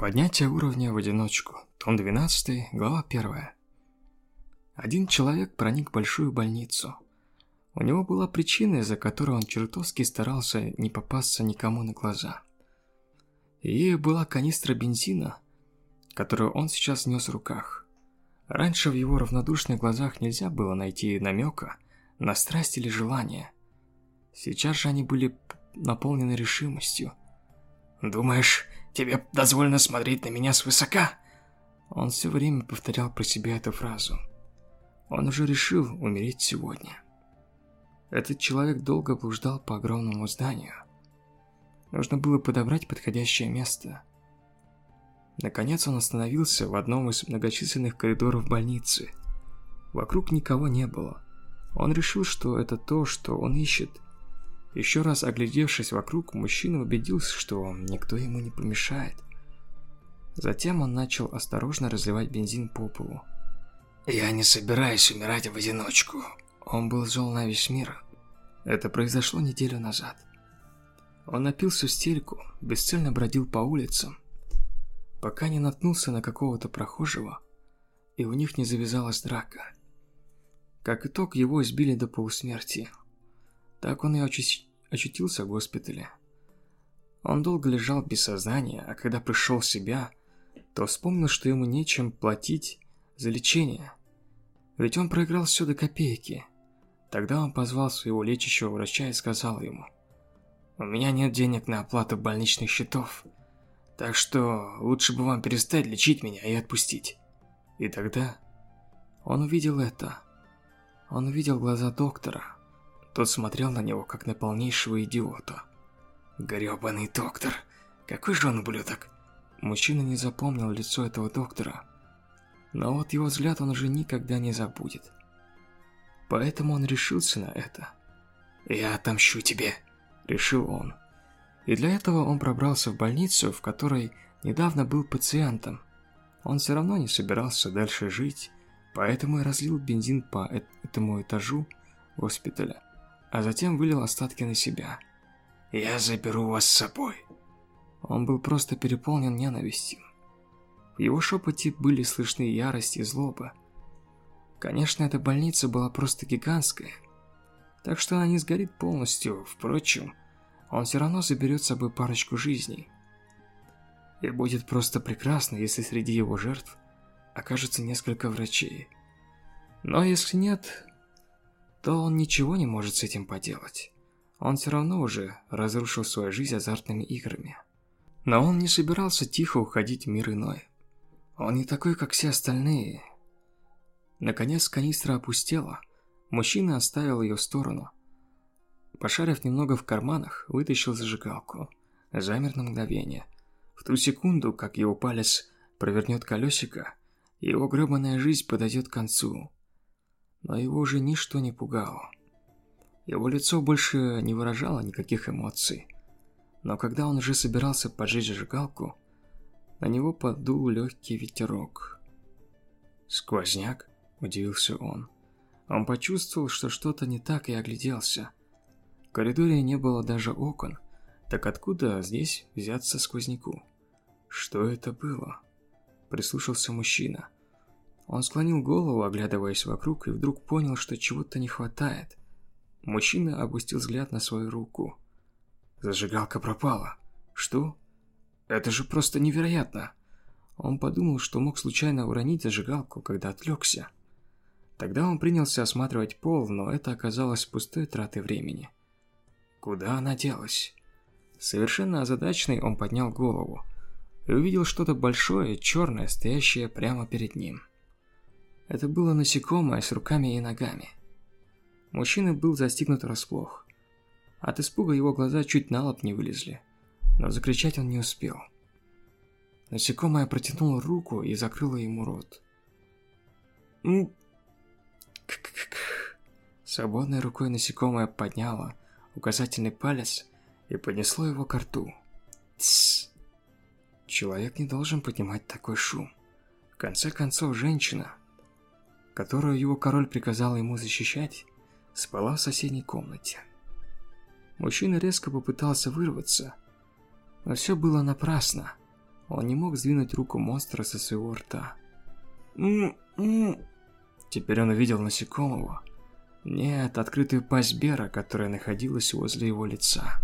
Поднятие уровня в одиночку. Том 12, глава 1. Один человек проник в большую больницу. У него была причина, из-за которой он чертовски старался не попасться никому на глаза. Ею была канистра бензина, которую он сейчас нес в руках. Раньше в его равнодушных глазах нельзя было найти намека на страсть или желание. Сейчас же они были наполнены решимостью. «Думаешь, тебе дозволено смотреть на меня свысока?» Он все время повторял про себя эту фразу. Он уже решил умереть сегодня. Этот человек долго блуждал по огромному зданию. Нужно было подобрать подходящее место. Наконец он остановился в одном из многочисленных коридоров больницы. Вокруг никого не было. Он решил, что это то, что он ищет – еще раз оглядевшись вокруг, мужчина убедился, что никто ему не помешает. Затем он начал осторожно разливать бензин по полу. «Я не собираюсь умирать в одиночку». Он был зол на весь мир. Это произошло неделю назад. Он напился в стельку, бесцельно бродил по улицам, пока не наткнулся на какого-то прохожего, и у них не завязалась драка. Как итог, его избили до полусмерти. Так он и очутился в госпитале. Он долго лежал без сознания, а когда пришел в себя, то вспомнил, что ему нечем платить за лечение. Ведь он проиграл все до копейки. Тогда он позвал своего лечащего врача и сказал ему, «У меня нет денег на оплату больничных счетов, так что лучше бы вам перестать лечить меня и отпустить». И тогда он увидел это. Он увидел глаза доктора. Тот смотрел на него, как на полнейшего идиота. Грёбаный доктор. Какой же он ублюдок. Мужчина не запомнил лицо этого доктора. Но вот его взгляд он уже никогда не забудет. Поэтому он решился на это. «Я отомщу тебе», — решил он. И для этого он пробрался в больницу, в которой недавно был пациентом. Он все равно не собирался дальше жить, поэтому и разлил бензин по этому этажу госпиталя а затем вылил остатки на себя. «Я заберу вас с собой». Он был просто переполнен ненавистью. В его шепоте были слышны ярость и злоба. Конечно, эта больница была просто гигантская, так что она не сгорит полностью, впрочем, он все равно заберет с собой парочку жизней. И будет просто прекрасно, если среди его жертв окажется несколько врачей. Но если нет, то он ничего не может с этим поделать. Он все равно уже разрушил свою жизнь азартными играми. Но он не собирался тихо уходить в мир иной. Он не такой, как все остальные. Наконец канистра опустела. Мужчина оставил ее в сторону. Пошарив немного в карманах, вытащил зажигалку. Замер на мгновение. В ту секунду, как его палец провернет колесико, его гребаная жизнь подойдет к концу но его уже ничто не пугало. Его лицо больше не выражало никаких эмоций. Но когда он уже собирался поджечь зажигалку, на него подул легкий ветерок. «Сквозняк?» – удивился он. Он почувствовал, что что-то не так и огляделся. В коридоре не было даже окон. Так откуда здесь взяться сквозняку? Что это было? Прислушался мужчина. Он склонил голову, оглядываясь вокруг, и вдруг понял, что чего-то не хватает. Мужчина опустил взгляд на свою руку. Зажигалка пропала. Что? Это же просто невероятно. Он подумал, что мог случайно уронить зажигалку, когда отвлекся. Тогда он принялся осматривать пол, но это оказалось пустой тратой времени. Куда она делась? Совершенно озадаченный он поднял голову и увидел что-то большое, черное, стоящее прямо перед ним. Это было насекомое с руками и ногами. Мужчина был застигнут врасплох. От испуга его глаза чуть на лоб не вылезли, но закричать он не успел. Насекомое протянуло руку и закрыло ему рот. Свободной рукой насекомое подняло указательный палец и поднесло его к рту. Тссс. Человек не должен поднимать такой шум. В конце концов, женщина которую его король приказал ему защищать, спала в соседней комнате. Мужчина резко попытался вырваться, но все было напрасно. Он не мог сдвинуть руку монстра со своего рта. Теперь он увидел насекомого. Нет, открытую пасть Бера, которая находилась возле его лица.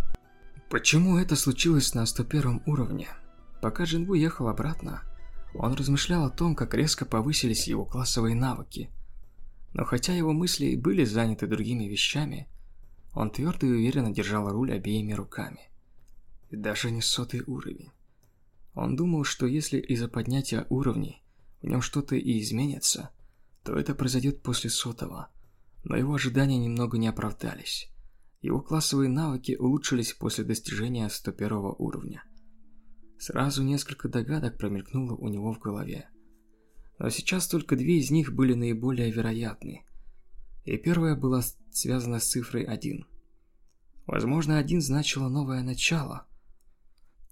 Почему это случилось на 101 уровне? Пока Джинву ехал обратно, он размышлял о том, как резко повысились его классовые навыки. Но хотя его мысли и были заняты другими вещами, он твердо и уверенно держал руль обеими руками. И даже не сотый уровень. Он думал, что если из-за поднятия уровней в нем что-то и изменится, то это произойдет после сотого. Но его ожидания немного не оправдались. Его классовые навыки улучшились после достижения 101 уровня. Сразу несколько догадок промелькнуло у него в голове. Но сейчас только две из них были наиболее вероятны. И первая была связана с цифрой 1. Возможно, 1 значило новое начало.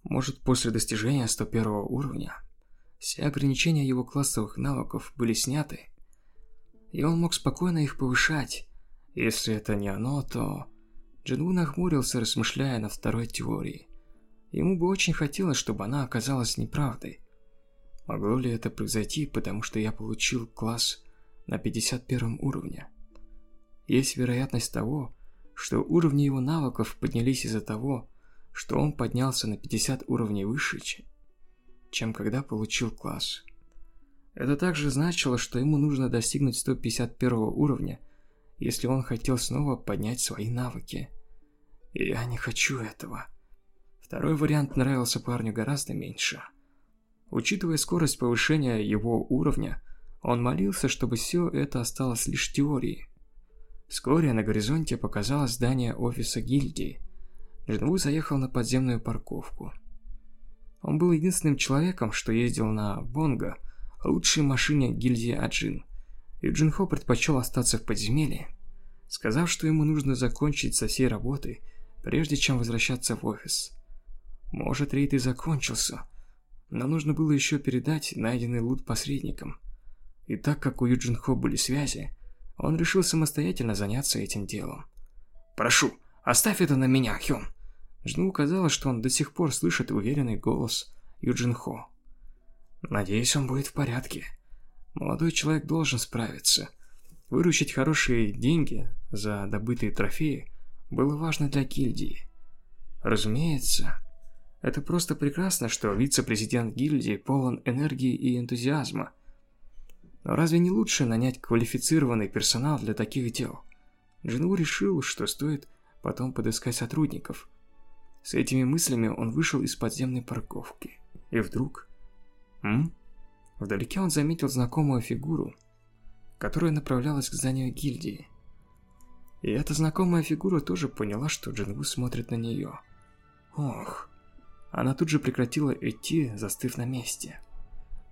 Может, после достижения 101 уровня все ограничения его классовых навыков были сняты, и он мог спокойно их повышать. Если это не оно, то... Джинву нахмурился, размышляя на второй теории. Ему бы очень хотелось, чтобы она оказалась неправдой. Могло ли это произойти, потому что я получил класс на 51 уровне? Есть вероятность того, что уровни его навыков поднялись из-за того, что он поднялся на 50 уровней выше, чем когда получил класс. Это также значило, что ему нужно достигнуть 151 уровня, если он хотел снова поднять свои навыки. И я не хочу этого. Второй вариант нравился парню гораздо меньше. Учитывая скорость повышения его уровня, он молился, чтобы все это осталось лишь теорией. Вскоре на горизонте показалось здание офиса гильдии. Джинву заехал на подземную парковку. Он был единственным человеком, что ездил на Бонго, лучшей машине гильдии Аджин. И Джинхо предпочел остаться в подземелье, сказав, что ему нужно закончить со всей работой, прежде чем возвращаться в офис. Может, рейд и закончился, но нужно было еще передать найденный лут посредникам. И так как у Юджинхо были связи, он решил самостоятельно заняться этим делом. «Прошу, оставь это на меня, Хён!» Жну казалось, что он до сих пор слышит уверенный голос Юджинхо. Надеюсь, он будет в порядке. Молодой человек должен справиться. Выручить хорошие деньги за добытые трофеи было важно для гильдии. Разумеется, это просто прекрасно, что вице-президент гильдии полон энергии и энтузиазма. Но разве не лучше нанять квалифицированный персонал для таких дел? Джинву решил, что стоит потом подыскать сотрудников. С этими мыслями он вышел из подземной парковки. И вдруг М? Вдалеке он заметил знакомую фигуру, которая направлялась к зданию гильдии. И эта знакомая фигура тоже поняла, что Джинву смотрит на нее. Ох. Она тут же прекратила идти, застыв на месте.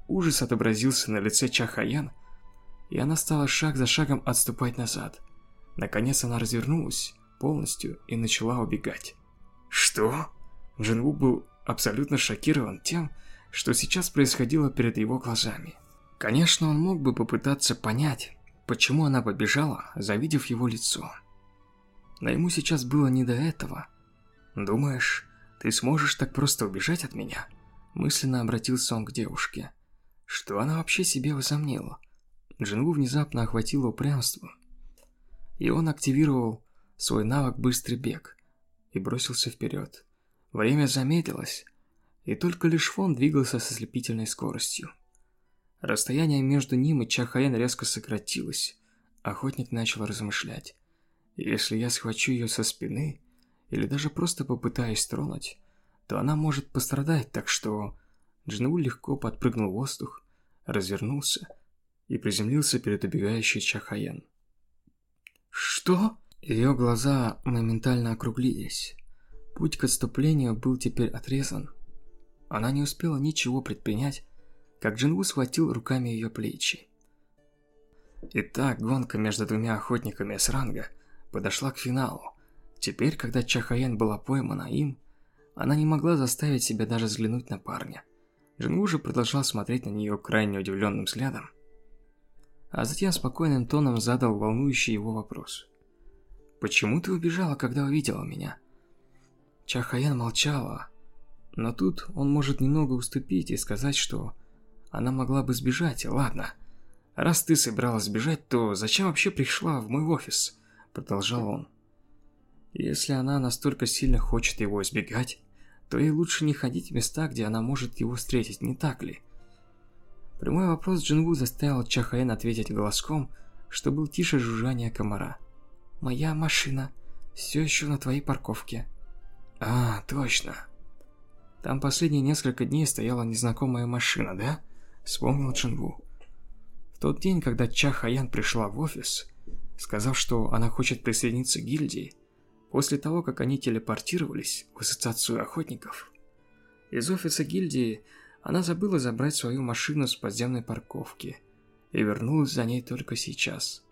Ужас отобразился на лице Чахаян, и она стала шаг за шагом отступать назад. Наконец она развернулась полностью и начала убегать. Что? Джинву был абсолютно шокирован тем, что сейчас происходило перед его глазами. Конечно, он мог бы попытаться понять, почему она побежала, завидев его лицо. Но ему сейчас было не до этого. «Думаешь, ты сможешь так просто убежать от меня?» Мысленно обратился он к девушке. Что она вообще себе возомнила? Джинву внезапно охватило упрямство. И он активировал свой навык «Быстрый бег» и бросился вперед. Время замедлилось, и только лишь фон двигался со слепительной скоростью. Расстояние между ним и Чахаен резко сократилось. Охотник начал размышлять. Если я схвачу ее со спины, или даже просто попытаюсь тронуть, то она может пострадать, так что... Джинву легко подпрыгнул в воздух, развернулся и приземлился перед убегающей Чахаен. «Что?» Ее глаза моментально округлились. Путь к отступлению был теперь отрезан. Она не успела ничего предпринять, как Джинву схватил руками ее плечи. Итак, гонка между двумя охотниками с ранга подошла к финалу. Теперь, когда Чахаен была поймана им, она не могла заставить себя даже взглянуть на парня. Джинву же продолжал смотреть на нее крайне удивленным взглядом. А затем спокойным тоном задал волнующий его вопрос. «Почему ты убежала, когда увидела меня?» Чахаен молчала, Но тут он может немного уступить и сказать, что она могла бы сбежать. Ладно, раз ты собиралась сбежать, то зачем вообще пришла в мой офис? Продолжал он. Если она настолько сильно хочет его избегать, то ей лучше не ходить в места, где она может его встретить, не так ли? Прямой вопрос Джинву заставил Чахаэн ответить голоском, что был тише жужжания комара. «Моя машина все еще на твоей парковке». «А, точно. Там последние несколько дней стояла незнакомая машина, да?» Вспомнил Джинву. В тот день, когда Ча Хаян пришла в офис, сказав, что она хочет присоединиться к гильдии, после того, как они телепортировались в ассоциацию охотников, из офиса гильдии она забыла забрать свою машину с подземной парковки и вернулась за ней только сейчас.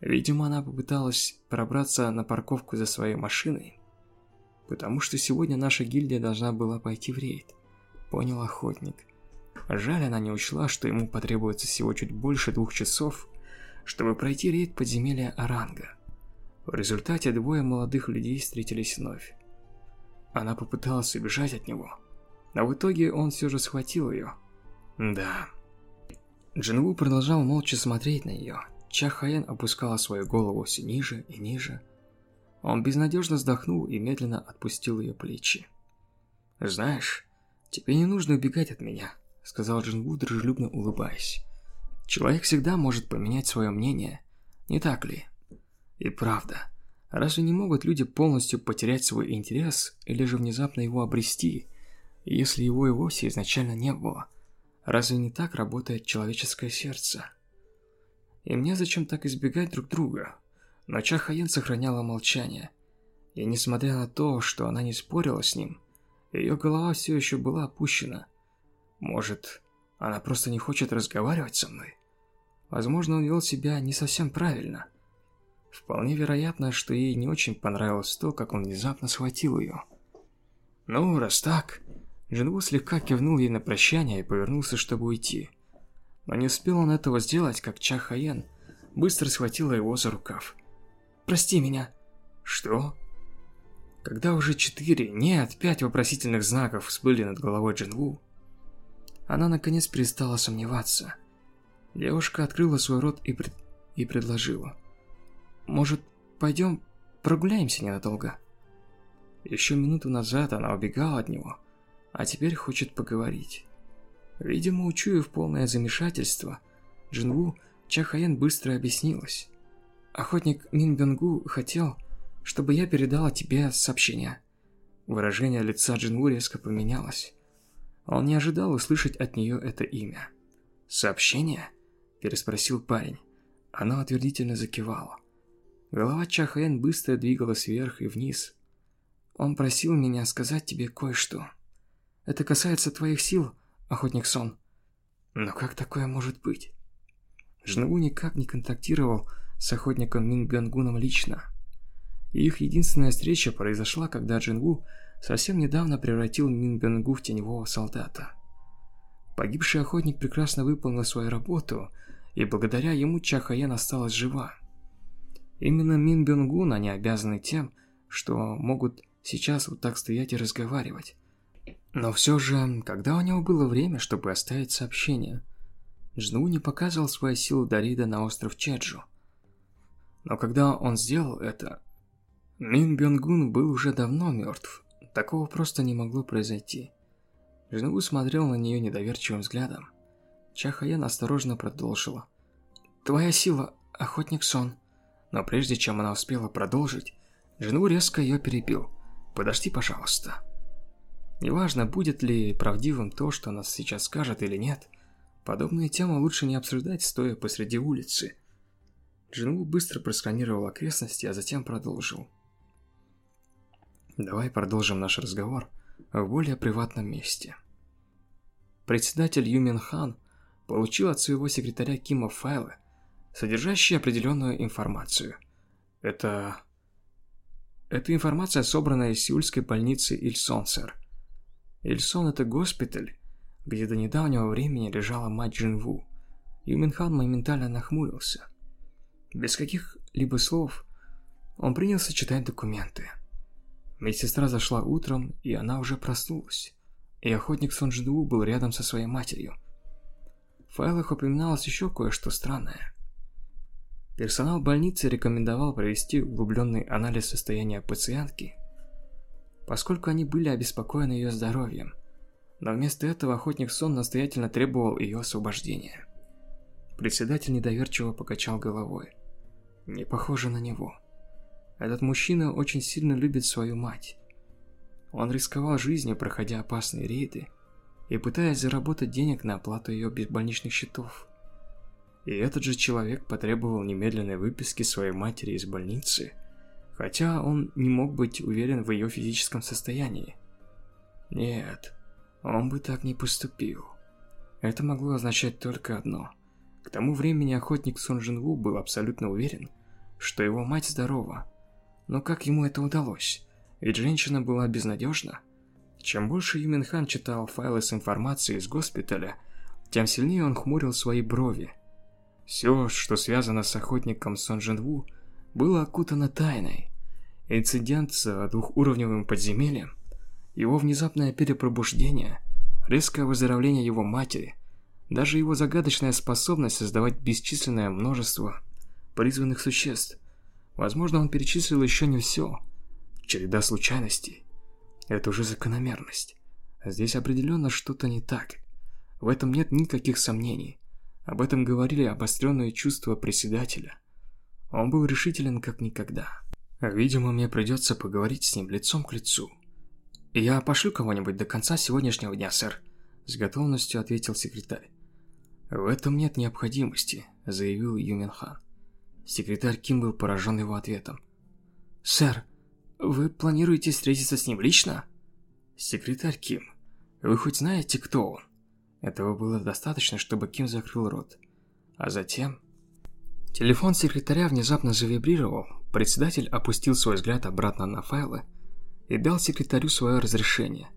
Видимо, она попыталась пробраться на парковку за своей машиной, потому что сегодня наша гильдия должна была пойти в рейд, понял охотник. Жаль, она не учла, что ему потребуется всего чуть больше двух часов, чтобы пройти рейд подземелья Аранга. В результате двое молодых людей встретились вновь. Она попыталась убежать от него, но в итоге он все же схватил ее. Да. Джинву продолжал молча смотреть на нее. Ча Хаен опускала свою голову все ниже и ниже. Он безнадежно вздохнул и медленно отпустил ее плечи. «Знаешь, тебе не нужно убегать от меня», — сказал Джинву, дружелюбно улыбаясь. «Человек всегда может поменять свое мнение, не так ли?» «И правда, разве не могут люди полностью потерять свой интерес или же внезапно его обрести, если его и вовсе изначально не было. Разве не так работает человеческое сердце? И мне зачем так избегать друг друга? Но Чахаен сохраняла молчание. И несмотря на то, что она не спорила с ним, ее голова все еще была опущена. Может, она просто не хочет разговаривать со мной? Возможно, он вел себя не совсем правильно. Вполне вероятно, что ей не очень понравилось то, как он внезапно схватил ее. Ну, раз так, Джинву слегка кивнул ей на прощание и повернулся, чтобы уйти. Но не успел он этого сделать, как Ча Хаен быстро схватила его за рукав. «Прости меня». «Что?» Когда уже четыре, нет, пять вопросительных знаков всплыли над головой Джинву, она наконец перестала сомневаться. Девушка открыла свой рот и, пред... и предложила. «Может, пойдем прогуляемся ненадолго?» Еще минуту назад она убегала от него, а теперь хочет поговорить. Видимо, учуяв полное замешательство, Джинву Чахаен быстро объяснилась. Охотник Мин Бенгу хотел, чтобы я передала тебе сообщение. Выражение лица Джинву резко поменялось. Он не ожидал услышать от нее это имя. «Сообщение?» – переспросил парень. Она утвердительно закивала. Голова Чахаен быстро двигалась вверх и вниз. Он просил меня сказать тебе кое-что. Это касается твоих сил, охотник Сон. Но как такое может быть? Жнву никак не контактировал с охотником Мин лично. Их единственная встреча произошла, когда Джинву совсем недавно превратил Мин в теневого солдата. Погибший охотник прекрасно выполнил свою работу, и благодаря ему Чахаян осталась жива. Именно Мин Бёнгун они обязаны тем, что могут сейчас вот так стоять и разговаривать. Но все же, когда у него было время, чтобы оставить сообщение, Джну не показывал свою силу Дарида на остров Чеджу. Но когда он сделал это, Мин Бёнгун был уже давно мертв. Такого просто не могло произойти. Джну смотрел на нее недоверчивым взглядом. Чахаян осторожно продолжила. «Твоя сила, охотник сон». Но прежде чем она успела продолжить, Джну резко ее перебил. «Подожди, пожалуйста». Неважно, будет ли правдивым то, что она сейчас скажет или нет, подобные темы лучше не обсуждать, стоя посреди улицы. Джинву быстро просканировал окрестности, а затем продолжил. Давай продолжим наш разговор в более приватном месте. Председатель Юмин Хан получил от своего секретаря Кима файлы, содержащие определенную информацию. Это... Это информация, собранная из сеульской больницы Ильсон, сэр. Ильсон – это госпиталь, где до недавнего времени лежала мать Джинву. Юминхан моментально нахмурился. Без каких-либо слов он принялся читать документы. Медсестра зашла утром, и она уже проснулась. И охотник Сонжду был рядом со своей матерью. В файлах упоминалось еще кое-что странное. Персонал больницы рекомендовал провести углубленный анализ состояния пациентки, поскольку они были обеспокоены ее здоровьем. Но вместо этого охотник Сон настоятельно требовал ее освобождения. Председатель недоверчиво покачал головой. Не похоже на него. Этот мужчина очень сильно любит свою мать. Он рисковал жизнью, проходя опасные рейды и пытаясь заработать денег на оплату ее больничных счетов. И этот же человек потребовал немедленной выписки своей матери из больницы, хотя он не мог быть уверен в ее физическом состоянии. Нет, он бы так не поступил. Это могло означать только одно. К тому времени охотник Сон Джин был абсолютно уверен, что его мать здорова. Но как ему это удалось? Ведь женщина была безнадежна. Чем больше Юмин Хан читал файлы с информацией из госпиталя, тем сильнее он хмурил свои брови. Все, что связано с охотником Сон Джин было окутано тайной. Инцидент с двухуровневым подземельем, его внезапное перепробуждение, резкое выздоровление его матери, даже его загадочная способность создавать бесчисленное множество призванных существ. Возможно, он перечислил еще не все. Череда случайностей. Это уже закономерность. Здесь определенно что-то не так. В этом нет никаких сомнений. Об этом говорили обостренные чувства председателя. Он был решителен как никогда. Видимо, мне придется поговорить с ним лицом к лицу. «Я пошлю кого-нибудь до конца сегодняшнего дня, сэр», – с готовностью ответил секретарь. «В этом нет необходимости», – заявил Юминхан. Секретарь Ким был поражен его ответом. «Сэр, вы планируете встретиться с ним лично?» «Секретарь Ким, вы хоть знаете, кто он?» Этого было достаточно, чтобы Ким закрыл рот. А затем... Телефон секретаря внезапно завибрировал, председатель опустил свой взгляд обратно на файлы и дал секретарю свое разрешение.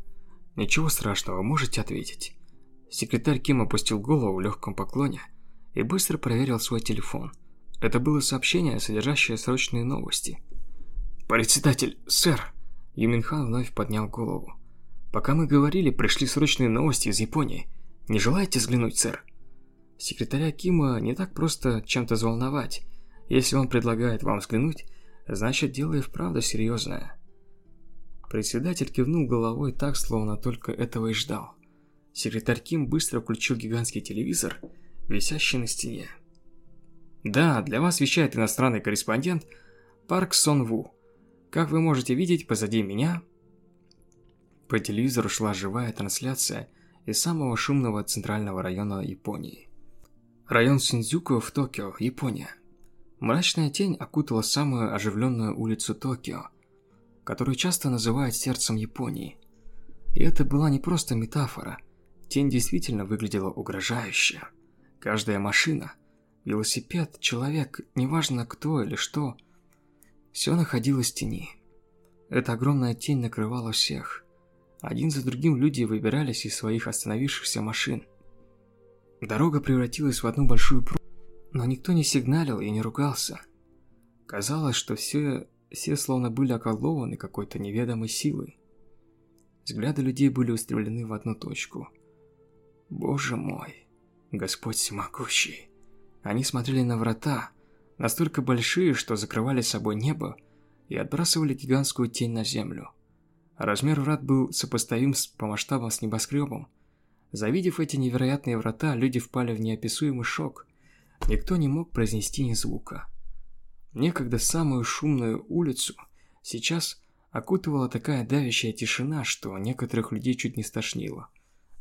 «Ничего страшного, можете ответить». Секретарь Ким опустил голову в легком поклоне и быстро проверил свой телефон. Это было сообщение, содержащее срочные новости. «Председатель, сэр!» Юминхан вновь поднял голову. «Пока мы говорили, пришли срочные новости из Японии. Не желаете взглянуть, сэр?» Секретаря Кима не так просто чем-то взволновать. Если он предлагает вам взглянуть, значит дело и вправду серьезное. Председатель кивнул головой так, словно только этого и ждал. Секретарь Ким быстро включил гигантский телевизор, висящий на стене. «Да, для вас вещает иностранный корреспондент Парк Сон Ву. Как вы можете видеть, позади меня...» По телевизору шла живая трансляция из самого шумного центрального района Японии. Район Синдзюку в Токио, Япония. Мрачная тень окутала самую оживленную улицу Токио, которую часто называют сердцем Японии. И это была не просто метафора – Тень действительно выглядела угрожающе. Каждая машина, велосипед, человек, неважно кто или что, все находилось в тени. Эта огромная тень накрывала всех. Один за другим люди выбирались из своих остановившихся машин. Дорога превратилась в одну большую пробку, но никто не сигналил и не ругался. Казалось, что все, все словно были околдованы какой-то неведомой силой. Взгляды людей были устремлены в одну точку – Боже мой, Господь всемогущий. Они смотрели на врата, настолько большие, что закрывали собой небо и отбрасывали гигантскую тень на землю. Размер врат был сопоставим по масштабам с небоскребом. Завидев эти невероятные врата, люди впали в неописуемый шок. Никто не мог произнести ни звука. Некогда самую шумную улицу сейчас окутывала такая давящая тишина, что некоторых людей чуть не стошнило.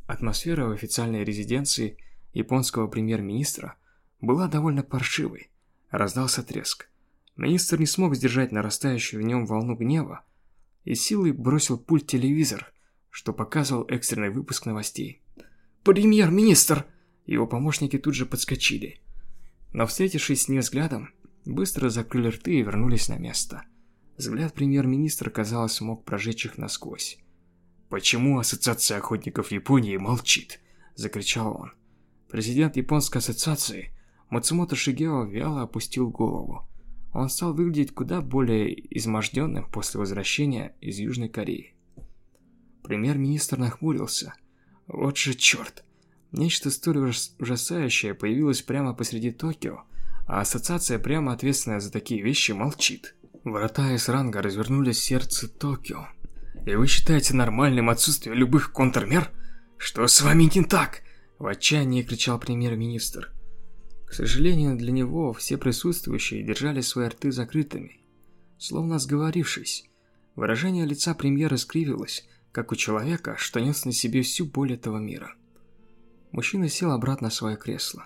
Атмосфера в официальной резиденции японского премьер-министра была довольно паршивой. Раздался треск. Министр не смог сдержать нарастающую в нем волну гнева и силой бросил пульт телевизор, что показывал экстренный выпуск новостей. «Премьер-министр!» Его помощники тут же подскочили. Но встретившись с ним взглядом, быстро закрыли рты и вернулись на место. Взгляд премьер-министра, казалось, мог прожечь их насквозь. «Почему Ассоциация охотников Японии молчит?» – закричал он. Президент Японской ассоциации Мацумото Шигео вяло опустил голову. Он стал выглядеть куда более изможденным после возвращения из Южной Кореи. Премьер-министр нахмурился. Вот же черт! Нечто столь ужасающее появилось прямо посреди Токио, а ассоциация, прямо ответственная за такие вещи, молчит. Врата из ранга развернулись в сердце Токио. И вы считаете нормальным отсутствие любых контрмер? Что с вами не так? В отчаянии кричал премьер-министр. К сожалению, для него все присутствующие держали свои рты закрытыми. Словно сговорившись, выражение лица премьера скривилось, как у человека, что нес на себе всю боль этого мира. Мужчина сел обратно в свое кресло.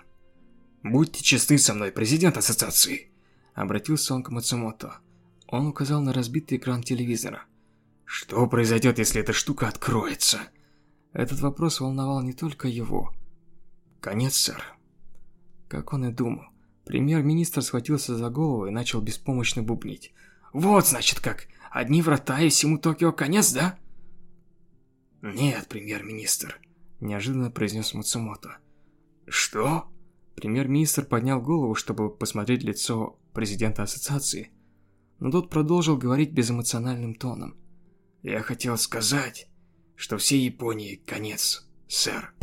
«Будьте честны со мной, президент ассоциации!» Обратился он к Мацумото. Он указал на разбитый экран телевизора. «Что произойдет, если эта штука откроется?» Этот вопрос волновал не только его. «Конец, сэр». Как он и думал. Премьер-министр схватился за голову и начал беспомощно бубнить. «Вот, значит, как. Одни врата и всему Токио конец, да?» «Нет, премьер-министр», – неожиданно произнес Мацумото. «Что?» Премьер-министр поднял голову, чтобы посмотреть лицо президента ассоциации, но тот продолжил говорить безэмоциональным тоном. «Я хотел сказать, что всей Японии конец, сэр».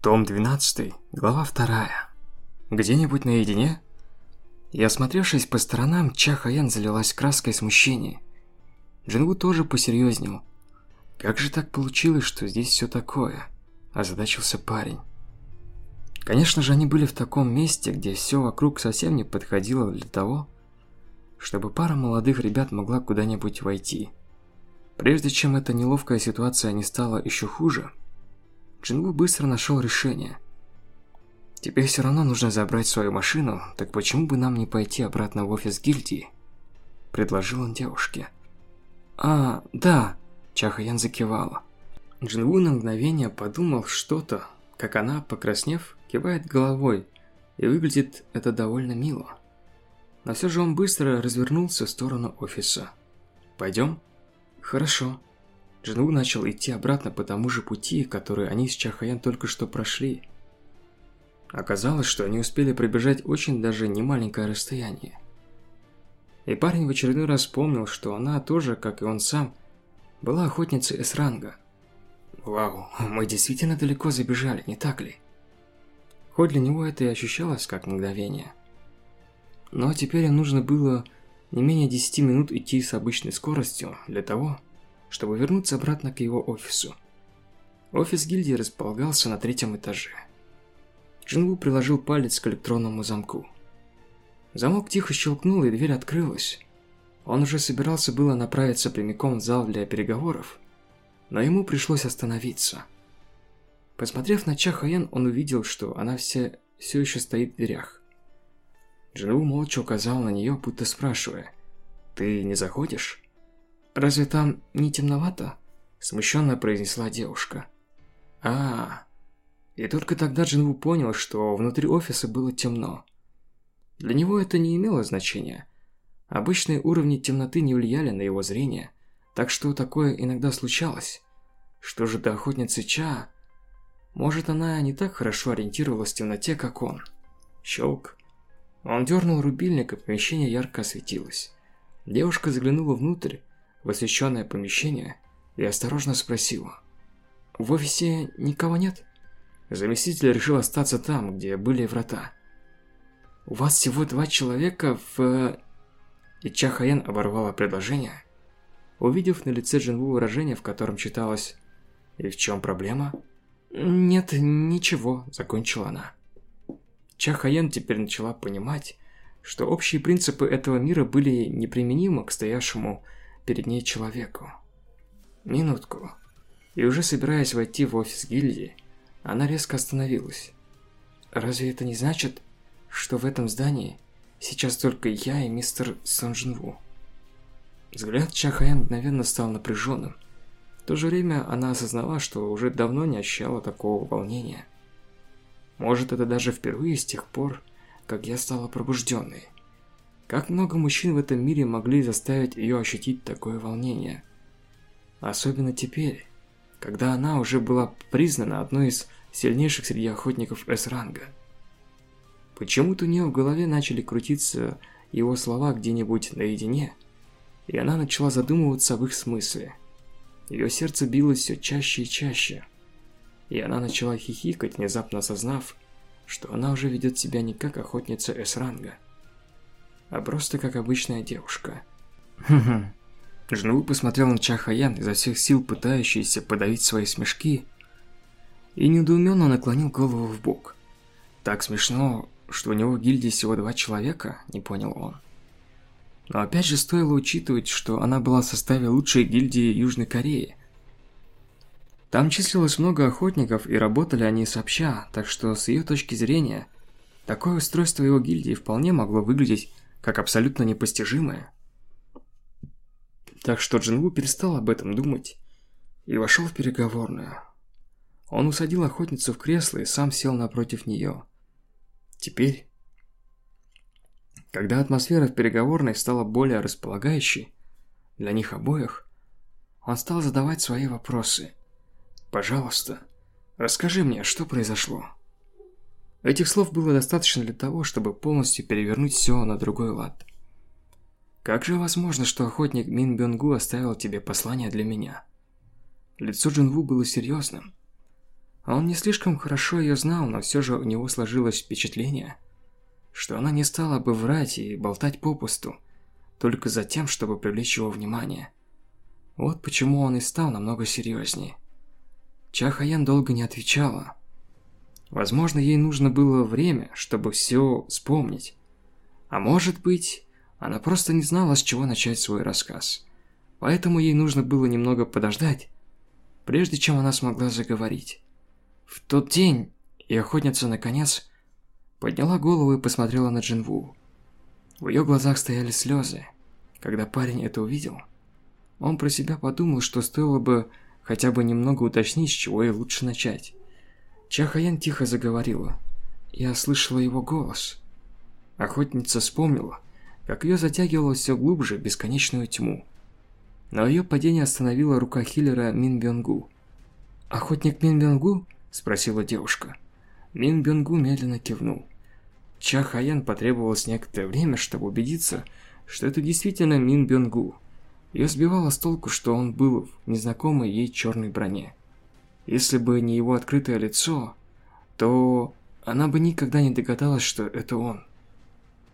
Том 12, глава 2. Где-нибудь наедине? И осмотревшись по сторонам, Ча Хаян залилась краской смущения. Джингу тоже посерьезнел. Как же так получилось, что здесь все такое? Озадачился парень. Конечно же, они были в таком месте, где все вокруг совсем не подходило для того, чтобы пара молодых ребят могла куда-нибудь войти. Прежде чем эта неловкая ситуация не стала еще хуже, Джингу быстро нашел решение. Теперь все равно нужно забрать свою машину, так почему бы нам не пойти обратно в офис гильдии? Предложил он девушке. А, да, Чахаян закивала. Джингу на мгновение подумал что-то, как она, покраснев, кивает головой, и выглядит это довольно мило. Но все же он быстро развернулся в сторону офиса. «Пойдем?» «Хорошо». Джингу начал идти обратно по тому же пути, который они с Чахаян только что прошли. Оказалось, что они успели пробежать очень даже немаленькое расстояние. И парень в очередной раз вспомнил, что она тоже, как и он сам, была охотницей С-ранга. Вау, мы действительно далеко забежали, не так ли? Хоть для него это и ощущалось как мгновение. Но теперь им нужно было не менее 10 минут идти с обычной скоростью для того, чтобы вернуться обратно к его офису. Офис гильдии располагался на третьем этаже. Джингу приложил палец к электронному замку. Замок тихо щелкнул, и дверь открылась. Он уже собирался было направиться прямиком в зал для переговоров, но ему пришлось остановиться. Посмотрев на Чахаян, он увидел, что она все, все еще стоит в дверях. Джинву молча указал на нее, будто спрашивая, «Ты не заходишь?» «Разве там не темновато?» Смущенно произнесла девушка. а, -а, -а. И только тогда Джинву понял, что внутри офиса было темно. Для него это не имело значения. Обычные уровни темноты не влияли на его зрение, так что такое иногда случалось. Что же до охотницы Ча? Может, она не так хорошо ориентировалась в темноте, как он. Щелк. Он дернул рубильник, и помещение ярко осветилось. Девушка заглянула внутрь, в освещенное помещение, и осторожно спросила. «В офисе никого нет?» Заместитель решил остаться там, где были врата. «У вас всего два человека в...» И Чахаен оборвала предложение, увидев на лице Джинву выражение, в котором читалось «И в чем проблема?» «Нет, ничего», – закончила она. Чахаен теперь начала понимать, что общие принципы этого мира были неприменимы к стоявшему перед ней человеку. Минутку. И уже собираясь войти в офис гильдии, она резко остановилась. Разве это не значит, что в этом здании сейчас только я и мистер Сонжинву? Взгляд Чахая мгновенно стал напряженным. В то же время она осознала, что уже давно не ощущала такого волнения. Может, это даже впервые с тех пор, как я стала пробужденной. Как много мужчин в этом мире могли заставить ее ощутить такое волнение? Особенно теперь, когда она уже была признана одной из сильнейших среди охотников С-ранга. Почему-то у нее в голове начали крутиться его слова где-нибудь наедине, и она начала задумываться об их смысле. Ее сердце билось все чаще и чаще, и она начала хихикать, внезапно осознав, что она уже ведет себя не как охотница С-ранга, а просто как обычная девушка. Хм-хм. Жнву посмотрел на Чахаян, изо всех сил пытающийся подавить свои смешки, и недоуменно наклонил голову в бок. Так смешно, что у него в гильдии всего два человека, не понял он. Но опять же стоило учитывать, что она была в составе лучшей гильдии Южной Кореи. Там числилось много охотников, и работали они сообща, так что с ее точки зрения, такое устройство его гильдии вполне могло выглядеть как абсолютно непостижимое. Так что Джинву перестал об этом думать и вошел в переговорную. Он усадил охотницу в кресло и сам сел напротив нее. Теперь, когда атмосфера в переговорной стала более располагающей для них обоих, он стал задавать свои вопросы. «Пожалуйста, расскажи мне, что произошло?» Этих слов было достаточно для того, чтобы полностью перевернуть все на другой лад. «Как же возможно, что охотник Мин Бёнгу оставил тебе послание для меня?» Лицо Джинву было серьезным. Он не слишком хорошо ее знал, но все же у него сложилось впечатление, что она не стала бы врать и болтать попусту, только за тем, чтобы привлечь его внимание. Вот почему он и стал намного серьезнее. Ча Хаян долго не отвечала. Возможно, ей нужно было время, чтобы все вспомнить. А может быть, она просто не знала, с чего начать свой рассказ. Поэтому ей нужно было немного подождать, прежде чем она смогла заговорить. В тот день и охотница, наконец, подняла голову и посмотрела на Джинву. В ее глазах стояли слезы. Когда парень это увидел, он про себя подумал, что стоило бы хотя бы немного уточнить, с чего ей лучше начать. Чахаян тихо заговорила. Я слышала его голос. Охотница вспомнила, как ее затягивало все глубже в бесконечную тьму. Но ее падение остановила рука хиллера Мин Бёнгу. «Охотник Мин Бёнгу?» спросила девушка. Мин Бёнгу медленно кивнул. Ча Хаян потребовалось некоторое время, чтобы убедиться, что это действительно Мин Бёнгу. Ее сбивало с толку, что он был в незнакомой ей черной броне. Если бы не его открытое лицо, то она бы никогда не догадалась, что это он.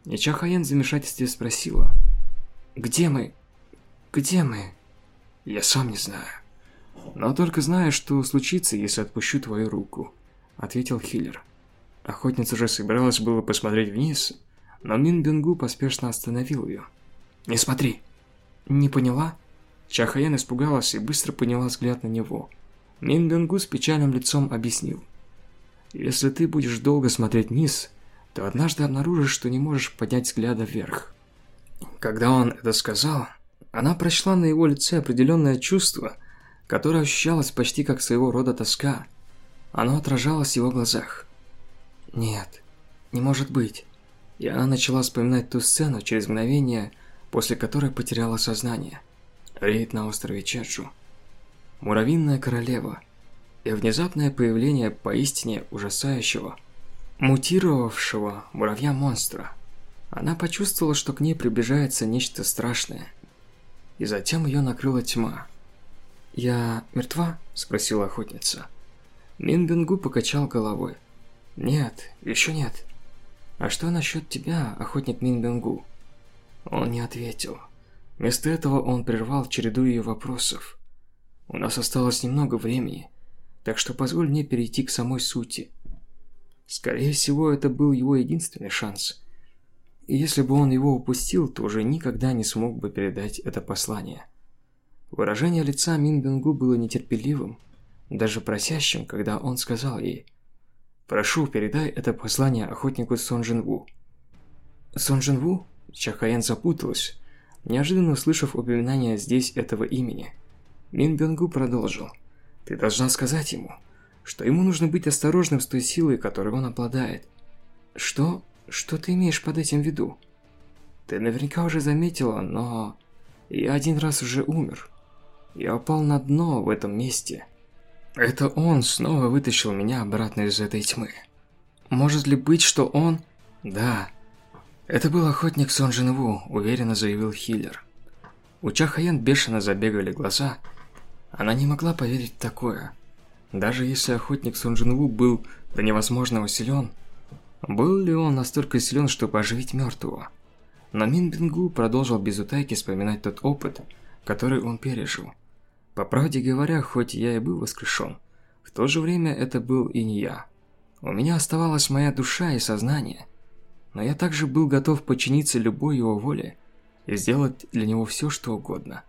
И Ча Хаян в замешательстве спросила. «Где мы? Где мы?» «Я сам не знаю». «Но только знаю, что случится, если отпущу твою руку», — ответил Хиллер. Охотница уже собиралась было посмотреть вниз, но Мин Бенгу поспешно остановил ее. «Не смотри!» «Не поняла?» Чахаян испугалась и быстро поняла взгляд на него. Мин Бенгу с печальным лицом объяснил. «Если ты будешь долго смотреть вниз, то однажды обнаружишь, что не можешь поднять взгляда вверх». Когда он это сказал, она прочла на его лице определенное чувство – которое ощущалось почти как своего рода тоска. Оно отражалось в его глазах. Нет, не может быть. И она начала вспоминать ту сцену через мгновение, после которой потеряла сознание. Рейд на острове Чеджу. Муравьиная королева. И внезапное появление поистине ужасающего, мутировавшего муравья-монстра. Она почувствовала, что к ней приближается нечто страшное. И затем ее накрыла тьма. «Я мертва?» – спросила охотница. Мин Бенгу покачал головой. «Нет, еще нет». «А что насчет тебя, охотник Мин Бенгу?» Он не ответил. Вместо этого он прервал череду ее вопросов. «У нас осталось немного времени, так что позволь мне перейти к самой сути». Скорее всего, это был его единственный шанс. И если бы он его упустил, то уже никогда не смог бы передать это послание. Выражение лица Мин Бенгу было нетерпеливым, даже просящим, когда он сказал ей «Прошу, передай это послание охотнику Сон Джинву». «Сон Джинву?» Чахаян запуталась, неожиданно услышав упоминание здесь этого имени. Мин Бенгу продолжил «Ты должна сказать ему, что ему нужно быть осторожным с той силой, которой он обладает». «Что? Что ты имеешь под этим в виду?» «Ты наверняка уже заметила, но...» «Я один раз уже умер». Я упал на дно в этом месте. Это он снова вытащил меня обратно из этой тьмы. Может ли быть, что он... Да. Это был охотник Сон Джин уверенно заявил Хиллер. У Ча Хаян бешено забегали глаза. Она не могла поверить в такое. Даже если охотник Сон Джин Ву был до невозможного силен, был ли он настолько силен, чтобы оживить мертвого? Но Мин Бингу продолжил без утайки вспоминать тот опыт, который он пережил. По правде говоря, хоть я и был воскрешен, в то же время это был и не я. У меня оставалась моя душа и сознание, но я также был готов подчиниться любой его воле и сделать для него все, что угодно.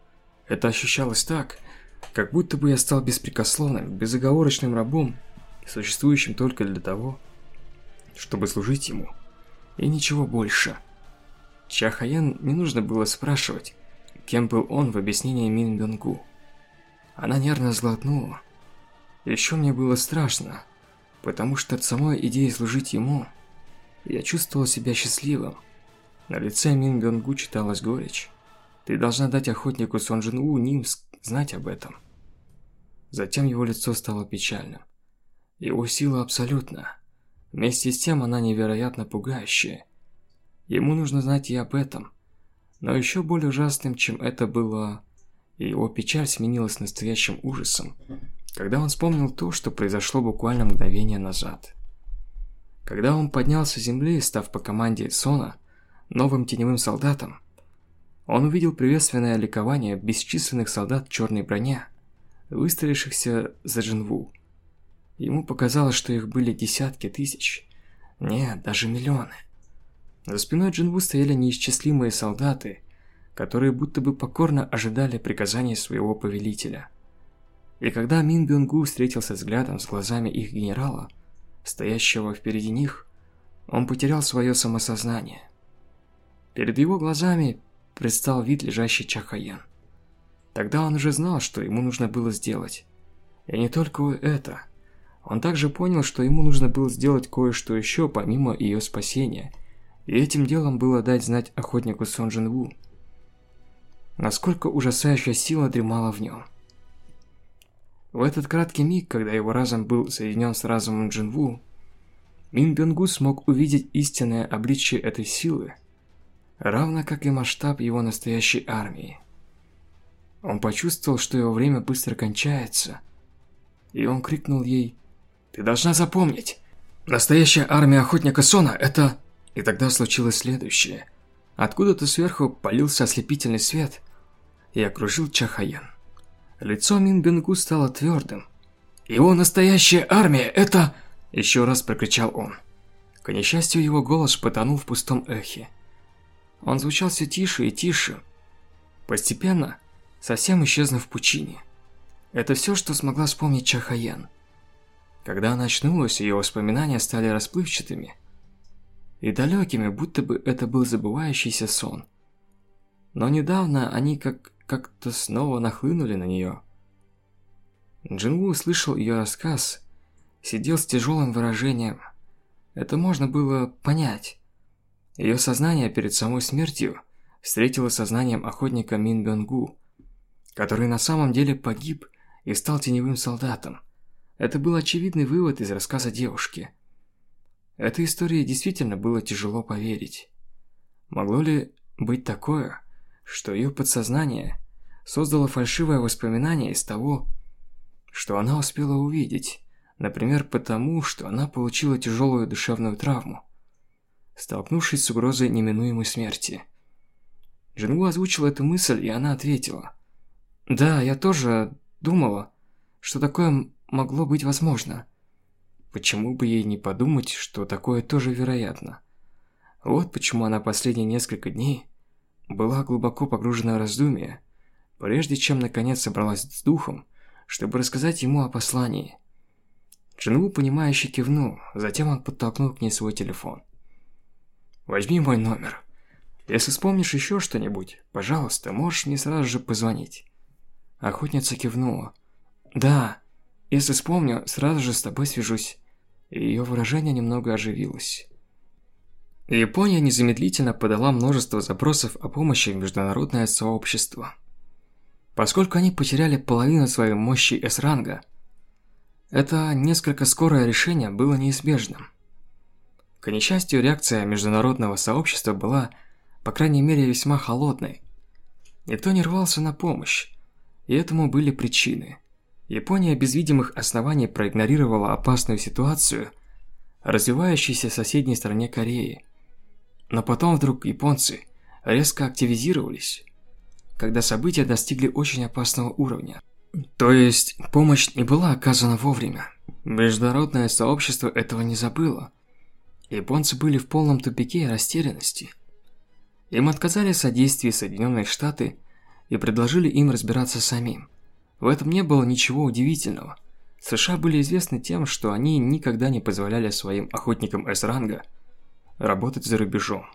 Это ощущалось так, как будто бы я стал беспрекословным, безоговорочным рабом, существующим только для того, чтобы служить ему, и ничего больше. Чахаян не нужно было спрашивать, кем был он в объяснении Мин Бёнгу. Она нервно сглотнула. Еще мне было страшно, потому что от самой идеи служить ему – я чувствовал себя счастливым. На лице Мин Бёнгу читалась горечь. Ты должна дать охотнику Сон Джин У Ним знать об этом. Затем его лицо стало печальным. Его сила абсолютна. Вместе с тем она невероятно пугающая. Ему нужно знать и об этом. Но еще более ужасным, чем это было, его печаль сменилась настоящим ужасом, когда он вспомнил то, что произошло буквально мгновение назад. Когда он поднялся с земли, став по команде Сона новым теневым солдатом, он увидел приветственное ликование бесчисленных солдат в черной броне, выстроившихся за Джинву. Ему показалось, что их были десятки тысяч, нет, даже миллионы. За спиной Джинву стояли неисчислимые солдаты, которые будто бы покорно ожидали приказаний своего повелителя. И когда Мин Бюнгу встретился взглядом с глазами их генерала, стоящего впереди них, он потерял свое самосознание. Перед его глазами предстал вид лежащий Чахаян. Тогда он уже знал, что ему нужно было сделать. И не только это. Он также понял, что ему нужно было сделать кое-что еще помимо ее спасения. И этим делом было дать знать охотнику Сон Джин Ву, насколько ужасающая сила дремала в нем. В этот краткий миг, когда его разум был соединен с разумом Джинву, Мин Бёнгу смог увидеть истинное обличие этой силы, равно как и масштаб его настоящей армии. Он почувствовал, что его время быстро кончается, и он крикнул ей «Ты должна запомнить, настоящая армия охотника Сона – это…» И тогда случилось следующее. Откуда-то сверху полился ослепительный свет и окружил Чахаян. Лицо Мин Бенгу стало твердым. «Его настоящая армия – это…» – еще раз прокричал он. К несчастью, его голос потонул в пустом эхе. Он звучал все тише и тише, постепенно совсем исчезнув в пучине. Это все, что смогла вспомнить Чахаян. Когда она очнулась, ее воспоминания стали расплывчатыми и далекими, будто бы это был забывающийся сон. Но недавно они как как-то снова нахлынули на нее. Джинву услышал ее рассказ, сидел с тяжелым выражением. Это можно было понять. Ее сознание перед самой смертью встретило сознанием охотника Мин Бёнгу, который на самом деле погиб и стал теневым солдатом. Это был очевидный вывод из рассказа девушки. Этой истории действительно было тяжело поверить. Могло ли быть такое, что ее подсознание создало фальшивое воспоминание из того, что она успела увидеть, например, потому, что она получила тяжелую душевную травму, столкнувшись с угрозой неминуемой смерти. Джингу озвучила эту мысль, и она ответила. «Да, я тоже думала, что такое могло быть возможно. Почему бы ей не подумать, что такое тоже вероятно? Вот почему она последние несколько дней была глубоко погружена в раздумья, прежде чем наконец собралась с духом, чтобы рассказать ему о послании. Джинву, понимающе кивнул, затем он подтолкнул к ней свой телефон. «Возьми мой номер. Если вспомнишь еще что-нибудь, пожалуйста, можешь мне сразу же позвонить». Охотница кивнула. «Да, если вспомню, сразу же с тобой свяжусь». Ее выражение немного оживилось. Япония незамедлительно подала множество запросов о помощи в международное сообщество. Поскольку они потеряли половину своей мощи С-ранга, это несколько скорое решение было неизбежным. К несчастью, реакция международного сообщества была, по крайней мере, весьма холодной. Никто не рвался на помощь, и этому были причины. Япония без видимых оснований проигнорировала опасную ситуацию, развивающуюся в соседней стране Кореи. Но потом вдруг японцы резко активизировались, когда события достигли очень опасного уровня. То есть, помощь не была оказана вовремя. Международное сообщество этого не забыло. Японцы были в полном тупике и растерянности. Им отказали в содействии Соединенные Штаты и предложили им разбираться самим. В этом не было ничего удивительного. США были известны тем, что они никогда не позволяли своим охотникам С-ранга работать за рубежом.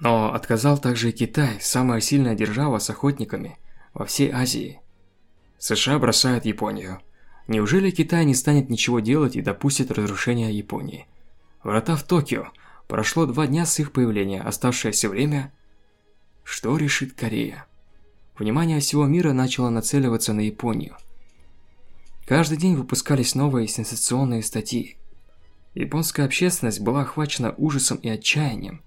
Но отказал также и Китай, самая сильная держава с охотниками во всей Азии. США бросают Японию. Неужели Китай не станет ничего делать и допустит разрушение Японии? Врата в Токио. Прошло два дня с их появления, оставшееся время... Что решит Корея? Внимание всего мира начало нацеливаться на Японию. Каждый день выпускались новые сенсационные статьи. Японская общественность была охвачена ужасом и отчаянием.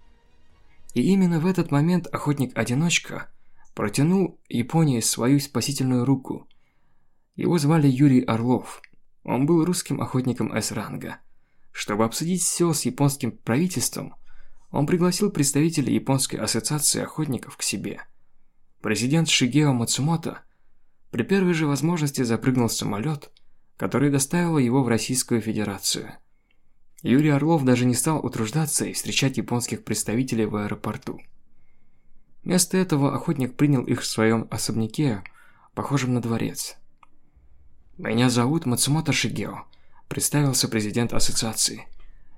И именно в этот момент охотник-одиночка протянул Японии свою спасительную руку. Его звали Юрий Орлов. Он был русским охотником С-ранга. Чтобы обсудить все с японским правительством, он пригласил представителей Японской ассоциации охотников к себе. Президент Шигео Мацумото при первой же возможности запрыгнул в самолет, который доставил его в Российскую Федерацию. Юрий Орлов даже не стал утруждаться и встречать японских представителей в аэропорту. Вместо этого охотник принял их в своем особняке, похожем на дворец. «Меня зовут Мацумото Шигео», – представился президент ассоциации.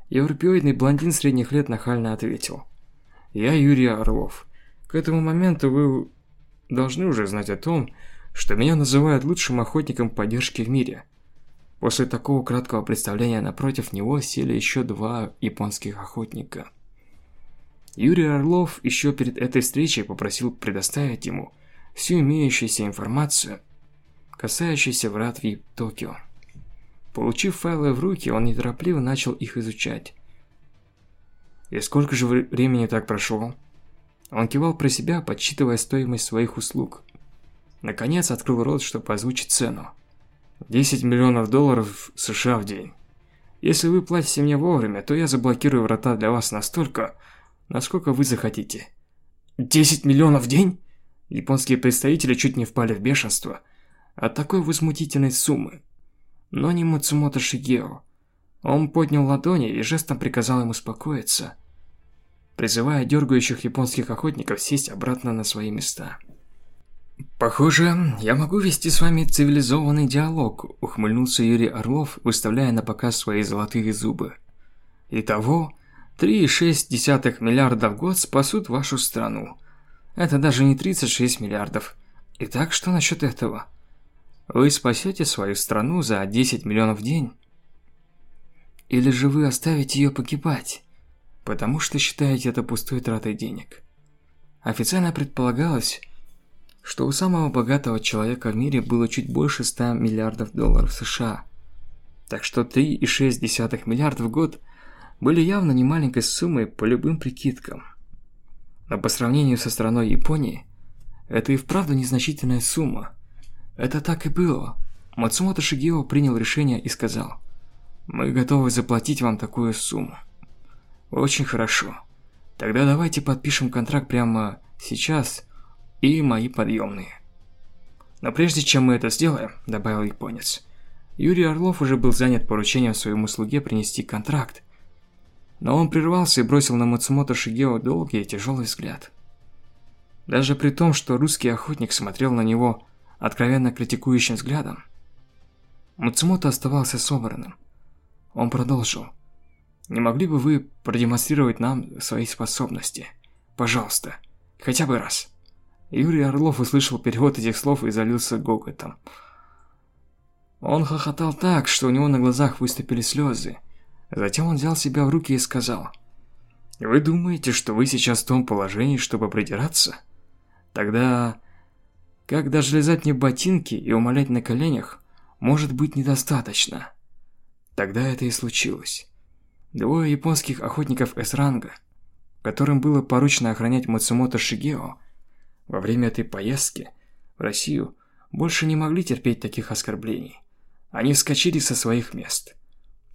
Европеоидный блондин средних лет нахально ответил. «Я Юрий Орлов. К этому моменту вы должны уже знать о том, что меня называют лучшим охотником поддержки в мире». После такого краткого представления напротив него сели еще два японских охотника. Юрий Орлов еще перед этой встречей попросил предоставить ему всю имеющуюся информацию, касающуюся врат в Токио. Получив файлы в руки, он неторопливо начал их изучать. И сколько же времени так прошло? Он кивал про себя, подсчитывая стоимость своих услуг. Наконец открыл рот, чтобы озвучить цену. 10 миллионов долларов США в день. Если вы платите мне вовремя, то я заблокирую врата для вас настолько, насколько вы захотите. 10 миллионов в день? Японские представители чуть не впали в бешенство от такой возмутительной суммы но не Мацумото Шигео. Он поднял ладони и жестом приказал им успокоиться, призывая дергающих японских охотников сесть обратно на свои места. «Похоже, я могу вести с вами цивилизованный диалог», – ухмыльнулся Юрий Орлов, выставляя на показ свои золотые зубы. «Итого, 3,6 миллиарда в год спасут вашу страну. Это даже не 36 миллиардов. Итак, что насчет этого?» Вы спасете свою страну за 10 миллионов в день? Или же вы оставите ее погибать, потому что считаете это пустой тратой денег? Официально предполагалось, что у самого богатого человека в мире было чуть больше 100 миллиардов долларов США. Так что 3,6 миллиардов в год были явно не маленькой суммой по любым прикидкам. Но по сравнению со страной Японии, это и вправду незначительная сумма – это так и было. Мацумото Шигео принял решение и сказал, «Мы готовы заплатить вам такую сумму». «Очень хорошо. Тогда давайте подпишем контракт прямо сейчас и мои подъемные». «Но прежде чем мы это сделаем», – добавил японец, Юрий Орлов уже был занят поручением своему слуге принести контракт. Но он прервался и бросил на Мацумото Шигео долгий и тяжелый взгляд. Даже при том, что русский охотник смотрел на него откровенно критикующим взглядом. Мацумото оставался собранным. Он продолжил. «Не могли бы вы продемонстрировать нам свои способности? Пожалуйста, хотя бы раз». Юрий Орлов услышал перевод этих слов и залился гоготом. Он хохотал так, что у него на глазах выступили слезы. Затем он взял себя в руки и сказал, «Вы думаете, что вы сейчас в том положении, чтобы придираться? Тогда как даже лизать мне ботинки и умолять на коленях может быть недостаточно. Тогда это и случилось. Двое японских охотников С-ранга, которым было поручено охранять Мацумото Шигео, во время этой поездки в Россию больше не могли терпеть таких оскорблений. Они вскочили со своих мест.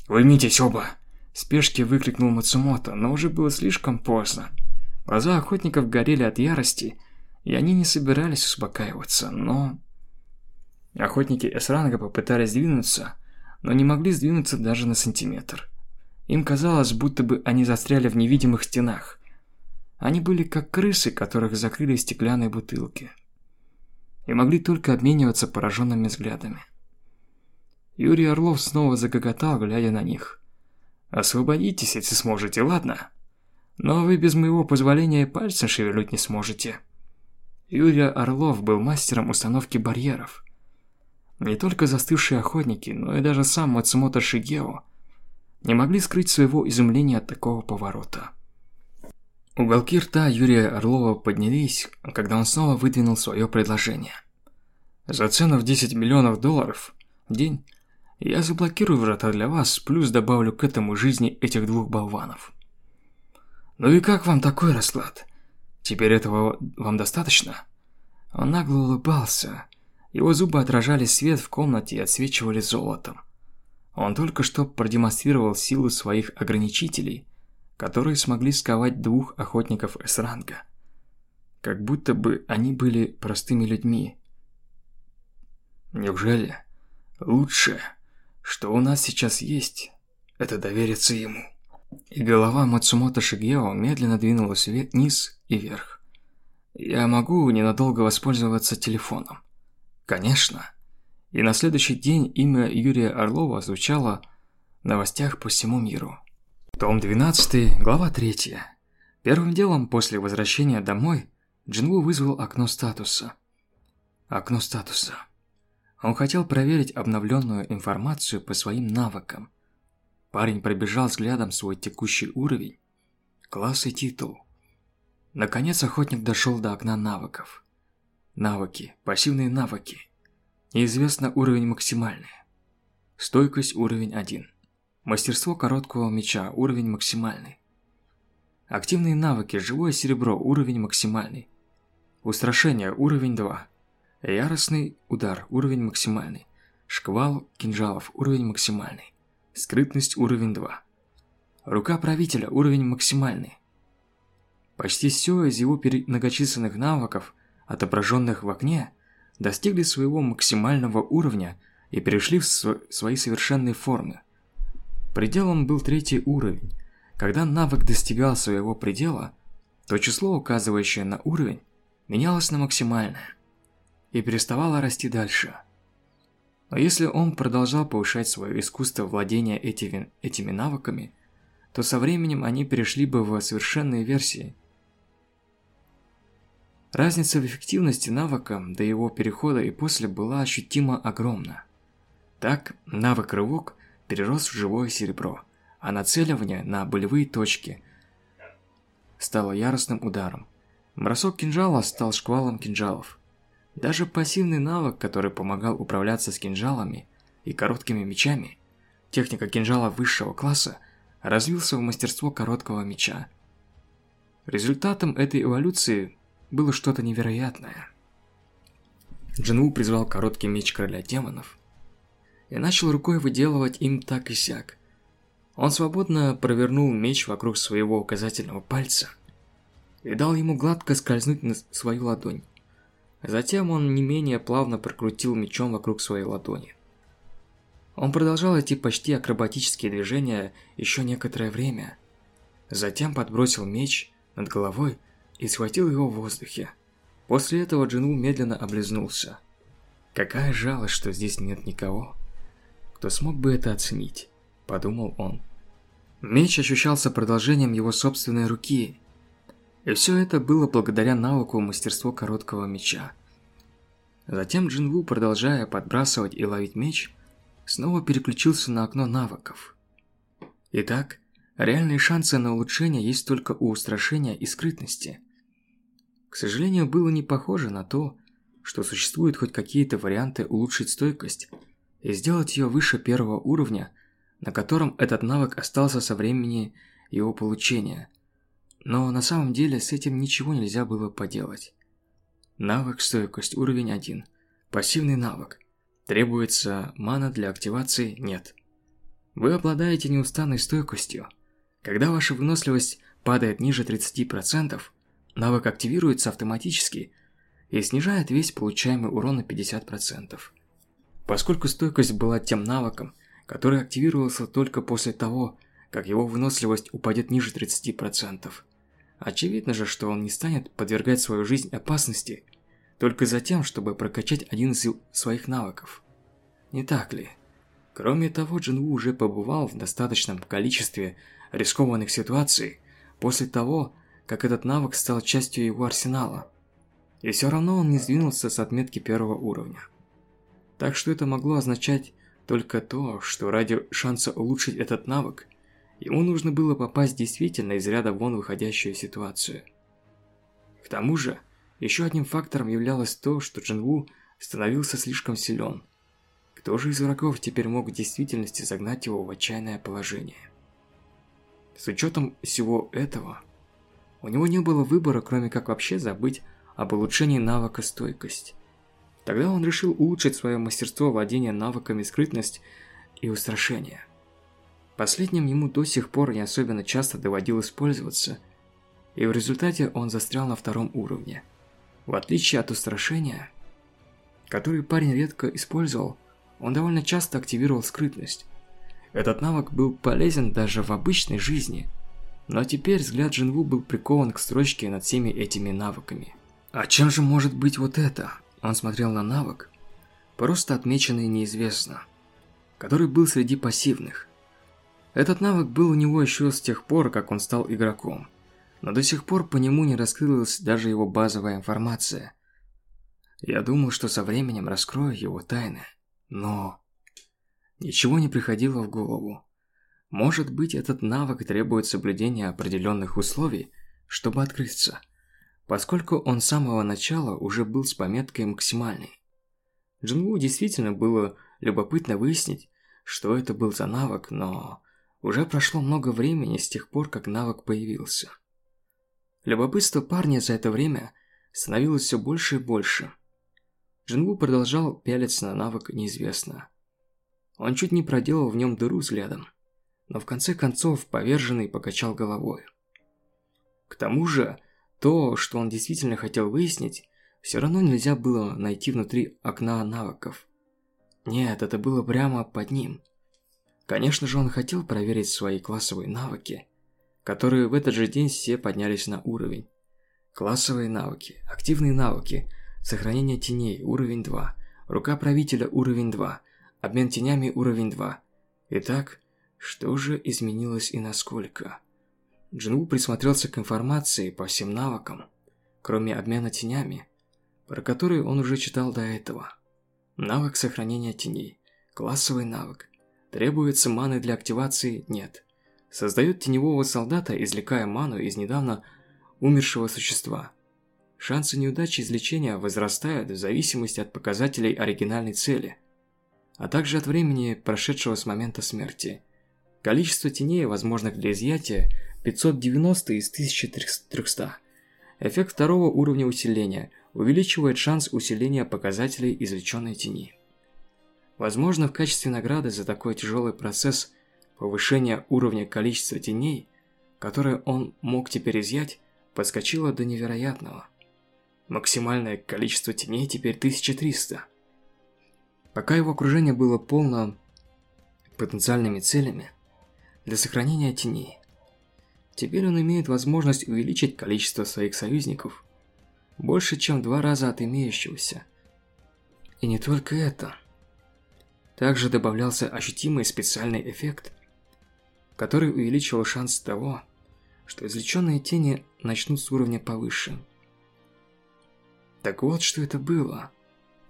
«Уймитесь оба!» В спешке выкрикнул Мацумото, но уже было слишком поздно. Глаза охотников горели от ярости, и они не собирались успокаиваться, но... Охотники С-ранга попытались двинуться, но не могли сдвинуться даже на сантиметр. Им казалось, будто бы они застряли в невидимых стенах. Они были как крысы, которых закрыли стеклянные бутылки. И могли только обмениваться пораженными взглядами. Юрий Орлов снова загоготал, глядя на них. «Освободитесь, если сможете, ладно? Но вы без моего позволения пальцем шевельнуть не сможете». Юрий Орлов был мастером установки барьеров. Не только застывшие охотники, но и даже сам Мацумото Шигео не могли скрыть своего изумления от такого поворота. Уголки рта Юрия Орлова поднялись, когда он снова выдвинул свое предложение. «За цену в 10 миллионов долларов в день я заблокирую врата для вас, плюс добавлю к этому жизни этих двух болванов». «Ну и как вам такой расклад? Теперь этого вам достаточно?» Он нагло улыбался, его зубы отражали свет в комнате и отсвечивали золотом. Он только что продемонстрировал силу своих ограничителей, которые смогли сковать двух охотников С-ранга. Как будто бы они были простыми людьми. Неужели лучшее, что у нас сейчас есть, это довериться ему? И голова Мацумото Шигео медленно двинулась вниз и вверх. Я могу ненадолго воспользоваться телефоном. Конечно. И на следующий день имя Юрия Орлова звучало в новостях по всему миру. Том 12, глава 3. Первым делом после возвращения домой Джинву вызвал окно статуса. Окно статуса. Он хотел проверить обновленную информацию по своим навыкам. Парень пробежал взглядом свой текущий уровень, класс и титул. Наконец охотник дошел до окна навыков. Навыки. Пассивные навыки. Неизвестно уровень максимальный. Стойкость уровень 1. Мастерство короткого меча уровень максимальный. Активные навыки живое серебро уровень максимальный. Устрашение уровень 2. Яростный удар уровень максимальный. Шквал кинжалов уровень максимальный. Скрытность уровень 2. Рука правителя уровень максимальный. Почти все из его многочисленных навыков отображенных в окне, достигли своего максимального уровня и перешли в свои совершенные формы. Пределом был третий уровень. Когда навык достигал своего предела, то число, указывающее на уровень, менялось на максимальное и переставало расти дальше. Но если он продолжал повышать свое искусство владения этими, этими навыками, то со временем они перешли бы в совершенные версии – Разница в эффективности навыка до его перехода и после была ощутимо огромна. Так, навык рывок перерос в живое серебро, а нацеливание на болевые точки стало яростным ударом. Бросок кинжала стал шквалом кинжалов. Даже пассивный навык, который помогал управляться с кинжалами и короткими мечами, техника кинжала высшего класса, развился в мастерство короткого меча. Результатом этой эволюции было что-то невероятное. Джинву призвал короткий меч короля демонов и начал рукой выделывать им так и сяк. Он свободно провернул меч вокруг своего указательного пальца и дал ему гладко скользнуть на свою ладонь. Затем он не менее плавно прокрутил мечом вокруг своей ладони. Он продолжал эти почти акробатические движения еще некоторое время. Затем подбросил меч над головой и схватил его в воздухе. После этого Джину медленно облизнулся. Какая жалость, что здесь нет никого, кто смог бы это оценить, подумал он. Меч ощущался продолжением его собственной руки, и все это было благодаря навыку мастерства короткого меча. Затем Джинву, продолжая подбрасывать и ловить меч, снова переключился на окно навыков. Итак, реальные шансы на улучшение есть только у устрашения и скрытности – к сожалению, было не похоже на то, что существуют хоть какие-то варианты улучшить стойкость и сделать ее выше первого уровня на котором этот навык остался со времени его получения. Но на самом деле с этим ничего нельзя было поделать. Навык стойкость уровень 1. Пассивный навык. Требуется мана для активации? Нет. Вы обладаете неустанной стойкостью. Когда ваша выносливость падает ниже 30%, навык активируется автоматически и снижает весь получаемый урон на 50%. Поскольку стойкость была тем навыком, который активировался только после того, как его выносливость упадет ниже 30%. Очевидно же, что он не станет подвергать свою жизнь опасности только за тем, чтобы прокачать один из своих навыков. Не так ли? Кроме того, Джинву уже побывал в достаточном количестве рискованных ситуаций после того, как этот навык стал частью его арсенала. И все равно он не сдвинулся с отметки первого уровня. Так что это могло означать только то, что ради шанса улучшить этот навык, ему нужно было попасть действительно из ряда вон выходящую ситуацию. К тому же, еще одним фактором являлось то, что Джинву становился слишком силен – кто же из врагов теперь мог в действительности загнать его в отчаянное положение? С учетом всего этого, у него не было выбора, кроме как вообще забыть об улучшении навыка стойкость. Тогда он решил улучшить свое мастерство владения навыками скрытность и устрашение. Последним ему до сих пор не особенно часто доводилось пользоваться, и в результате он застрял на втором уровне. В отличие от устрашения, который парень редко использовал, он довольно часто активировал скрытность. Этот навык был полезен даже в обычной жизни, но теперь взгляд Джинву был прикован к строчке над всеми этими навыками. А чем же может быть вот это? Он смотрел на навык, просто отмеченный неизвестно, который был среди пассивных. Этот навык был у него еще с тех пор, как он стал игроком, но до сих пор по нему не раскрылась даже его базовая информация. Я думал, что со временем раскрою его тайны. Но... Ничего не приходило в голову. Может быть, этот навык требует соблюдения определенных условий, чтобы открыться, поскольку он с самого начала уже был с пометкой «максимальный». Джинву действительно было любопытно выяснить, что это был за навык, но уже прошло много времени с тех пор, как навык появился. Любопытство парня за это время становилось все больше и больше – Джингу продолжал пялиться на навык неизвестно. Он чуть не проделал в нем дыру взглядом, но в конце концов поверженный покачал головой. К тому же, то, что он действительно хотел выяснить, все равно нельзя было найти внутри окна навыков. Нет, это было прямо под ним. Конечно же, он хотел проверить свои классовые навыки, которые в этот же день все поднялись на уровень. Классовые навыки, активные навыки – Сохранение теней, уровень 2. Рука правителя, уровень 2. Обмен тенями, уровень 2. Итак, что же изменилось и насколько? Джинву присмотрелся к информации по всем навыкам, кроме обмена тенями, про которые он уже читал до этого. Навык сохранения теней. Классовый навык. Требуется маны для активации? Нет. Создает теневого солдата, извлекая ману из недавно умершего существа – шансы неудачи излечения возрастают в зависимости от показателей оригинальной цели, а также от времени, прошедшего с момента смерти. Количество теней, возможных для изъятия, 590 из 1300. Эффект второго уровня усиления увеличивает шанс усиления показателей извлеченной тени. Возможно, в качестве награды за такой тяжелый процесс повышения уровня количества теней, которые он мог теперь изъять, подскочило до невероятного. Максимальное количество теней теперь 1300. Пока его окружение было полно потенциальными целями для сохранения теней, теперь он имеет возможность увеличить количество своих союзников больше, чем в два раза от имеющегося. И не только это. Также добавлялся ощутимый специальный эффект, который увеличивал шанс того, что извлеченные тени начнут с уровня повыше – так вот, что это было.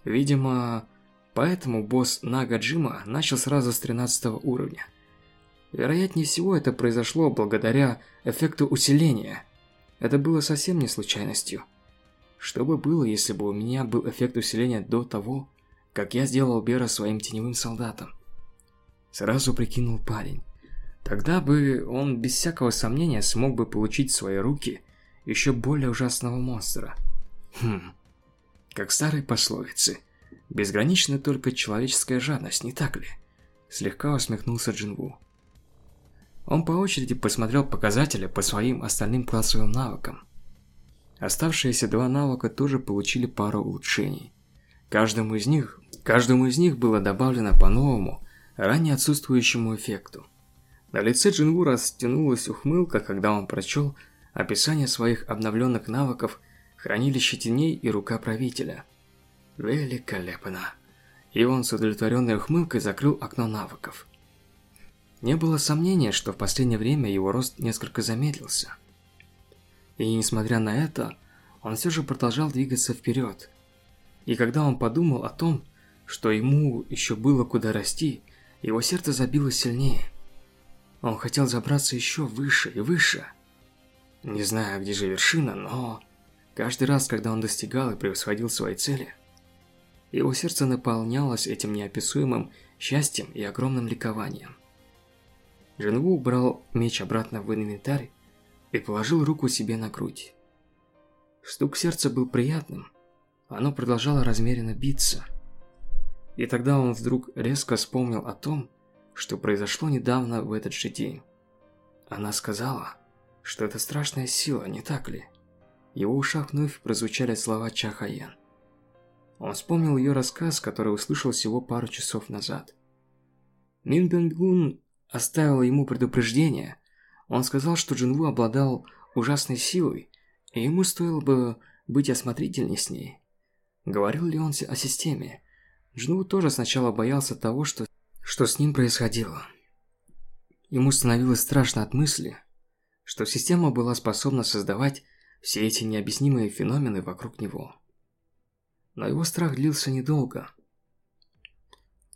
Видимо, поэтому босс Нагаджима начал сразу с 13 уровня. Вероятнее всего, это произошло благодаря эффекту усиления. Это было совсем не случайностью. Что бы было, если бы у меня был эффект усиления до того, как я сделал Бера своим теневым солдатом? Сразу прикинул парень. Тогда бы он без всякого сомнения смог бы получить в свои руки еще более ужасного монстра. Хм, как старые пословицы. Безгранична только человеческая жадность, не так ли? Слегка усмехнулся Джинву. Он по очереди посмотрел показатели по своим остальным классовым навыкам. Оставшиеся два навыка тоже получили пару улучшений. Каждому из них, каждому из них было добавлено по новому, ранее отсутствующему эффекту. На лице Джинву растянулась ухмылка, когда он прочел описание своих обновленных навыков «Хранилище теней» и «Рука правителя». Великолепно. И он с удовлетворенной ухмылкой закрыл окно навыков. Не было сомнения, что в последнее время его рост несколько замедлился. И несмотря на это, он все же продолжал двигаться вперед. И когда он подумал о том, что ему еще было куда расти, его сердце забилось сильнее. Он хотел забраться еще выше и выше. Не знаю, где же вершина, но... Каждый раз, когда он достигал и превосходил свои цели, его сердце наполнялось этим неописуемым счастьем и огромным ликованием. Джинву убрал меч обратно в инвентарь и положил руку себе на грудь. Стук сердца был приятным, оно продолжало размеренно биться. И тогда он вдруг резко вспомнил о том, что произошло недавно в этот же день. Она сказала, что это страшная сила, не так ли? Его ушах вновь прозвучали слова Чахаян. Он вспомнил ее рассказ, который услышал всего пару часов назад. Мин Бенгун оставил ему предупреждение. Он сказал, что Джинву обладал ужасной силой, и ему стоило бы быть осмотрительней с ней. Говорил ли он о системе? Джинву тоже сначала боялся того, что что с ним происходило. Ему становилось страшно от мысли, что система была способна создавать все эти необъяснимые феномены вокруг него. Но его страх длился недолго.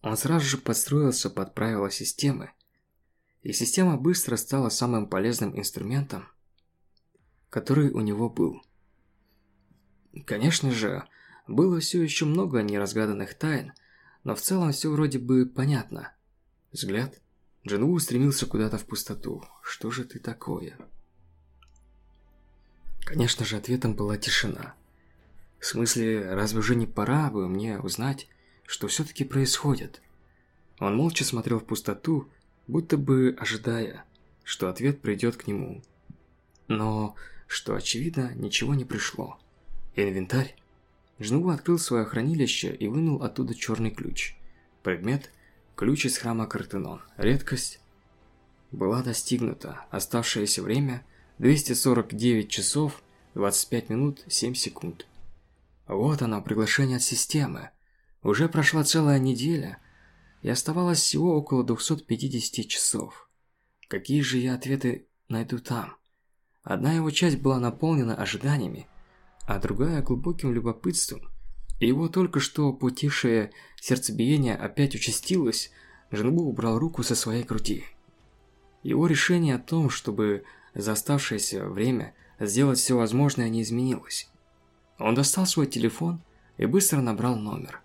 Он сразу же подстроился под правила системы, и система быстро стала самым полезным инструментом, который у него был. Конечно же, было все еще много неразгаданных тайн, но в целом все вроде бы понятно. Взгляд. Джинву устремился куда-то в пустоту. Что же ты такое? Конечно же, ответом была тишина. В смысле, разве уже не пора бы мне узнать, что все-таки происходит? Он молча смотрел в пустоту, будто бы ожидая, что ответ придет к нему. Но, что очевидно, ничего не пришло. Инвентарь Жнуа открыл свое хранилище и вынул оттуда черный ключ. Предмет – ключ из храма Картенон. Редкость была достигнута. Оставшееся время – 249 часов, 25 минут, 7 секунд. Вот оно, приглашение от системы. Уже прошла целая неделя, и оставалось всего около 250 часов. Какие же я ответы найду там? Одна его часть была наполнена ожиданиями, а другая глубоким любопытством. И его только что потихшее сердцебиение опять участилось, Женбу убрал руку со своей груди. Его решение о том, чтобы за оставшееся время сделать все возможное, не изменилось. Он достал свой телефон и быстро набрал номер.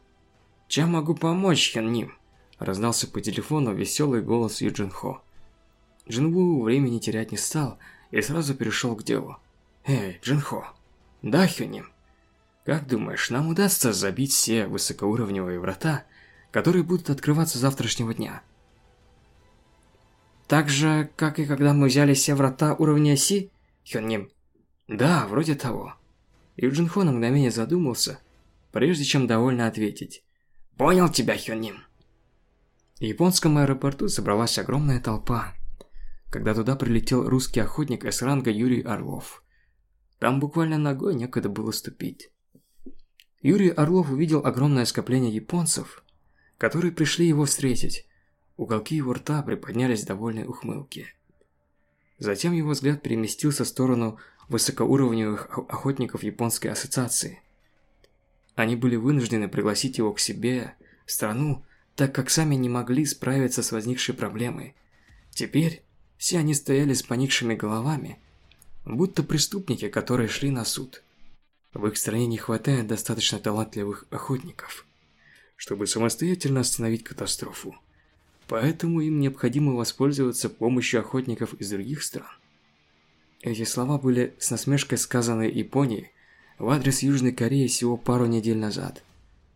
«Чем могу помочь, Хен Ним?» Раздался по телефону веселый голос Юджин Хо. Джинву времени терять не стал и сразу перешел к делу. «Эй, Джин Хо, да, Хюним? Как думаешь, нам удастся забить все высокоуровневые врата, которые будут открываться завтрашнего дня? Так же, как и когда мы взяли все врата уровня Си, Хюним? Да, вроде того. Юджин Хо на мгновение задумался, прежде чем довольно ответить. Понял тебя, Хюним. В японском аэропорту собралась огромная толпа, когда туда прилетел русский охотник с ранга Юрий Орлов. Там буквально ногой некогда было ступить. Юрий Орлов увидел огромное скопление японцев, которые пришли его встретить. Уголки его рта приподнялись в довольной ухмылке. Затем его взгляд переместился в сторону высокоуровневых охотников японской ассоциации. Они были вынуждены пригласить его к себе в страну, так как сами не могли справиться с возникшей проблемой. Теперь все они стояли с поникшими головами будто преступники, которые шли на суд. В их стране не хватает достаточно талантливых охотников, чтобы самостоятельно остановить катастрофу. Поэтому им необходимо воспользоваться помощью охотников из других стран. Эти слова были с насмешкой сказаны Японии в адрес Южной Кореи всего пару недель назад.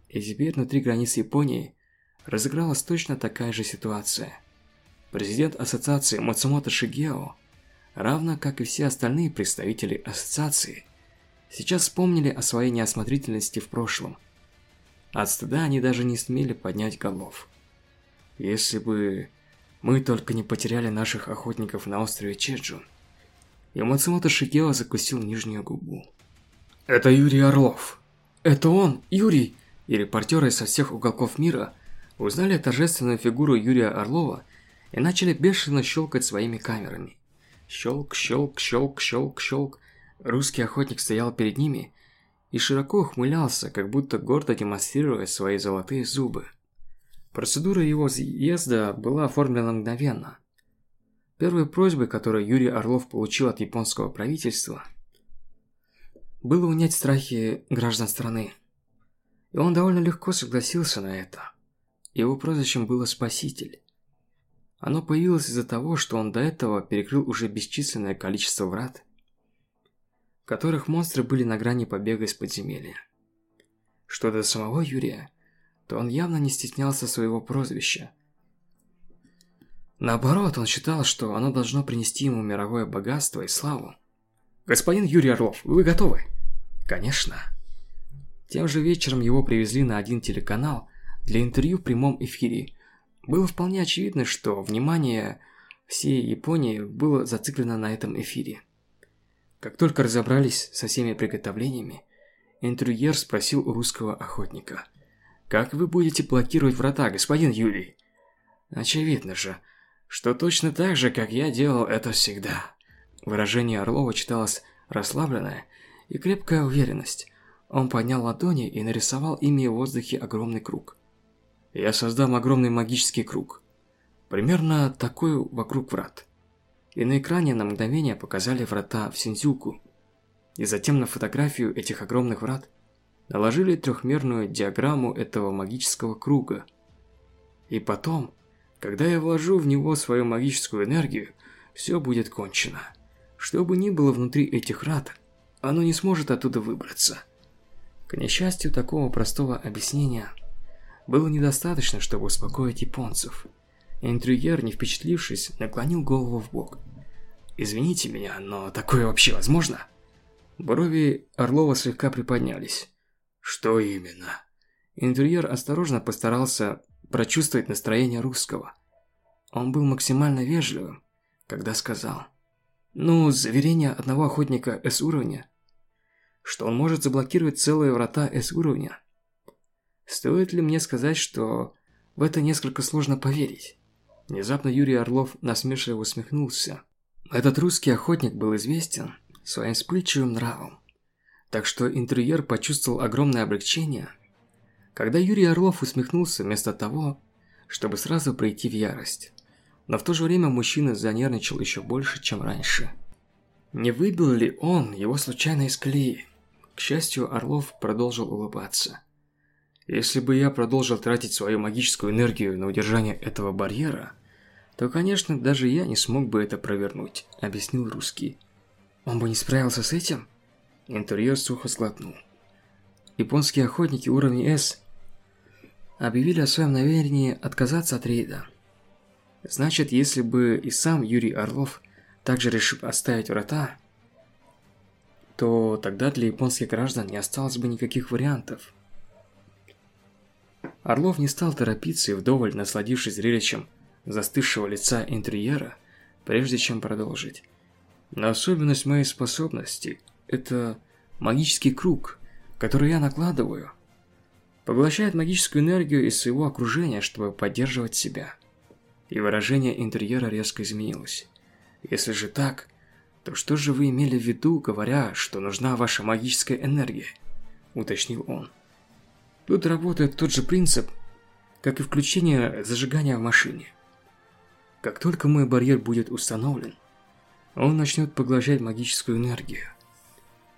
И теперь внутри границ Японии разыгралась точно такая же ситуация. Президент ассоциации Мацумото Шигео, равно как и все остальные представители ассоциации, сейчас вспомнили о своей неосмотрительности в прошлом. От стыда они даже не смели поднять голов. Если бы мы только не потеряли наших охотников на острове Чеджу, и Мацумото Шигео закусил нижнюю губу. «Это Юрий Орлов!» «Это он, Юрий!» И репортеры со всех уголков мира узнали торжественную фигуру Юрия Орлова и начали бешено щелкать своими камерами. Щелк, щелк, щелк, щелк, щелк. Русский охотник стоял перед ними и широко ухмылялся, как будто гордо демонстрируя свои золотые зубы. Процедура его съезда была оформлена мгновенно – Первой просьбой, которую Юрий Орлов получил от японского правительства, было унять страхи граждан страны. И он довольно легко согласился на это. Его прозвищем было «Спаситель». Оно появилось из-за того, что он до этого перекрыл уже бесчисленное количество врат, которых монстры были на грани побега из подземелья. Что до самого Юрия, то он явно не стеснялся своего прозвища – Наоборот, он считал, что оно должно принести ему мировое богатство и славу. «Господин Юрий Орлов, вы готовы?» «Конечно». Тем же вечером его привезли на один телеканал для интервью в прямом эфире. Было вполне очевидно, что внимание всей Японии было зациклено на этом эфире. Как только разобрались со всеми приготовлениями, интервьюер спросил у русского охотника. «Как вы будете блокировать врата, господин Юрий?» «Очевидно же, что точно так же, как я делал это всегда. Выражение Орлова читалось расслабленная и крепкая уверенность. Он поднял ладони и нарисовал ими в воздухе огромный круг. Я создам огромный магический круг. Примерно такой вокруг врат. И на экране на мгновение показали врата в Синдзюку. И затем на фотографию этих огромных врат наложили трехмерную диаграмму этого магического круга. И потом когда я вложу в него свою магическую энергию, все будет кончено. Что бы ни было внутри этих рад, оно не сможет оттуда выбраться. К несчастью, такого простого объяснения было недостаточно, чтобы успокоить японцев. Интерьер, не впечатлившись, наклонил голову в бок. «Извините меня, но такое вообще возможно?» Брови Орлова слегка приподнялись. «Что именно?» Интерьер осторожно постарался прочувствовать настроение русского. Он был максимально вежливым, когда сказал, ну, заверение одного охотника С-уровня, что он может заблокировать целые врата С-уровня. Стоит ли мне сказать, что в это несколько сложно поверить? Внезапно Юрий Орлов насмешливо усмехнулся. Этот русский охотник был известен своим вспыльчивым нравом. Так что интерьер почувствовал огромное облегчение – когда Юрий Орлов усмехнулся вместо того, чтобы сразу прийти в ярость. Но в то же время мужчина занервничал еще больше, чем раньше. Не выбил ли он его случайно из колеи? К счастью, Орлов продолжил улыбаться. Если бы я продолжил тратить свою магическую энергию на удержание этого барьера, то, конечно, даже я не смог бы это провернуть, объяснил русский. Он бы не справился с этим? Интерьер сухо сглотнул. Японские охотники уровня S объявили о своем намерении отказаться от рейда. Значит, если бы и сам Юрий Орлов также решил оставить врата, то тогда для японских граждан не осталось бы никаких вариантов. Орлов не стал торопиться и вдоволь насладившись зрелищем застывшего лица интерьера, прежде чем продолжить. Но особенность моей способности – это магический круг, который я накладываю – поглощает магическую энергию из своего окружения, чтобы поддерживать себя. И выражение интерьера резко изменилось. Если же так, то что же вы имели в виду, говоря, что нужна ваша магическая энергия? Уточнил он. Тут работает тот же принцип, как и включение зажигания в машине. Как только мой барьер будет установлен, он начнет поглощать магическую энергию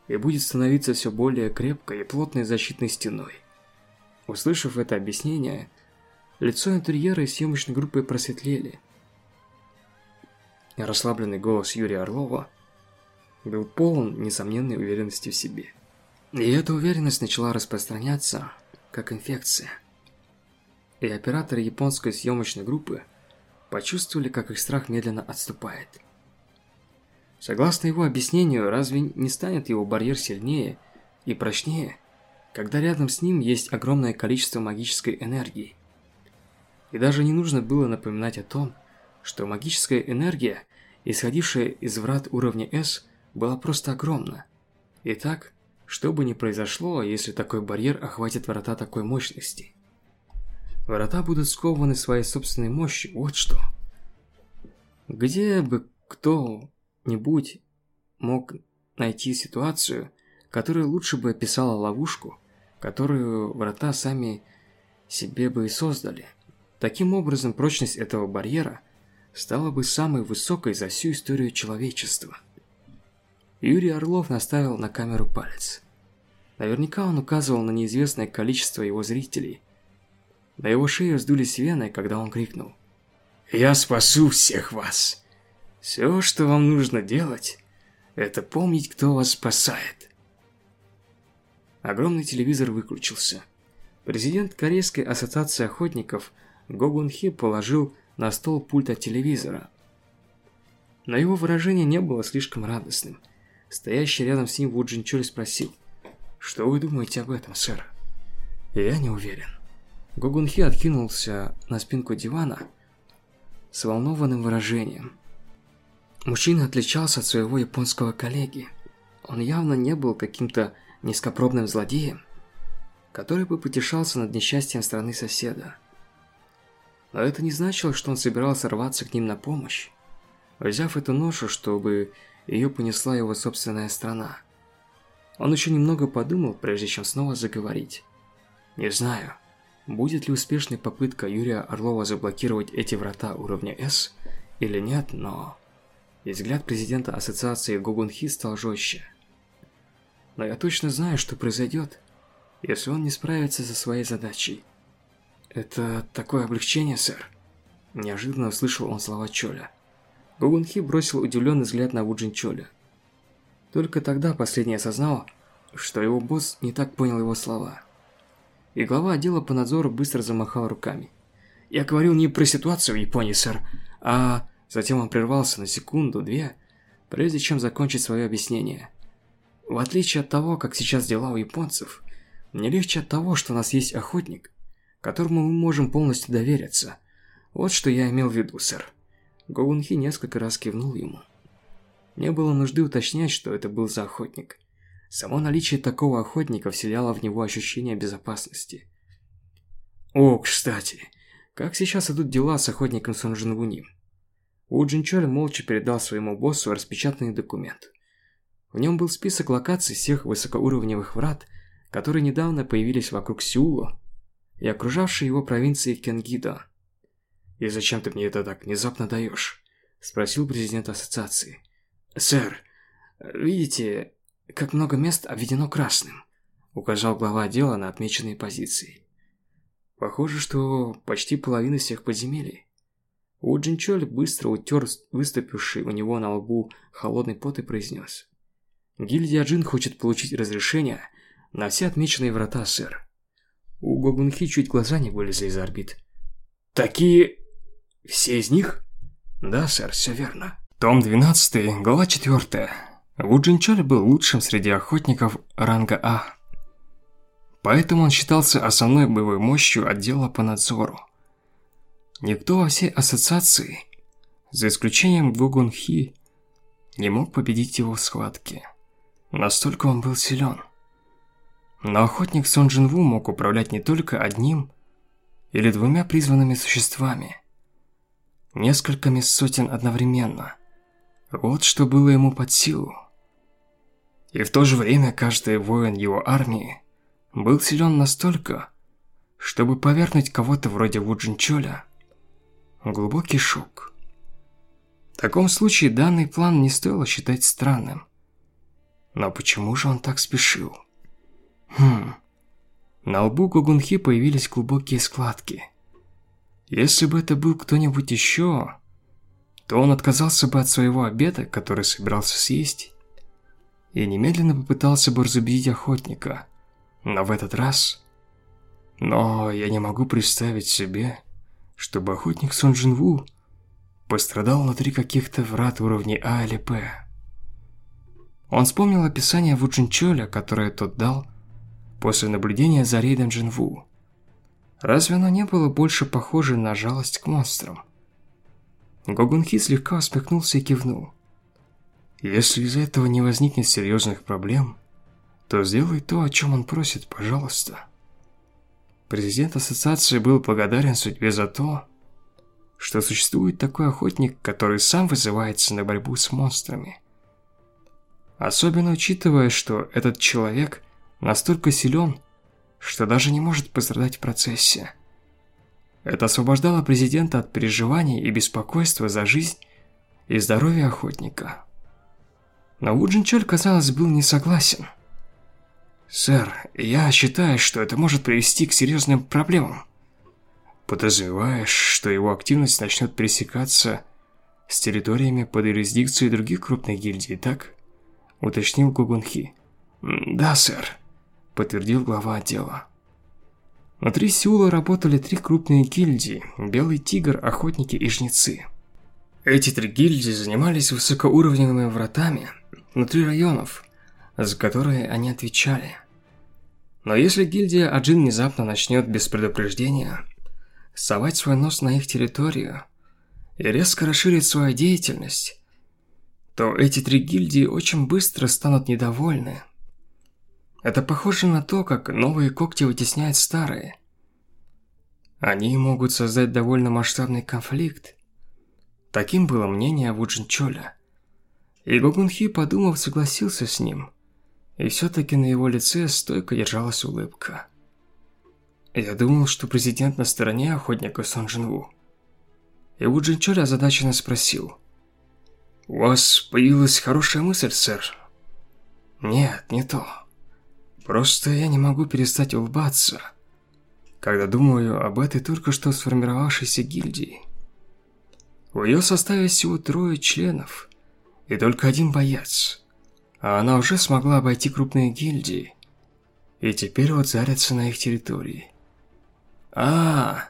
и будет становиться все более крепкой и плотной защитной стеной. Услышав это объяснение, Лицо интерьера и съемочной группы просветлели. Расслабленный голос Юрия Орлова был полон несомненной уверенности в себе. И эта уверенность начала распространяться, как инфекция. И операторы японской съемочной группы почувствовали, как их страх медленно отступает. Согласно его объяснению, разве не станет его барьер сильнее и прочнее, когда рядом с ним есть огромное количество магической энергии? И даже не нужно было напоминать о том, что магическая энергия, исходившая из врат уровня S, была просто огромна. Итак, что бы ни произошло, если такой барьер охватит врата такой мощности? Врата будут скованы своей собственной мощью, вот что. Где бы кто-нибудь мог найти ситуацию, которая лучше бы описала ловушку, которую врата сами себе бы и создали. Таким образом, прочность этого барьера стала бы самой высокой за всю историю человечества. Юрий Орлов наставил на камеру палец. Наверняка он указывал на неизвестное количество его зрителей. На его шее вздулись вены, когда он крикнул. «Я спасу всех вас! Все, что вам нужно делать, это помнить, кто вас спасает!» Огромный телевизор выключился. Президент Корейской ассоциации охотников Гогун Хи положил на стол пульт от телевизора. Но его выражение не было слишком радостным. Стоящий рядом с ним Ву Джинчоль спросил, «Что вы думаете об этом, сэр?» «Я не уверен». Гогунхи откинулся на спинку дивана с волнованным выражением. Мужчина отличался от своего японского коллеги. Он явно не был каким-то низкопробным злодеем, который бы потешался над несчастьем страны соседа. Но это не значило, что он собирался рваться к ним на помощь, взяв эту ношу, чтобы ее понесла его собственная страна. Он еще немного подумал, прежде чем снова заговорить. Не знаю, будет ли успешной попытка Юрия Орлова заблокировать эти врата уровня S или нет, но... И взгляд президента ассоциации Гогунхи стал жестче. Но я точно знаю, что произойдет, если он не справится со своей задачей. Это такое облегчение, сэр. Неожиданно услышал он слова Чоля. Гогунхи бросил удивленный взгляд на Вуджин Чоля. Только тогда последний осознал, что его босс не так понял его слова. И глава отдела по надзору быстро замахал руками. «Я говорил не про ситуацию в Японии, сэр, а...» Затем он прервался на секунду-две, прежде чем закончить свое объяснение. В отличие от того, как сейчас дела у японцев, мне легче от того, что у нас есть охотник, которому мы можем полностью довериться. Вот что я имел в виду, сэр. Гоунхи несколько раз кивнул ему. Не было нужды уточнять, что это был за охотник. Само наличие такого охотника вселяло в него ощущение безопасности. О, кстати, как сейчас идут дела с охотником Сонжин У Джинчоль молча передал своему боссу распечатанный документ. В нем был список локаций всех высокоуровневых врат, которые недавно появились вокруг Сеула и окружавшей его провинции Кенгидо. «И зачем ты мне это так внезапно даешь?» – спросил президент ассоциации. «Сэр, видите, как много мест обведено красным», – указал глава отдела на отмеченные позиции. «Похоже, что почти половина всех подземелий». У Джинчоль быстро утер выступивший у него на лбу холодный пот и произнес. «Гильдия Джин хочет получить разрешение на все отмеченные врата, сэр». У Гогунхи чуть глаза не вылезли из орбит. «Такие все из них? Да, сэр, все верно. Том 12, глава 4. Ву Джинчоль был лучшим среди охотников ранга А. Поэтому он считался основной боевой мощью отдела по надзору. Никто во всей ассоциации, за исключением Гугун Хи, не мог победить его в схватке. Настолько он был силен. Но охотник Сон Джин Ву мог управлять не только одним или двумя призванными существами – несколькими сотен одновременно. Вот что было ему под силу. И в то же время каждый воин его армии был силен настолько, чтобы повернуть кого-то вроде Вуджинчоля. Глубокий шок. В таком случае данный план не стоило считать странным. Но почему же он так спешил? Хм. На лбу Гугунхи появились глубокие складки – Если бы это был кто-нибудь еще, то он отказался бы от своего обеда, который собирался съесть, и немедленно попытался бы разубедить охотника. Но в этот раз... Но я не могу представить себе, чтобы охотник Сон Джин Ву пострадал внутри каких-то врат уровней А или П. Он вспомнил описание Вуджинчоля, которое тот дал после наблюдения за рейдом Джинву. Разве оно не было больше похоже на жалость к монстрам? Гогунхи слегка усмехнулся и кивнул. Если из-за этого не возникнет серьезных проблем, то сделай то, о чем он просит, пожалуйста. Президент ассоциации был благодарен судьбе за то, что существует такой охотник, который сам вызывается на борьбу с монстрами. Особенно учитывая, что этот человек настолько силен, что даже не может пострадать в процессе. Это освобождало президента от переживаний и беспокойства за жизнь и здоровье охотника. Но Вуджинчоль, казалось, был не согласен. «Сэр, я считаю, что это может привести к серьезным проблемам. Подразумеваешь, что его активность начнет пересекаться с территориями под юрисдикцией других крупных гильдий, так?» Уточнил Гугунхи. «Да, сэр», подтвердил глава отдела. Внутри Сеула работали три крупные гильдии – Белый Тигр, Охотники и Жнецы. Эти три гильдии занимались высокоуровневыми вратами внутри районов, за которые они отвечали. Но если гильдия Аджин внезапно начнет без предупреждения совать свой нос на их территорию и резко расширит свою деятельность, то эти три гильдии очень быстро станут недовольны – это похоже на то, как новые когти вытесняют старые. Они могут создать довольно масштабный конфликт. Таким было мнение Вуджинчоля. И Гогунхи, подумав, согласился с ним. И все-таки на его лице стойко держалась улыбка. Я думал, что президент на стороне охотника Сон Джинву. И Вуджинчоль озадаченно спросил. «У вас появилась хорошая мысль, сэр?» «Нет, не то». Просто я не могу перестать улыбаться, когда думаю об этой только что сформировавшейся гильдии. В ее составе всего трое членов и только один боец, а она уже смогла обойти крупные гильдии и теперь вот зарятся на их территории. А, -а, -а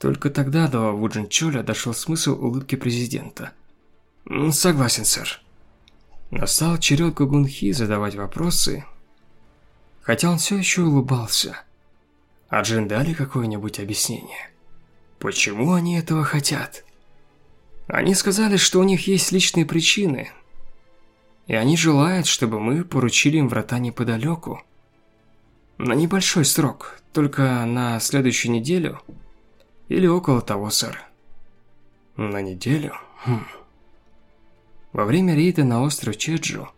только тогда до Вуджин Чоля дошел смысл улыбки президента. Согласен, сэр. Настал черед Гугунхи задавать вопросы, хотя он все еще улыбался. А Джин дали какое-нибудь объяснение? Почему они этого хотят? Они сказали, что у них есть личные причины, и они желают, чтобы мы поручили им врата неподалеку. На небольшой срок, только на следующую неделю или около того, сэр. На неделю? Хм. Во время рейда на остров Чеджу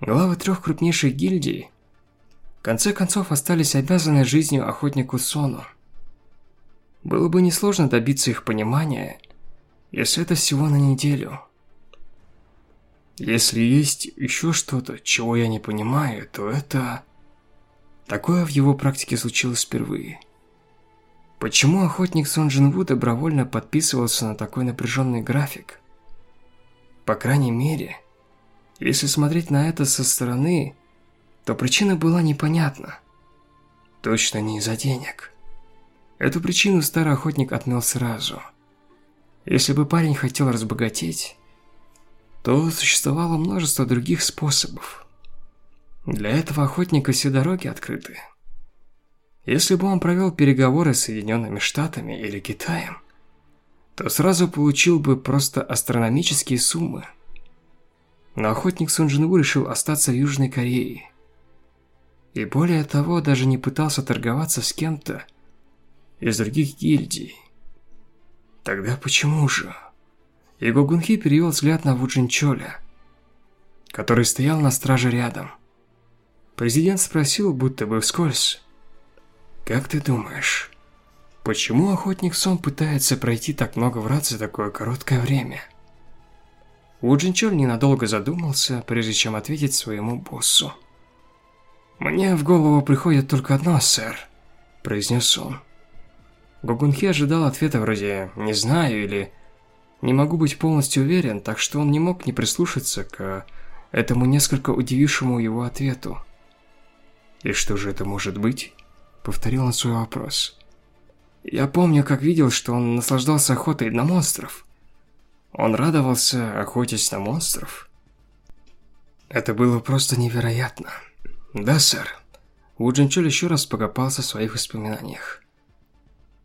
главы трех крупнейших гильдий конце концов остались обязаны жизнью охотнику Сону. Было бы несложно добиться их понимания, если это всего на неделю. Если есть еще что-то, чего я не понимаю, то это... Такое в его практике случилось впервые. Почему охотник Сон Джин Ву добровольно подписывался на такой напряженный график? По крайней мере, если смотреть на это со стороны, то причина была непонятна. Точно не из-за денег. Эту причину старый охотник отмел сразу. Если бы парень хотел разбогатеть, то существовало множество других способов. Для этого охотника все дороги открыты. Если бы он провел переговоры с Соединенными Штатами или Китаем, то сразу получил бы просто астрономические суммы. Но охотник Сун Джинву решил остаться в Южной Корее. И более того, даже не пытался торговаться с кем-то из других гильдий. Тогда почему же? И Гогунхи перевел взгляд на Вуджинчоля, который стоял на страже рядом. Президент спросил, будто бы вскользь. «Как ты думаешь, почему охотник Сон пытается пройти так много врат за такое короткое время?» Вуджинчоль ненадолго задумался, прежде чем ответить своему боссу. «Мне в голову приходит только одно, сэр», – произнес он. Гогунхи ожидал ответа вроде «не знаю» или «не могу быть полностью уверен», так что он не мог не прислушаться к этому несколько удивившему его ответу. «И что же это может быть?» – повторил он свой вопрос. «Я помню, как видел, что он наслаждался охотой на монстров. Он радовался, охотясь на монстров. Это было просто невероятно. Да, сэр». Ву Джинчоль еще раз покопался в своих воспоминаниях.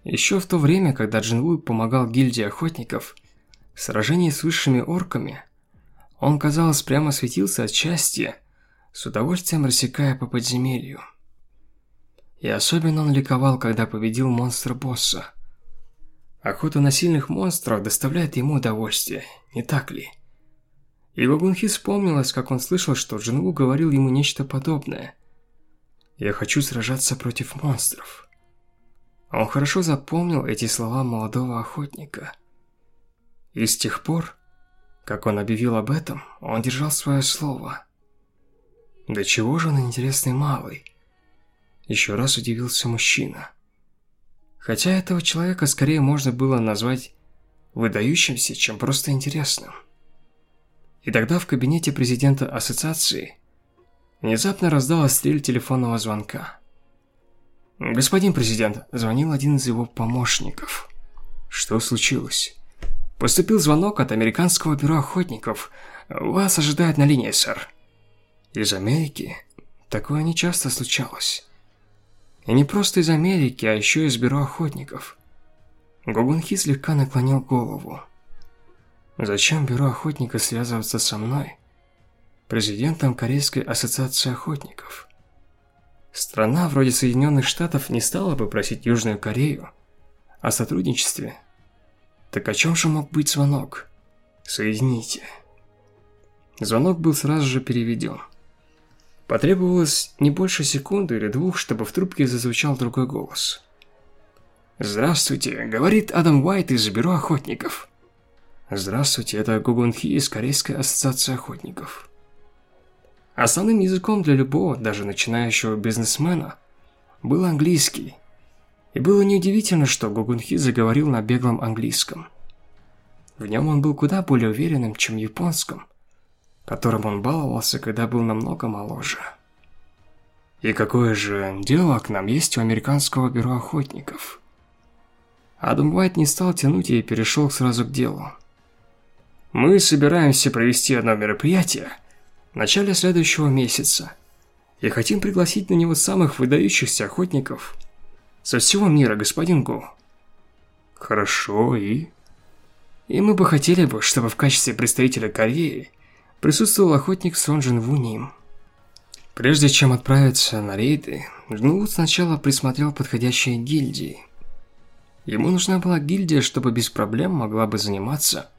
Еще в то время, когда Джинву помогал гильдии охотников в сражении с высшими орками, он, казалось, прямо светился от счастья, с удовольствием рассекая по подземелью. И особенно он ликовал, когда победил монстра-босса. Охота на сильных монстров доставляет ему удовольствие, не так ли? И Вагунхи вспомнилось, как он слышал, что Джинву говорил ему нечто подобное. «Я хочу сражаться против монстров». Он хорошо запомнил эти слова молодого охотника. И с тех пор, как он объявил об этом, он держал свое слово. Да чего же он интересный малый? Еще раз удивился мужчина. Хотя этого человека скорее можно было назвать выдающимся, чем просто интересным. И тогда в кабинете президента ассоциации внезапно раздалась стрель телефонного звонка. «Господин президент», – звонил один из его помощников. «Что случилось?» «Поступил звонок от американского бюро охотников. Вас ожидает на линии, сэр». «Из Америки?» Такое не часто случалось. И не просто из Америки, а еще из бюро охотников. Гогунхи слегка наклонил голову. Зачем бюро охотников связываться со мной, президентом Корейской ассоциации охотников? Страна вроде Соединенных Штатов не стала бы просить Южную Корею о сотрудничестве. Так о чем же мог быть звонок? Соедините. Звонок был сразу же переведен. Потребовалось не больше секунды или двух, чтобы в трубке зазвучал другой голос. «Здравствуйте», — говорит Адам Уайт из Бюро охотников. «Здравствуйте, это Гугунхи из Корейской ассоциации охотников». Основным языком для любого, даже начинающего бизнесмена, был английский. И было неудивительно, что Гогунхи заговорил на беглом английском. В нем он был куда более уверенным, чем японском, которым он баловался, когда был намного моложе. И какое же дело к нам есть у американского бюро охотников? Адам Уайт не стал тянуть и перешел сразу к делу. Мы собираемся провести одно мероприятие, в начале следующего месяца. И хотим пригласить на него самых выдающихся охотников со всего мира, господин Го. Хорошо, и... И мы бы хотели бы, чтобы в качестве представителя Кореи присутствовал охотник Сонджин Вуним. Прежде чем отправиться на рейды, Джнвуд сначала присмотрел подходящие гильдии. Ему нужна была гильдия, чтобы без проблем могла бы заниматься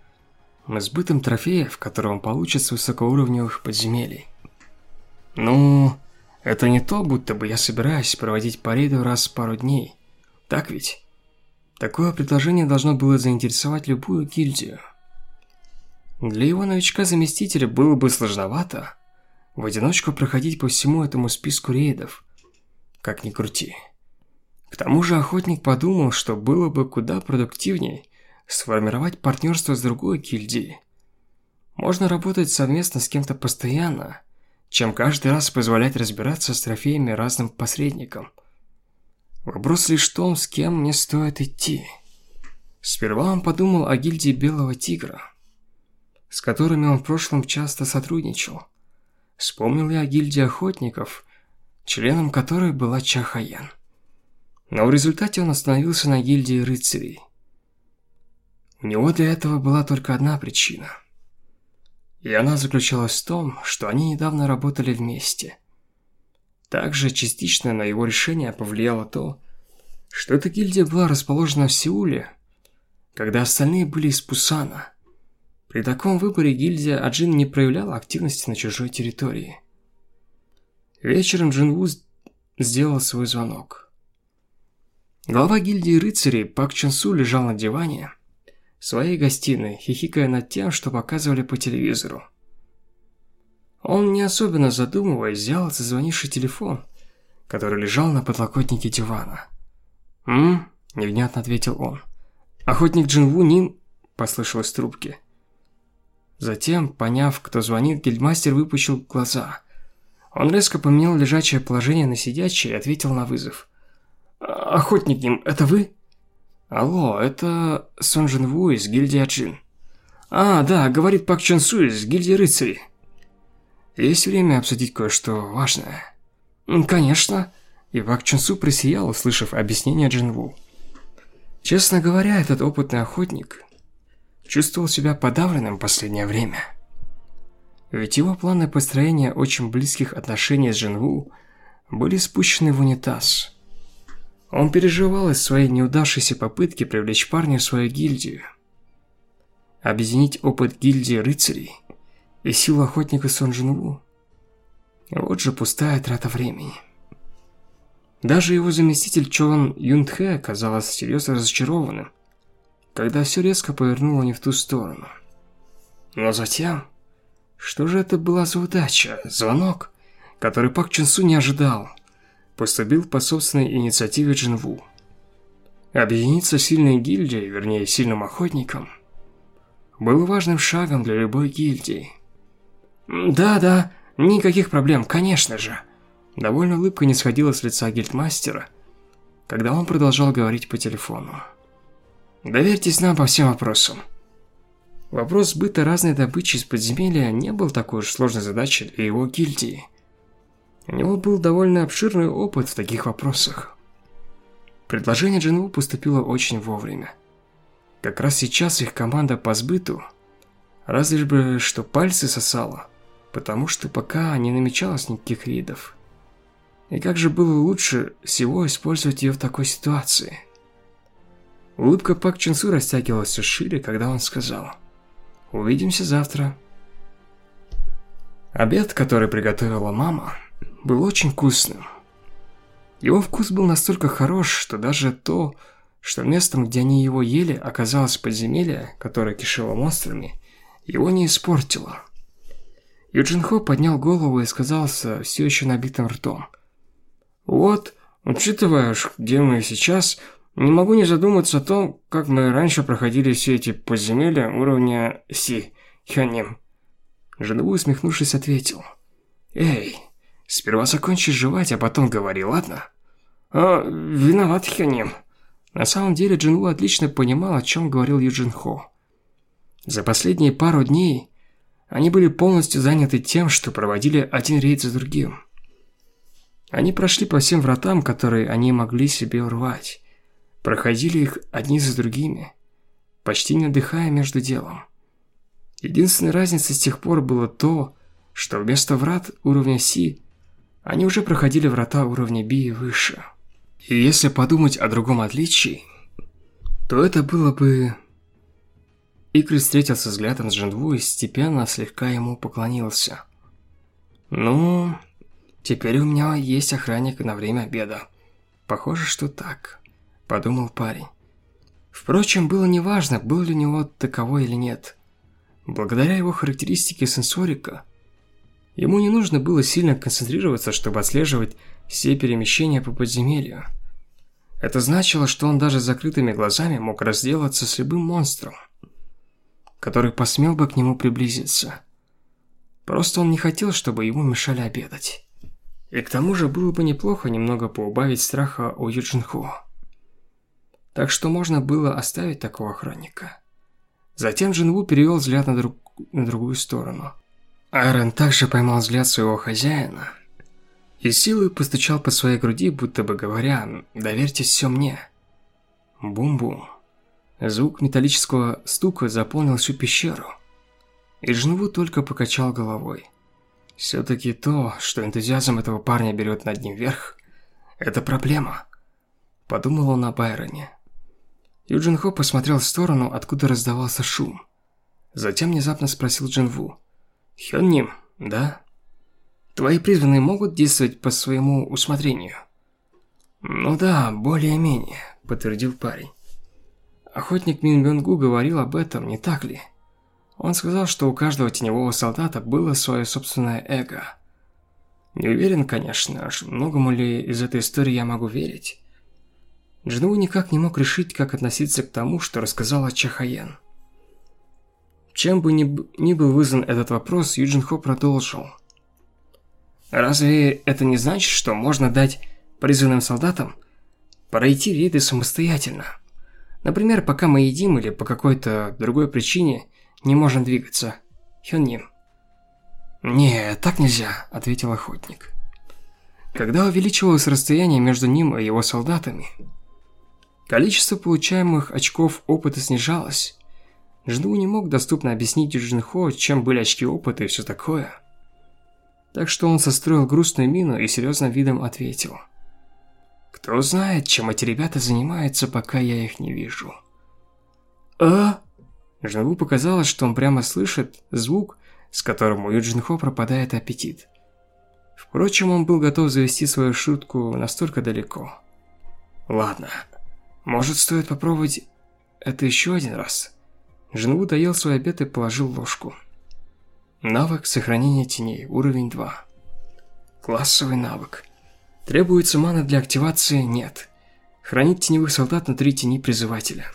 сбытом трофеев, которые он получит с высокоуровневых подземелий. Ну, это не то, будто бы я собираюсь проводить париду раз в пару дней. Так ведь? Такое предложение должно было заинтересовать любую гильдию. Для его новичка-заместителя было бы сложновато в одиночку проходить по всему этому списку рейдов. Как ни крути. К тому же охотник подумал, что было бы куда продуктивнее сформировать партнерство с другой гильдией. Можно работать совместно с кем-то постоянно, чем каждый раз позволять разбираться с трофеями разным посредникам. Вопрос лишь в том, с кем мне стоит идти. Сперва он подумал о гильдии Белого Тигра, с которыми он в прошлом часто сотрудничал. Вспомнил я о гильдии охотников, членом которой была Чахаян. Но в результате он остановился на гильдии рыцарей – у него для этого была только одна причина. И она заключалась в том, что они недавно работали вместе. Также частично на его решение повлияло то, что эта гильдия была расположена в Сеуле, когда остальные были из Пусана. При таком выборе гильдия Аджин не проявляла активности на чужой территории. Вечером Джин Ву сделал свой звонок. Глава гильдии рыцарей Пак Чон Су лежал на диване, в своей гостиной, хихикая над тем, что показывали по телевизору. Он, не особенно задумываясь, взял зазвонивший телефон, который лежал на подлокотнике дивана. «М? Невнятно ответил он. «Охотник Джинву Нин?» – послышалось в трубке. Затем, поняв, кто звонит, гильдмастер выпучил глаза. Он резко поменял лежачее положение на сидячее и ответил на вызов. «Охотник Нин, это вы?» «Алло, это Сон Джинву из гильдии Аджин». «А, да, говорит Пак Чон Су из гильдии рыцарей». «Есть время обсудить кое-что важное?» «Конечно». И Пак Чон Су просиял, услышав объяснение Джинву. Честно говоря, этот опытный охотник чувствовал себя подавленным в последнее время. Ведь его планы построения очень близких отношений с Джинву были спущены в унитаз. Он переживал из своей неудавшейся попытки привлечь парня в свою гильдию объединить опыт гильдии рыцарей и силу охотника Сон Джинву. Вот же пустая трата времени. Даже его заместитель Чон Юнтхэ оказался серьезно разочарованным, когда все резко повернуло не в ту сторону. Но затем... Что же это была за удача? Звонок, который Пак Чунсу не ожидал, поступил по собственной инициативе Джинву. Объединиться сильной гильдией, вернее сильным охотником – был важным шагом для любой гильдии. «Да-да, никаких проблем, конечно же». Довольно улыбка не сходила с лица гильдмастера, когда он продолжал говорить по телефону. «Доверьтесь нам по всем вопросам». Вопрос сбыта разной добычи из подземелья не был такой уж сложной задачей для его гильдии. У него был довольно обширный опыт в таких вопросах. Предложение Джинву поступило очень вовремя. Как раз сейчас их команда по сбыту, разве бы что пальцы сосала, потому что пока не намечалось никаких рейдов. И как же было лучше всего использовать ее в такой ситуации? Улыбка Пак Чунсу растягивалась все шире, когда он сказал «Увидимся завтра». Обед, который приготовила мама, был очень вкусным. Его вкус был настолько хорош, что даже то, что местом, где они его ели, оказалось подземелье, которое кишело монстрами, его не испортило. Юджин Хо поднял голову и сказал со все еще набитым ртом. «Вот, учитывая, где мы сейчас, не могу не задуматься о том, как мы раньше проходили все эти подземелья уровня Си, Хёним». Жену, усмехнувшись, ответил. «Эй, сперва закончи жевать, а потом говори, ладно?» «А, виноват, Хёним». На самом деле Джинву отлично понимал, о чем говорил Юджин Хо. За последние пару дней они были полностью заняты тем, что проводили один рейд за другим. Они прошли по всем вратам, которые они могли себе урвать. Проходили их одни за другими, почти не отдыхая между делом. Единственной разницей с тех пор было то, что вместо врат уровня Си, они уже проходили врата уровня Би и выше. И если подумать о другом отличии, то это было бы... Икры встретился взглядом с Джинву и степенно слегка ему поклонился. «Ну, теперь у меня есть охранник на время обеда. Похоже, что так», – подумал парень. Впрочем, было неважно, был ли у него таковой или нет. Благодаря его характеристике сенсорика, ему не нужно было сильно концентрироваться, чтобы отслеживать все перемещения по подземелью. Это значило, что он даже с закрытыми глазами мог разделаться с любым монстром, который посмел бы к нему приблизиться. Просто он не хотел, чтобы ему мешали обедать. И к тому же было бы неплохо немного поубавить страха у Юджинху. Так что можно было оставить такого охранника. Затем Джинву перевел взгляд на, друг... на другую сторону. Айрон также поймал взгляд своего хозяина – и силой постучал по своей груди, будто бы говоря «Доверьтесь все мне». Бум-бум. Звук металлического стука заполнил всю пещеру. И Джинву только покачал головой. Все-таки то, что энтузиазм этого парня берет над ним верх, это проблема. Подумал он о Байроне. Юджин Хо посмотрел в сторону, откуда раздавался шум. Затем внезапно спросил Джинву. «Хён Ним, да?» Твои призванные могут действовать по своему усмотрению. Ну да, более-менее, подтвердил парень. Охотник Мин Бёнгу говорил об этом, не так ли? Он сказал, что у каждого теневого солдата было свое собственное эго. Не уверен, конечно, аж многому ли из этой истории я могу верить. Джинву никак не мог решить, как относиться к тому, что рассказала Чахаян. Чем бы ни, ни был вызван этот вопрос, Юджин Хо продолжил. Разве это не значит, что можно дать призванным солдатам пройти рейды самостоятельно? Например, пока мы едим или по какой-то другой причине не можем двигаться. Хённим. «Не, так нельзя», — ответил охотник. Когда увеличивалось расстояние между ним и его солдатами, количество получаемых очков опыта снижалось. Жду не мог доступно объяснить Юджинхо, чем были очки опыта и все такое. Так что он состроил грустную мину и серьезным видом ответил. «Кто знает, чем эти ребята занимаются, пока я их не вижу». «А?» Жнаву показалось, что он прямо слышит звук, с которым у Юджинхо пропадает аппетит. Впрочем, он был готов завести свою шутку настолько далеко. Ладно, может стоит попробовать это еще один раз. Женву доел свой обед и положил ложку. Навык сохранения теней, уровень 2. Классовый навык. Требуется мана для активации? Нет. Хранить теневых солдат на три тени призывателя.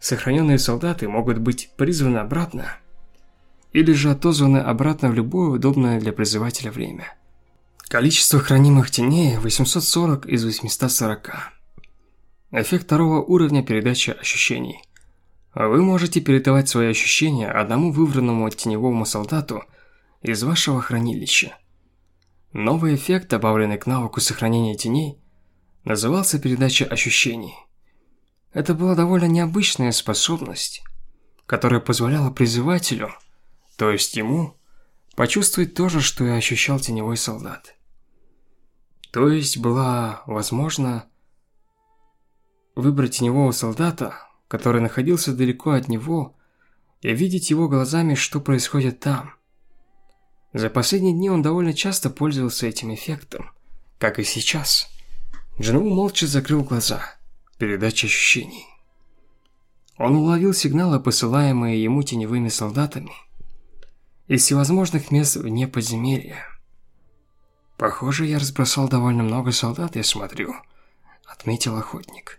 Сохраненные солдаты могут быть призваны обратно или же отозваны обратно в любое удобное для призывателя время. Количество хранимых теней 840 из 840. Эффект второго уровня передачи ощущений. Вы можете передавать свои ощущения одному выбранному теневому солдату из вашего хранилища. Новый эффект, добавленный к навыку сохранения теней, назывался передача ощущений. Это была довольно необычная способность, которая позволяла призывателю – то есть ему почувствовать то же, что и ощущал теневой солдат. То есть была возможно выбрать теневого солдата, который находился далеко от него, и видеть его глазами, что происходит там. За последние дни он довольно часто пользовался этим эффектом, как и сейчас. Джинву молча закрыл глаза. Передача ощущений. Он уловил сигналы, посылаемые ему теневыми солдатами – из всевозможных мест вне подземелья. Похоже, я разбросал довольно много солдат, я смотрю, отметил охотник.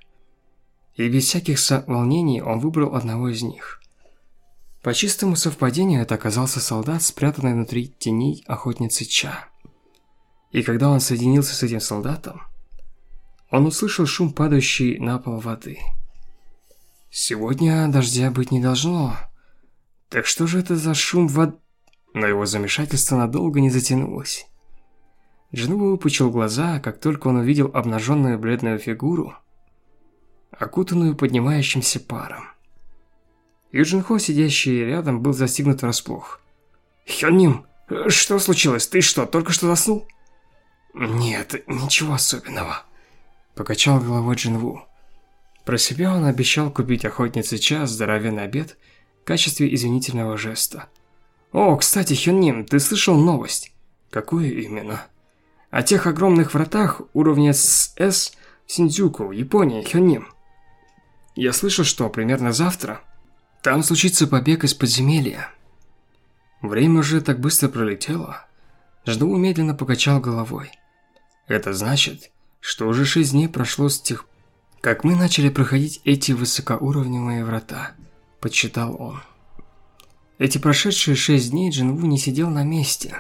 И без всяких волнений он выбрал одного из них. По чистому совпадению это оказался солдат, спрятанный внутри теней охотницы Ча. И когда он соединился с этим солдатом, он услышал шум падающей на пол воды. Сегодня дождя быть не должно. Так что же это за шум воды? но его замешательство надолго не затянулось. Джинву выпучил глаза, как только он увидел обнаженную бледную фигуру, окутанную поднимающимся паром. Юджинхо, сидящий рядом, был застигнут врасплох. «Хённим, что случилось? Ты что, только что заснул?» «Нет, ничего особенного», – покачал головой Джинву. Про себя он обещал купить охотнице час здоровенный обед в качестве извинительного жеста. О, кстати, Хённин, ты слышал новость? Какую именно? О тех огромных вратах уровня С в Синдзюку, Япония, Хённин. Я слышал, что примерно завтра там случится побег из подземелья. Время уже так быстро пролетело. Жду медленно покачал головой. Это значит, что уже шесть дней прошло с тех, как мы начали проходить эти высокоуровневые врата, подсчитал он. Эти прошедшие шесть дней Джинву не сидел на месте.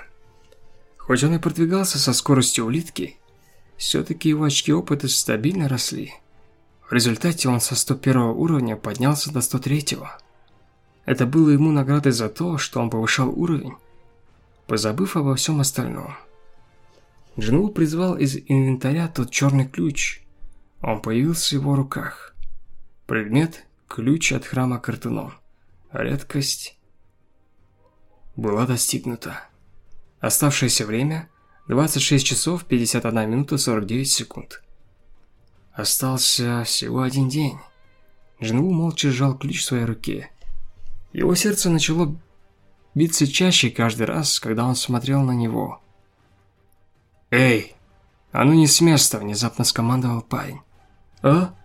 Хоть он и продвигался со скоростью улитки, все-таки его очки опыта стабильно росли. В результате он со 101 уровня поднялся до 103. -го. Это было ему наградой за то, что он повышал уровень, позабыв обо всем остальном. Джинву призвал из инвентаря тот черный ключ. Он появился в его руках. Предмет – ключ от храма Картуно. Редкость была достигнута. Оставшееся время 26 часов 51 минута 49 секунд. Остался всего один день. Джинву молча сжал ключ в своей руке. Его сердце начало биться чаще каждый раз, когда он смотрел на него. «Эй, а ну не с места!» – внезапно скомандовал парень. «А?»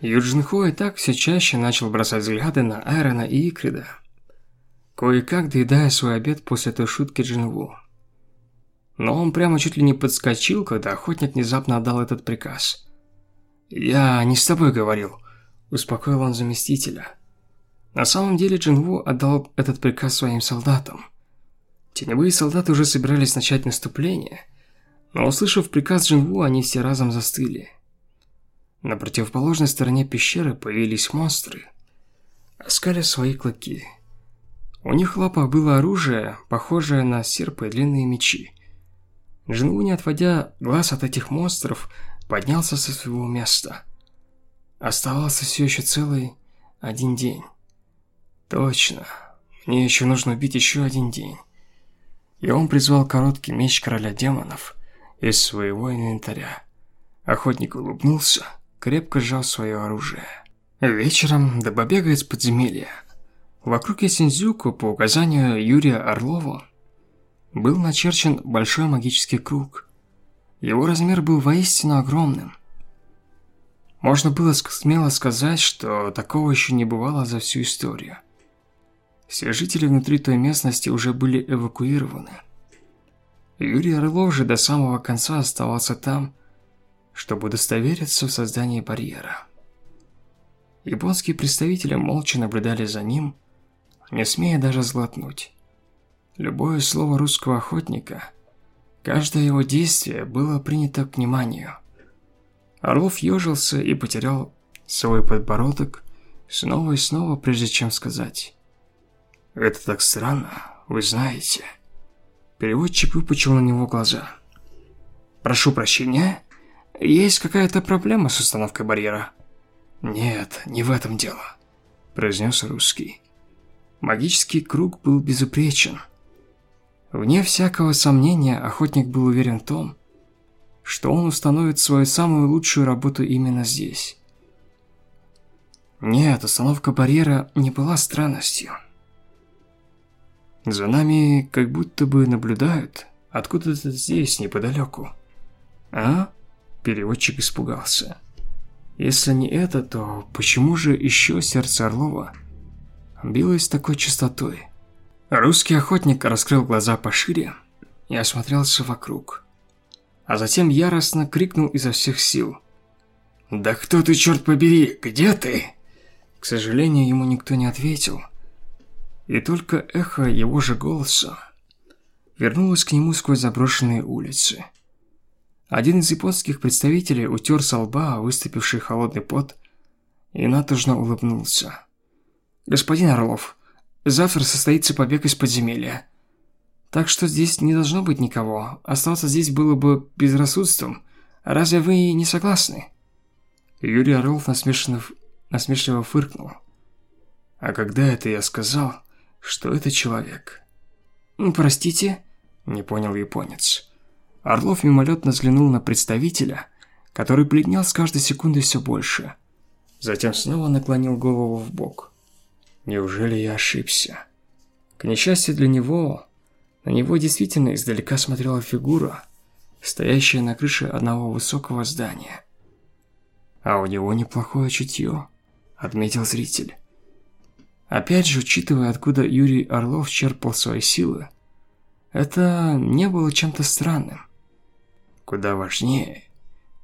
Юджин Хо и так все чаще начал бросать взгляды на Айрона и Икрида кое-как доедая свой обед после этой шутки Джинву. Но он прямо чуть ли не подскочил, когда охотник внезапно отдал этот приказ. «Я не с тобой говорил», – успокоил он заместителя. На самом деле Джинву отдал этот приказ своим солдатам. Теневые солдаты уже собирались начать наступление, но услышав приказ Джинву, они все разом застыли. На противоположной стороне пещеры появились монстры, оскаля свои клыки. У них в лапах было оружие, похожее на серпы и длинные мечи. Джинву, не отводя глаз от этих монстров, поднялся со своего места. Оставался все еще целый один день. Точно, мне еще нужно убить еще один день. И он призвал короткий меч короля демонов из своего инвентаря. Охотник улыбнулся, крепко сжал свое оружие. Вечером до побега из подземелья. Вокруг Ясензюку по указанию Юрия Орлова был начерчен большой магический круг. Его размер был воистину огромным. Можно было смело сказать, что такого еще не бывало за всю историю. Все жители внутри той местности уже были эвакуированы. Юрий Орлов же до самого конца оставался там, чтобы удостовериться в создании барьера. Японские представители молча наблюдали за ним, не смея даже злотнуть. Любое слово русского охотника, каждое его действие было принято к вниманию. Орлов ежился и потерял свой подбородок снова и снова, прежде чем сказать. «Это так странно, вы знаете». Переводчик выпучил на него глаза. «Прошу прощения, есть какая-то проблема с установкой барьера?» «Нет, не в этом дело», – произнес русский. Магический круг был безупречен. Вне всякого сомнения, охотник был уверен в том, что он установит свою самую лучшую работу именно здесь. Нет, установка барьера не была странностью. За нами как будто бы наблюдают откуда-то здесь, неподалеку. А? Переводчик испугался. Если не это, то почему же еще сердце Орлова билось такой частотой? Русский охотник раскрыл глаза пошире и осмотрелся вокруг. А затем яростно крикнул изо всех сил. «Да кто ты, черт побери, где ты?» К сожалению, ему никто не ответил. И только эхо его же голоса вернулось к нему сквозь заброшенные улицы. Один из японских представителей утер со лба выступивший холодный пот и натужно улыбнулся. «Господин Орлов, завтра состоится побег из подземелья. Так что здесь не должно быть никого. Остаться здесь было бы безрассудством. Разве вы не согласны?» Юрий Орлов насмешливо, насмешливо фыркнул. «А когда это я сказал, что это человек?» «Простите?» – не понял японец. Орлов мимолетно взглянул на представителя, который бледнел с каждой секундой все больше. Затем снова наклонил голову в бок. Неужели я ошибся? К несчастью для него, на него действительно издалека смотрела фигура, стоящая на крыше одного высокого здания. А у него неплохое чутье, отметил зритель. Опять же, учитывая, откуда Юрий Орлов черпал свои силы, это не было чем-то странным. Куда важнее,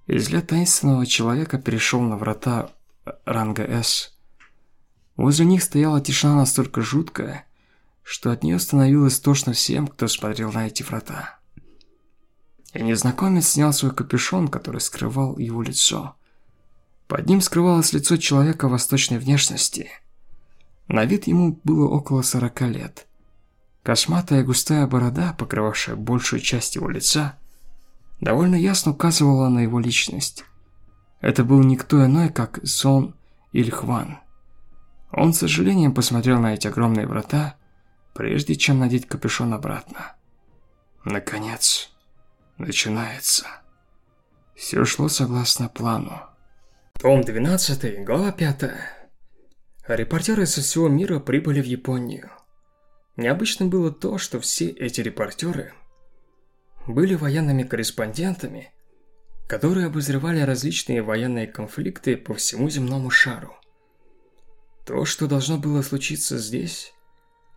взгляд таинственного человека перешел на врата ранга С. Возле них стояла тишина настолько жуткая, что от нее становилось тошно всем, кто смотрел на эти врата. И незнакомец снял свой капюшон, который скрывал его лицо. Под ним скрывалось лицо человека восточной внешности. На вид ему было около сорока лет. Косматая густая борода, покрывавшая большую часть его лица, довольно ясно указывала на его личность. Это был никто иной, как Сон Ильхван. Он с сожалением посмотрел на эти огромные врата, прежде чем надеть капюшон обратно. Наконец, начинается. Все шло согласно плану. Том 12, глава 5. Репортеры со всего мира прибыли в Японию. Необычным было то, что все эти репортеры были военными корреспондентами, которые обозревали различные военные конфликты по всему земному шару. То, что должно было случиться здесь,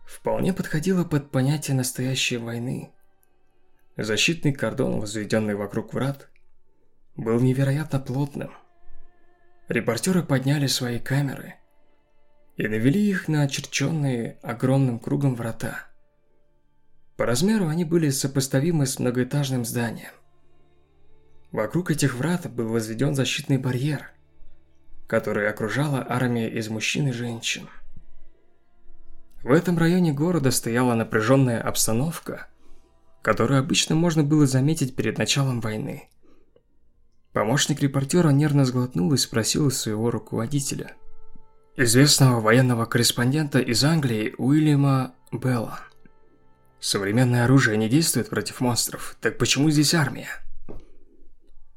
вполне подходило под понятие настоящей войны. Защитный кордон, возведенный вокруг врат, был невероятно плотным. Репортеры подняли свои камеры и навели их на очерченные огромным кругом врата. По размеру они были сопоставимы с многоэтажным зданием. Вокруг этих врат был возведен защитный барьер, который окружала армия из мужчин и женщин. В этом районе города стояла напряженная обстановка, которую обычно можно было заметить перед началом войны. Помощник репортера нервно сглотнул и спросил своего руководителя, известного военного корреспондента из Англии Уильяма Белла. Современное оружие не действует против монстров, так почему здесь армия?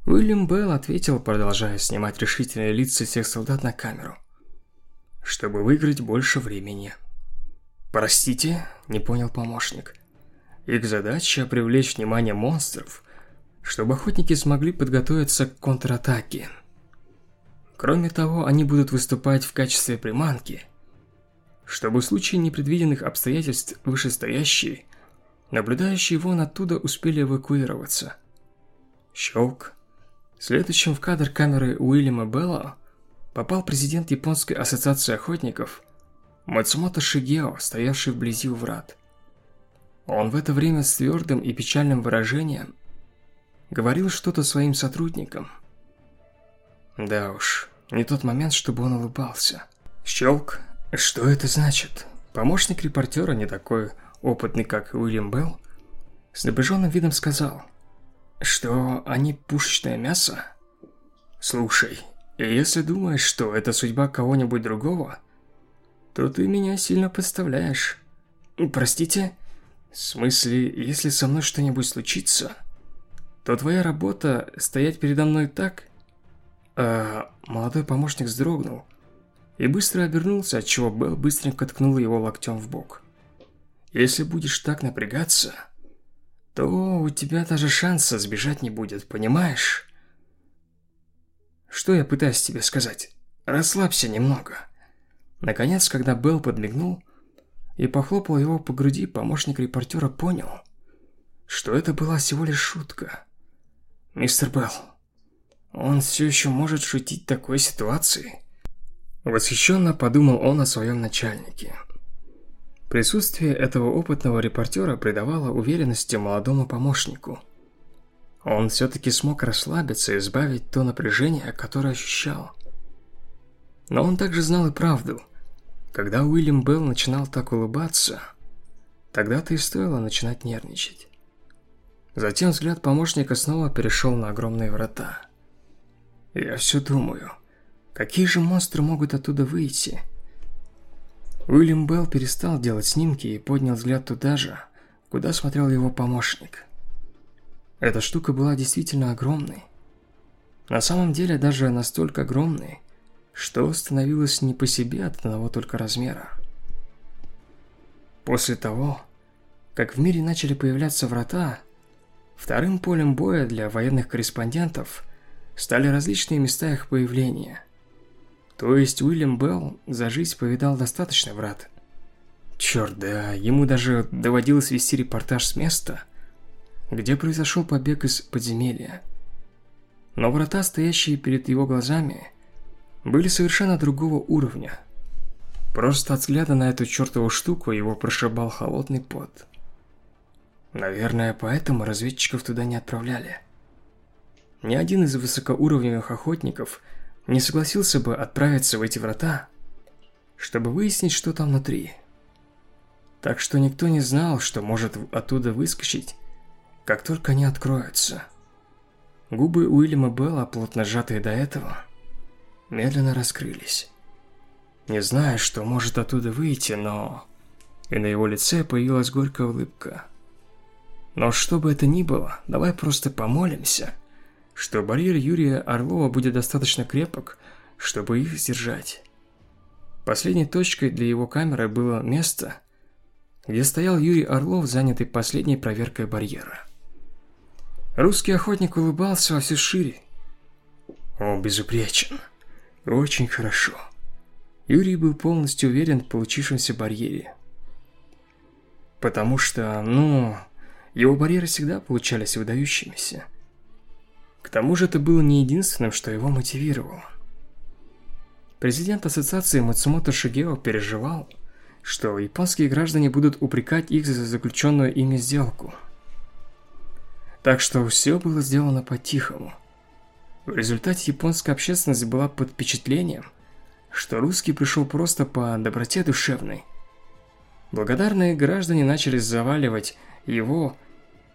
Уильям Белл ответил, продолжая снимать решительные лица всех солдат на камеру. Чтобы выиграть больше времени. Простите, не понял помощник. Их задача привлечь внимание монстров, чтобы охотники смогли подготовиться к контратаке. Кроме того, они будут выступать в качестве приманки, чтобы в случае непредвиденных обстоятельств вышестоящие Наблюдающие вон оттуда успели эвакуироваться. Щелк. Следующим в кадр камеры Уильяма Белла попал президент Японской ассоциации охотников Мацумото Шигео, стоявший вблизи у врат. Он в это время с твердым и печальным выражением говорил что-то своим сотрудникам. Да уж, не тот момент, чтобы он улыбался. Щелк. Что это значит? Помощник репортера не такой опытный как Уильям Белл, с напряженным видом сказал, что они пушечное мясо. Слушай, если думаешь, что это судьба кого-нибудь другого, то ты меня сильно подставляешь. Простите? В смысле, если со мной что-нибудь случится, то твоя работа стоять передо мной так... А, молодой помощник вздрогнул и быстро обернулся, отчего Белл быстренько ткнул его локтем в бок. Если будешь так напрягаться, то у тебя даже шанса сбежать не будет, понимаешь? Что я пытаюсь тебе сказать? Расслабься немного. Наконец, когда Белл подмигнул и похлопал его по груди, помощник репортера понял, что это была всего лишь шутка. Мистер Белл, он все еще может шутить такой ситуации? Восхищенно подумал он о своем начальнике. Присутствие этого опытного репортера придавало уверенности молодому помощнику. Он все-таки смог расслабиться и избавить то напряжение, которое ощущал. Но он также знал и правду. Когда Уильям Белл начинал так улыбаться, тогда-то и стоило начинать нервничать. Затем взгляд помощника снова перешел на огромные врата. «Я все думаю, какие же монстры могут оттуда выйти?» Уильям Белл перестал делать снимки и поднял взгляд туда же, куда смотрел его помощник. Эта штука была действительно огромной. На самом деле даже настолько огромной, что становилось не по себе от одного только размера. После того, как в мире начали появляться врата, вторым полем боя для военных корреспондентов стали различные места их появления. То есть Уильям Белл за жизнь повидал достаточно врат. Черт, да, ему даже доводилось вести репортаж с места, где произошел побег из подземелья. Но врата, стоящие перед его глазами, были совершенно другого уровня. Просто от взгляда на эту чертову штуку его прошибал холодный пот. Наверное, поэтому разведчиков туда не отправляли. Ни один из высокоуровневых охотников – не согласился бы отправиться в эти врата, чтобы выяснить, что там внутри. Так что никто не знал, что может оттуда выскочить, как только они откроются. Губы Уильяма Белла, плотно сжатые до этого, медленно раскрылись. Не знаю, что может оттуда выйти, но... И на его лице появилась горькая улыбка. Но что бы это ни было, давай просто помолимся – что барьер Юрия Орлова будет достаточно крепок, чтобы их сдержать. Последней точкой для его камеры было место, где стоял Юрий Орлов, занятый последней проверкой барьера. Русский охотник улыбался во всю шире. О, безупречен. Очень хорошо. Юрий был полностью уверен в получившемся барьере. Потому что, ну, его барьеры всегда получались выдающимися. К тому же это было не единственным, что его мотивировало. Президент ассоциации Мацумото Шигео переживал, что японские граждане будут упрекать их за заключенную ими сделку. Так что все было сделано по-тихому. В результате японская общественность была под впечатлением, что русский пришел просто по доброте душевной. Благодарные граждане начали заваливать его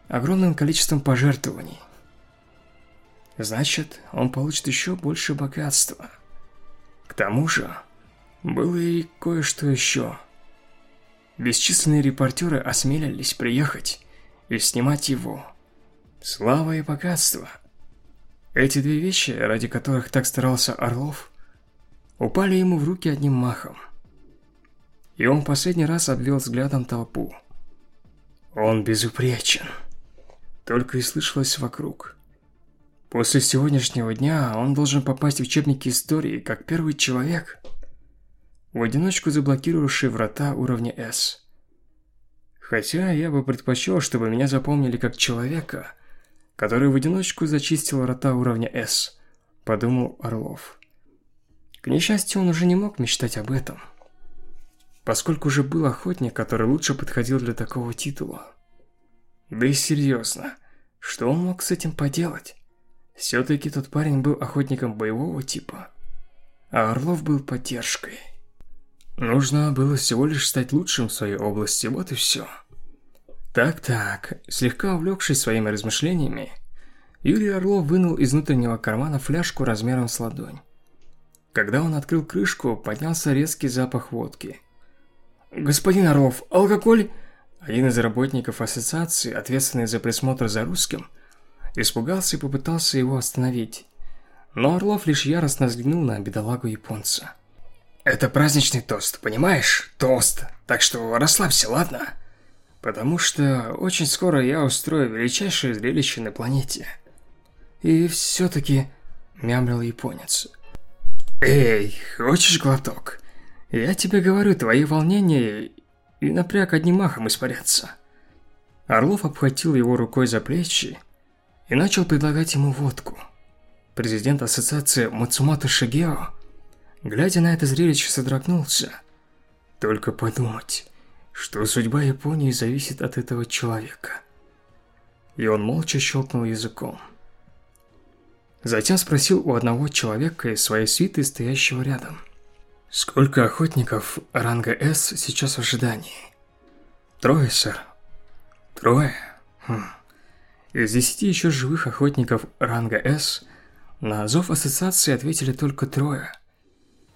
огромным количеством пожертвований. Значит, он получит еще больше богатства. К тому же, было и кое-что еще. Бесчисленные репортеры осмелились приехать и снимать его. Слава и богатство. Эти две вещи, ради которых так старался Орлов, упали ему в руки одним махом. И он последний раз обвел взглядом толпу. Он безупречен. Только и слышалось вокруг. После сегодняшнего дня он должен попасть в учебники истории как первый человек, в одиночку заблокировавший врата уровня S. Хотя я бы предпочел, чтобы меня запомнили как человека, который в одиночку зачистил врата уровня S, подумал Орлов. К несчастью, он уже не мог мечтать об этом, поскольку уже был охотник, который лучше подходил для такого титула. Да и серьезно, что он мог с этим поделать? Все-таки тот парень был охотником боевого типа, а Орлов был поддержкой. Нужно было всего лишь стать лучшим в своей области, вот и все. Так-так, слегка увлекшись своими размышлениями, Юрий Орлов вынул из внутреннего кармана фляжку размером с ладонь. Когда он открыл крышку, поднялся резкий запах водки. «Господин Орлов, алкоголь...» Один из работников ассоциации, ответственный за присмотр за русским, Испугался и попытался его остановить. Но Орлов лишь яростно взглянул на бедолагу японца. «Это праздничный тост, понимаешь? Тост. Так что расслабься, ладно? Потому что очень скоро я устрою величайшее зрелище на планете». «И все-таки...» – мямлил японец. «Эй, хочешь глоток? Я тебе говорю, твои волнения и напряг одним махом испарятся». Орлов обхватил его рукой за плечи и начал предлагать ему водку. Президент ассоциации Мацумото Шигео, глядя на это зрелище, содрогнулся. Только подумать, что судьба Японии зависит от этого человека. И он молча щелкнул языком. Затем спросил у одного человека из своей свиты, стоящего рядом. «Сколько охотников ранга С сейчас в ожидании?» «Трое, сэр». «Трое? Хм. Из десяти еще живых охотников ранга С на зов ассоциации ответили только трое.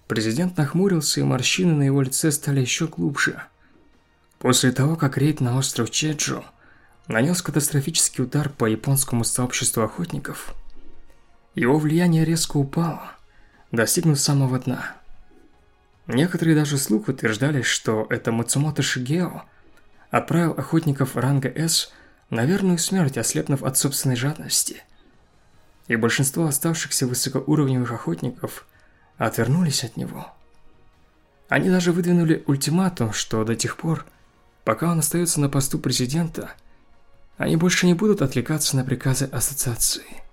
Президент нахмурился, и морщины на его лице стали еще глубже. После того, как рейд на остров Чеджу нанес катастрофический удар по японскому сообществу охотников, его влияние резко упало, достигнув самого дна. Некоторые даже слух утверждали, что это Мацумото Шигео отправил охотников ранга С на верную смерть, ослепнув от собственной жадности. И большинство оставшихся высокоуровневых охотников отвернулись от него. Они даже выдвинули ультиматум, что до тех пор, пока он остается на посту президента, они больше не будут отвлекаться на приказы ассоциации.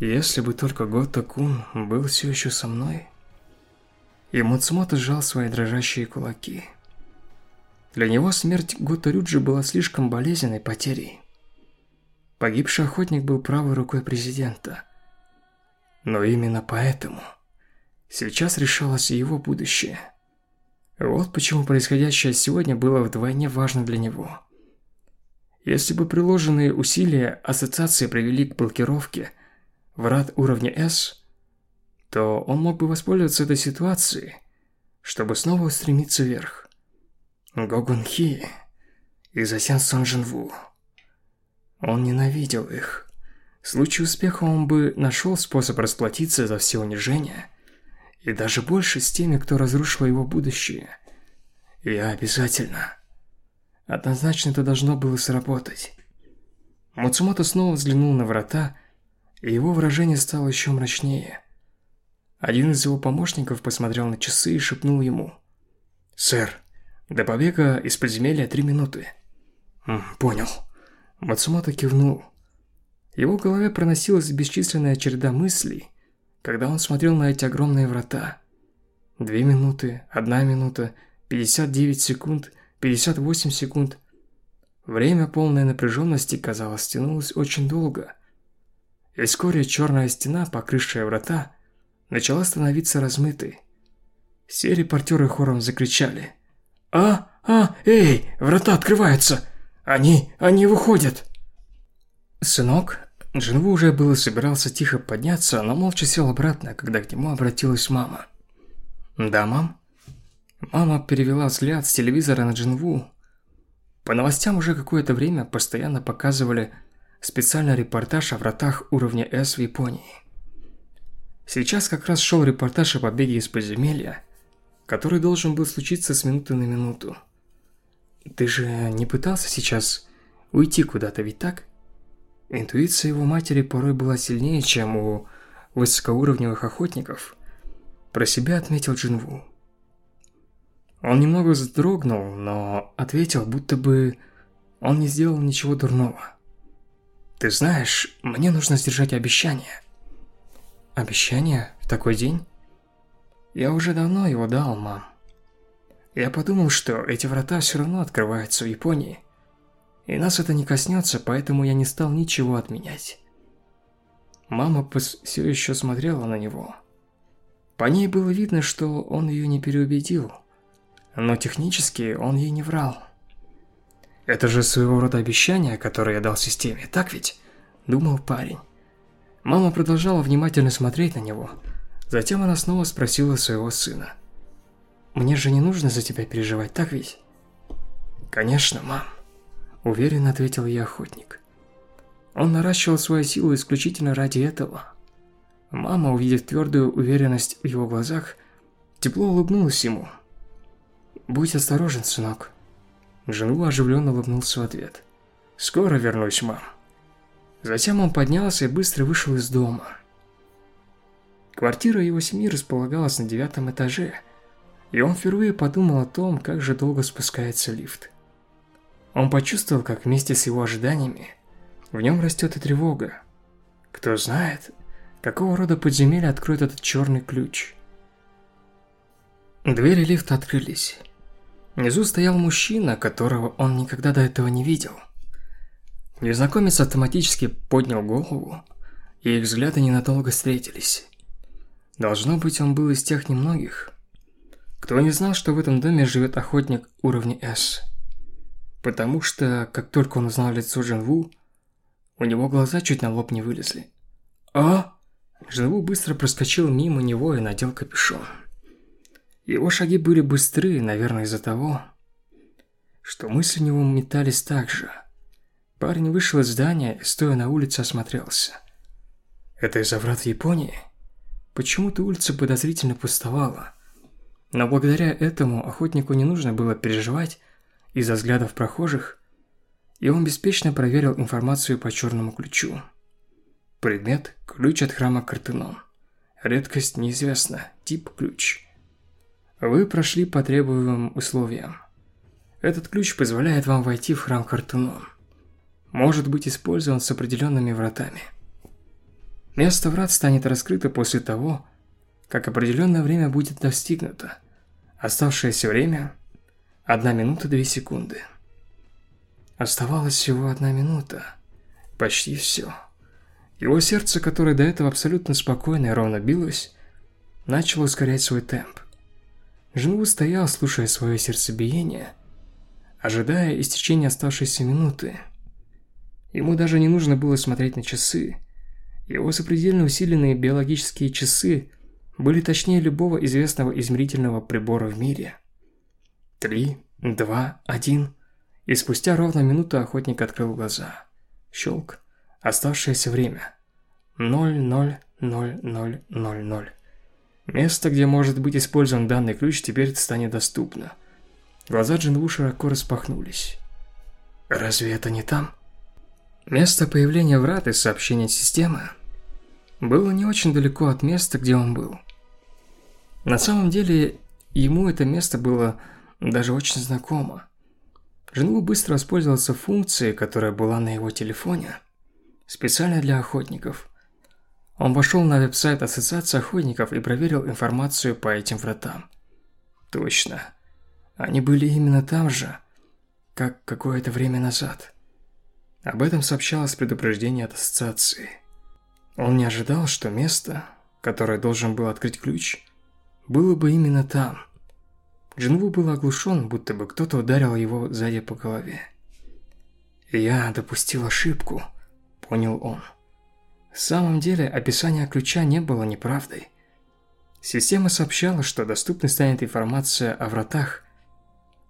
Если бы только Готта Кун был все еще со мной... И Муцумото сжал свои дрожащие кулаки. Для него смерть Готорюджи была слишком болезненной потерей. Погибший охотник был правой рукой президента. Но именно поэтому сейчас решалось его будущее. Вот почему происходящее сегодня было вдвойне важно для него. Если бы приложенные усилия ассоциации привели к блокировке врат уровня S, то он мог бы воспользоваться этой ситуацией, чтобы снова устремиться вверх. Гогун Хи и затем Сон. Он ненавидел их. В случае успеха он бы нашел способ расплатиться за все унижения, и даже больше с теми, кто разрушил его будущее. Я обязательно. Однозначно это должно было сработать. Муцумото снова взглянул на врата, и его выражение стало еще мрачнее. Один из его помощников посмотрел на часы и шепнул ему. «Сэр, до побега из подземелья три минуты. понял. Мацумото кивнул. В его голове проносилась бесчисленная череда мыслей, когда он смотрел на эти огромные врата. Две минуты, одна минута, 59 секунд, 58 секунд. Время полной напряженности, казалось, тянулось очень долго. И вскоре черная стена, покрывшая врата, начала становиться размытой. Все репортеры хором закричали. «А, а, эй, врата открываются! Они, они выходят!» «Сынок?» Джинву уже было собирался тихо подняться, но молча сел обратно, когда к нему обратилась мама. «Да, мам?» Мама перевела взгляд с телевизора на Джинву. По новостям уже какое-то время постоянно показывали специальный репортаж о вратах уровня С в Японии. Сейчас как раз шел репортаж о побеге из подземелья, который должен был случиться с минуты на минуту. Ты же не пытался сейчас уйти куда-то, ведь так? Интуиция его матери порой была сильнее, чем у высокоуровневых охотников. Про себя отметил Джинву. Он немного вздрогнул, но ответил, будто бы он не сделал ничего дурного. «Ты знаешь, мне нужно сдержать обещание». «Обещание? В такой день?» «Я уже давно его дал, мам. Я подумал, что эти врата все равно открываются в Японии, и нас это не коснется, поэтому я не стал ничего отменять». Мама все еще смотрела на него. По ней было видно, что он ее не переубедил – но технически он ей не врал. «Это же своего рода обещание, которое я дал системе, так ведь?» – думал парень. Мама продолжала внимательно смотреть на него. Затем она снова спросила своего сына. «Мне же не нужно за тебя переживать, так ведь?» «Конечно, мам», – уверенно ответил я охотник. Он наращивал свою силу исключительно ради этого. Мама, увидев твердую уверенность в его глазах, тепло улыбнулась ему – «Будь осторожен, сынок». Жену оживленно улыбнулся в ответ. «Скоро вернусь, мам». Затем он поднялся и быстро вышел из дома. Квартира его семьи располагалась на девятом этаже, и он впервые подумал о том, как же долго спускается лифт. Он почувствовал, как вместе с его ожиданиями в нем растет и тревога. Кто знает, какого рода подземелье откроет этот черный ключ. Двери лифта открылись. Внизу стоял мужчина, которого он никогда до этого не видел. Незнакомец автоматически поднял голову, и их взгляды ненадолго встретились. Должно быть, он был из тех немногих, кто не знал, что в этом доме живет охотник уровня S. Потому что, как только он узнал лицо Джинву, у него глаза чуть на лоб не вылезли. «А?» Джинву быстро проскочил мимо него и надел капюшон. Его шаги были быстрые, наверное, из-за того, что мысли у него метались так же. Парень вышел из здания и, стоя на улице, осмотрелся. Это из-за врат Японии? Почему-то улица подозрительно пустовала. Но благодаря этому охотнику не нужно было переживать из-за взглядов прохожих, и он беспечно проверил информацию по черному ключу. Предмет – ключ от храма Картенон. Редкость неизвестна, тип – ключ. Вы прошли по требуемым условиям. Этот ключ позволяет вам войти в храм Хартунон. Может быть использован с определенными вратами. Место врат станет раскрыто после того, как определенное время будет достигнуто. Оставшееся время – 1 минута 2 секунды. Оставалось всего одна минута. Почти все. Его сердце, которое до этого абсолютно спокойно и ровно билось, начало ускорять свой темп. Жену стоял, слушая свое сердцебиение, ожидая истечения оставшейся минуты. Ему даже не нужно было смотреть на часы. Его запредельно усиленные биологические часы были точнее любого известного измерительного прибора в мире. Три, два, один. И спустя ровно минуту охотник открыл глаза. Щелк. Оставшееся время. Ноль, ноль, ноль, ноль, ноль, ноль. Место, где может быть использован данный ключ, теперь станет доступно. Глаза Джинву широко распахнулись. Разве это не там? Место появления врат и сообщения системы было не очень далеко от места, где он был. На самом деле, ему это место было даже очень знакомо. Джинву быстро воспользовался функцией, которая была на его телефоне, специально для охотников – Он вошел на веб-сайт Ассоциации охотников и проверил информацию по этим вратам. Точно. Они были именно там же, как какое-то время назад. Об этом сообщалось предупреждение от ассоциации. Он не ожидал, что место, которое должен был открыть ключ, было бы именно там. Джинву был оглушен, будто бы кто-то ударил его сзади по голове. «Я допустил ошибку», — понял он. В самом деле, описание ключа не было неправдой. Система сообщала, что доступной станет информация о вратах,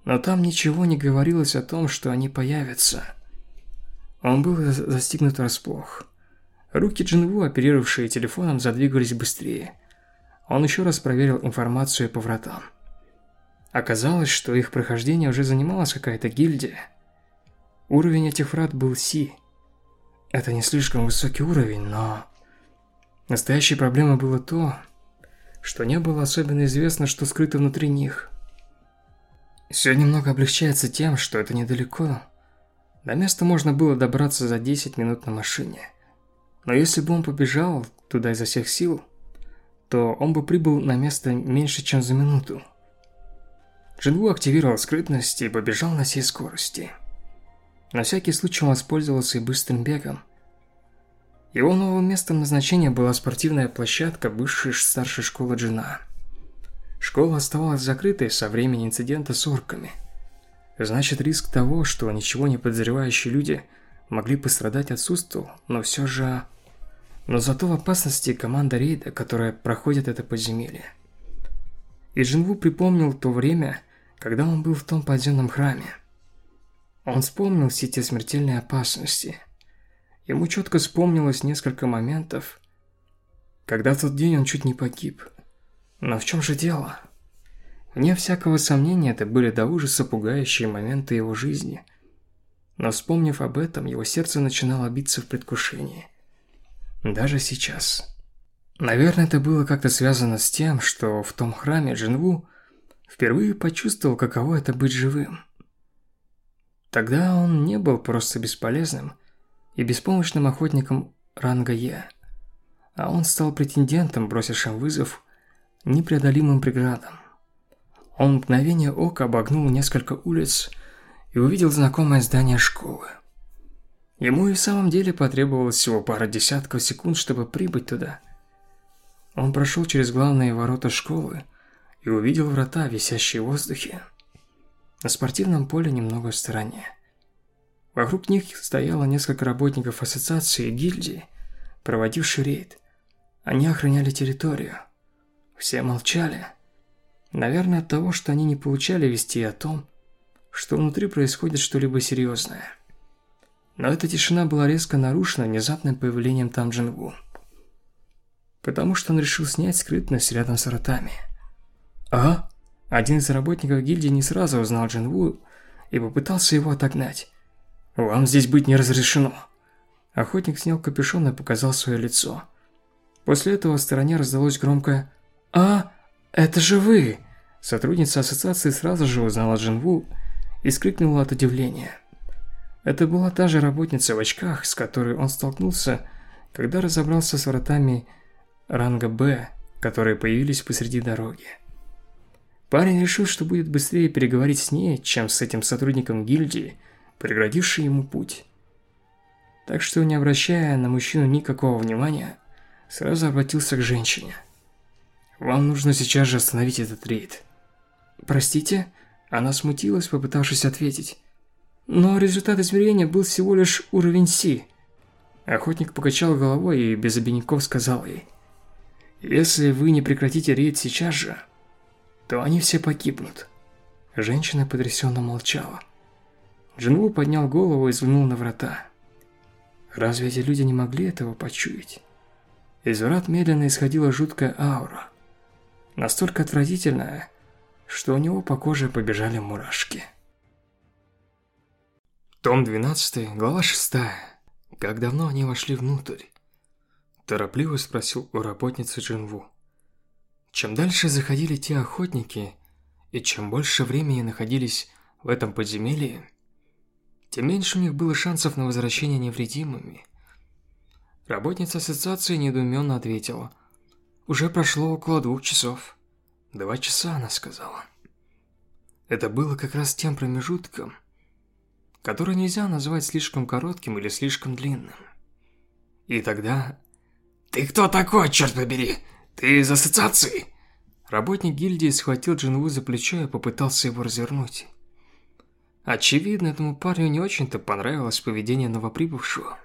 но там ничего не говорилось о том, что они появятся. Он был застигнут врасплох. Руки Джинву, оперировавшие телефоном, задвигались быстрее. Он еще раз проверил информацию по вратам. Оказалось, что их прохождение уже занималась какая-то гильдия. Уровень этих врат был Си. Это не слишком высокий уровень, но... Настоящей проблемой было то, что не было особенно известно, что скрыто внутри них. Все немного облегчается тем, что это недалеко. До места можно было добраться за 10 минут на машине. Но если бы он побежал туда изо всех сил, то он бы прибыл на место меньше, чем за минуту. Джинву активировал скрытность и побежал на всей скорости. На всякий случай он воспользовался и быстрым бегом. Его новым местом назначения была спортивная площадка бывшей старшей школы Джина. Школа оставалась закрытой со времени инцидента с орками. Значит, риск того, что ничего не подозревающие люди могли пострадать, отсутствовал, но все же... Но зато в опасности команда рейда, которая проходит это подземелье. И Джинву припомнил то время, когда он был в том подземном храме. Он вспомнил все те смертельные опасности. Ему четко вспомнилось несколько моментов, когда в тот день он чуть не погиб. Но в чем же дело? Вне всякого сомнения, это были до ужаса пугающие моменты его жизни. Но вспомнив об этом, его сердце начинало биться в предвкушении. Даже сейчас. Наверное, это было как-то связано с тем, что в том храме Джинву впервые почувствовал, каково это быть живым. Тогда он не был просто бесполезным и беспомощным охотником ранга Е, а он стал претендентом, бросившим вызов непреодолимым преградам. Он в мгновение ока обогнул несколько улиц и увидел знакомое здание школы. Ему и в самом деле потребовалось всего пара десятков секунд, чтобы прибыть туда. Он прошел через главные ворота школы и увидел врата, висящие в воздухе. На спортивном поле немного в стороне. Вокруг них стояло несколько работников ассоциации и гильдии, проводивших рейд. Они охраняли территорию. Все молчали. Наверное, от того, что они не получали вести о том, что внутри происходит что-либо серьезное. Но эта тишина была резко нарушена внезапным появлением там Джингу. Потому что он решил снять скрытность рядом с ротами. «А?» Один из работников гильдии не сразу узнал Джинву и попытался его отогнать. «Вам здесь быть не разрешено». Охотник снял капюшон и показал свое лицо. После этого в стороне раздалось громкое «А, это же вы!» Сотрудница ассоциации сразу же узнала Джинву и скрикнула от удивления. Это была та же работница в очках, с которой он столкнулся, когда разобрался с вратами ранга «Б», которые появились посреди дороги. Парень решил, что будет быстрее переговорить с ней, чем с этим сотрудником гильдии, преградивший ему путь. Так что, не обращая на мужчину никакого внимания, сразу обратился к женщине. «Вам нужно сейчас же остановить этот рейд». «Простите?» Она смутилась, попытавшись ответить. Но результат измерения был всего лишь уровень Си. Охотник покачал головой и без обиняков сказал ей. «Если вы не прекратите рейд сейчас же, то они все погибнут». Женщина потрясенно молчала. Джинву поднял голову и взглянул на врата. Разве эти люди не могли этого почуять? Из врат медленно исходила жуткая аура. Настолько отвратительная, что у него по коже побежали мурашки. Том 12, глава 6. Как давно они вошли внутрь? Торопливо спросил у работницы Джинву. Чем дальше заходили те охотники, и чем больше времени находились в этом подземелье, тем меньше у них было шансов на возвращение невредимыми. Работница ассоциации недоуменно ответила. «Уже прошло около двух часов». «Два часа», она сказала. Это было как раз тем промежутком, который нельзя назвать слишком коротким или слишком длинным. И тогда... «Ты кто такой, черт побери? Ты из ассоциации?» Работник гильдии схватил Джинву за плечо и попытался его развернуть. Очевидно, этому парню не очень-то понравилось поведение новоприбывшего.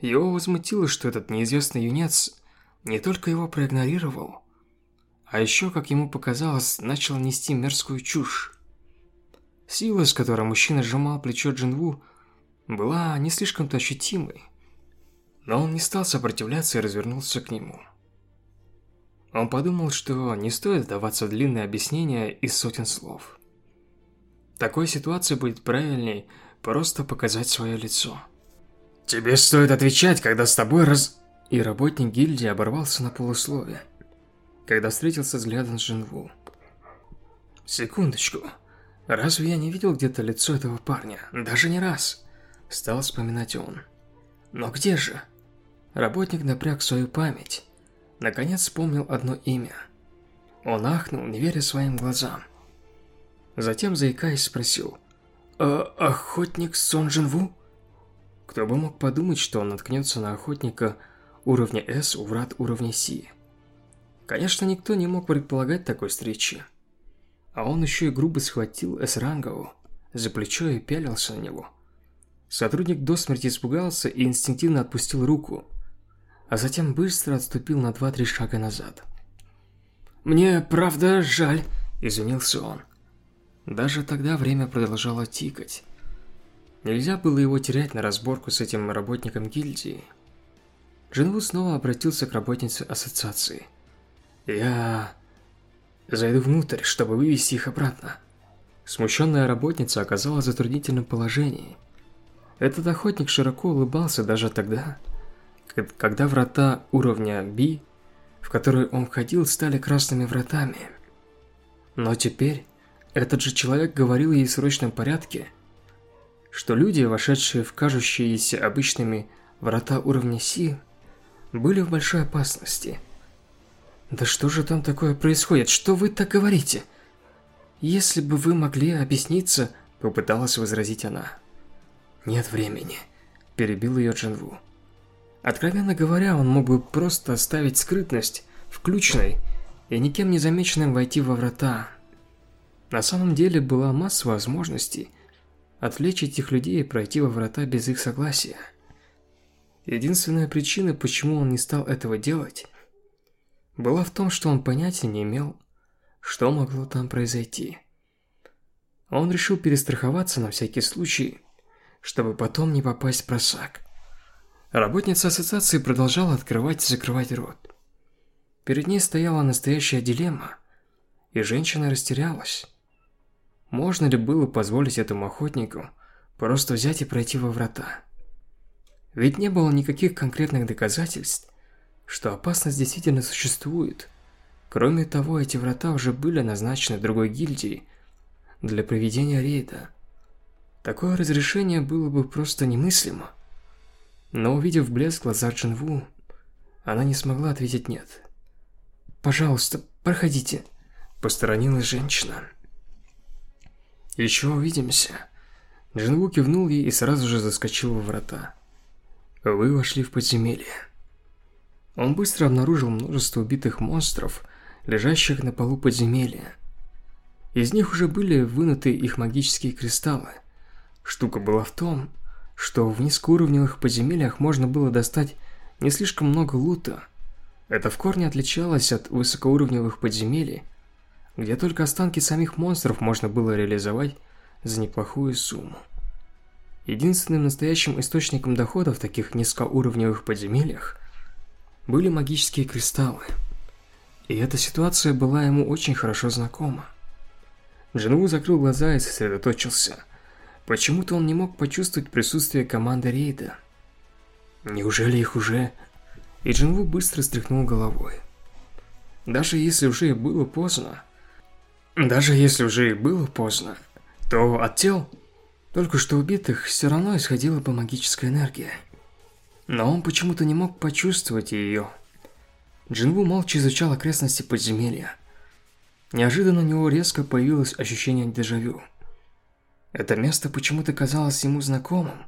Его возмутило, что этот неизвестный юнец не только его проигнорировал, а еще, как ему показалось, начал нести мерзкую чушь. Сила, с которой мужчина сжимал плечо Джинву, была не слишком-то ощутимой, но он не стал сопротивляться и развернулся к нему. Он подумал, что не стоит вдаваться в длинные объяснения из сотен слов. Такой ситуации будет правильней просто показать свое лицо. «Тебе стоит отвечать, когда с тобой раз...» И работник гильдии оборвался на полусловие, когда встретился взглядом с Джинву. «Секундочку. Разве я не видел где-то лицо этого парня? Даже не раз!» Стал вспоминать он. «Но где же?» Работник напряг свою память. Наконец вспомнил одно имя. Он ахнул, не веря своим глазам. Затем, заикаясь, спросил. «А охотник Сон Джинву?» Кто бы мог подумать, что он наткнется на охотника уровня С у врат уровня С. Конечно, никто не мог предполагать такой встречи. А он еще и грубо схватил С-рангову за плечо и пялился на него. Сотрудник до смерти испугался и инстинктивно отпустил руку, а затем быстро отступил на два-три шага назад. «Мне правда жаль», – извинился он. Даже тогда время продолжало тикать. Нельзя было его терять на разборку с этим работником гильдии. Джинву снова обратился к работнице ассоциации. «Я... зайду внутрь, чтобы вывести их обратно». Смущенная работница оказалась в затруднительном положении. Этот охотник широко улыбался даже тогда, когда врата уровня B, в которые он входил, стали красными вратами. Но теперь этот же человек говорил ей в срочном порядке – что люди, вошедшие в кажущиеся обычными врата уровня Си, были в большой опасности. «Да что же там такое происходит? Что вы так говорите?» «Если бы вы могли объясниться», — попыталась возразить она. «Нет времени», — перебил ее Джинву. Откровенно говоря, он мог бы просто оставить скрытность включенной и никем не замеченным войти во врата. На самом деле была масса возможностей, отвлечь этих людей и пройти во врата без их согласия. Единственная причина, почему он не стал этого делать, была в том, что он понятия не имел, что могло там произойти. Он решил перестраховаться на всякий случай, чтобы потом не попасть в просак. Работница ассоциации продолжала открывать и закрывать рот. Перед ней стояла настоящая дилемма, и женщина растерялась. Можно ли было позволить этому охотнику просто взять и пройти во врата? Ведь не было никаких конкретных доказательств, что опасность действительно существует. Кроме того, эти врата уже были назначены другой гильдией для проведения рейда. Такое разрешение было бы просто немыслимо. Но увидев блеск в глазах Джинву, она не смогла ответить «нет». «Пожалуйста, проходите», – посторонилась женщина. «Еще увидимся». Джинву кивнул ей и сразу же заскочил во врата. Вы вошли в подземелье. Он быстро обнаружил множество убитых монстров, лежащих на полу подземелья. Из них уже были вынуты их магические кристаллы. Штука была в том, что в низкоуровневых подземельях можно было достать не слишком много лута. Это в корне отличалось от высокоуровневых подземелий, где только останки самих монстров можно было реализовать за неплохую сумму. Единственным настоящим источником дохода в таких низкоуровневых подземельях были магические кристаллы. И эта ситуация была ему очень хорошо знакома. Джинву закрыл глаза и сосредоточился. Почему-то он не мог почувствовать присутствие команды рейда. Неужели их уже... И Джинву быстро стряхнул головой. Даже если уже и было поздно, даже если уже и было поздно, то от тел, только что убитых, все равно исходила бы магическая энергия. Но он почему-то не мог почувствовать ее. Джинву молча изучал окрестности подземелья. Неожиданно у него резко появилось ощущение дежавю. Это место почему-то казалось ему знакомым.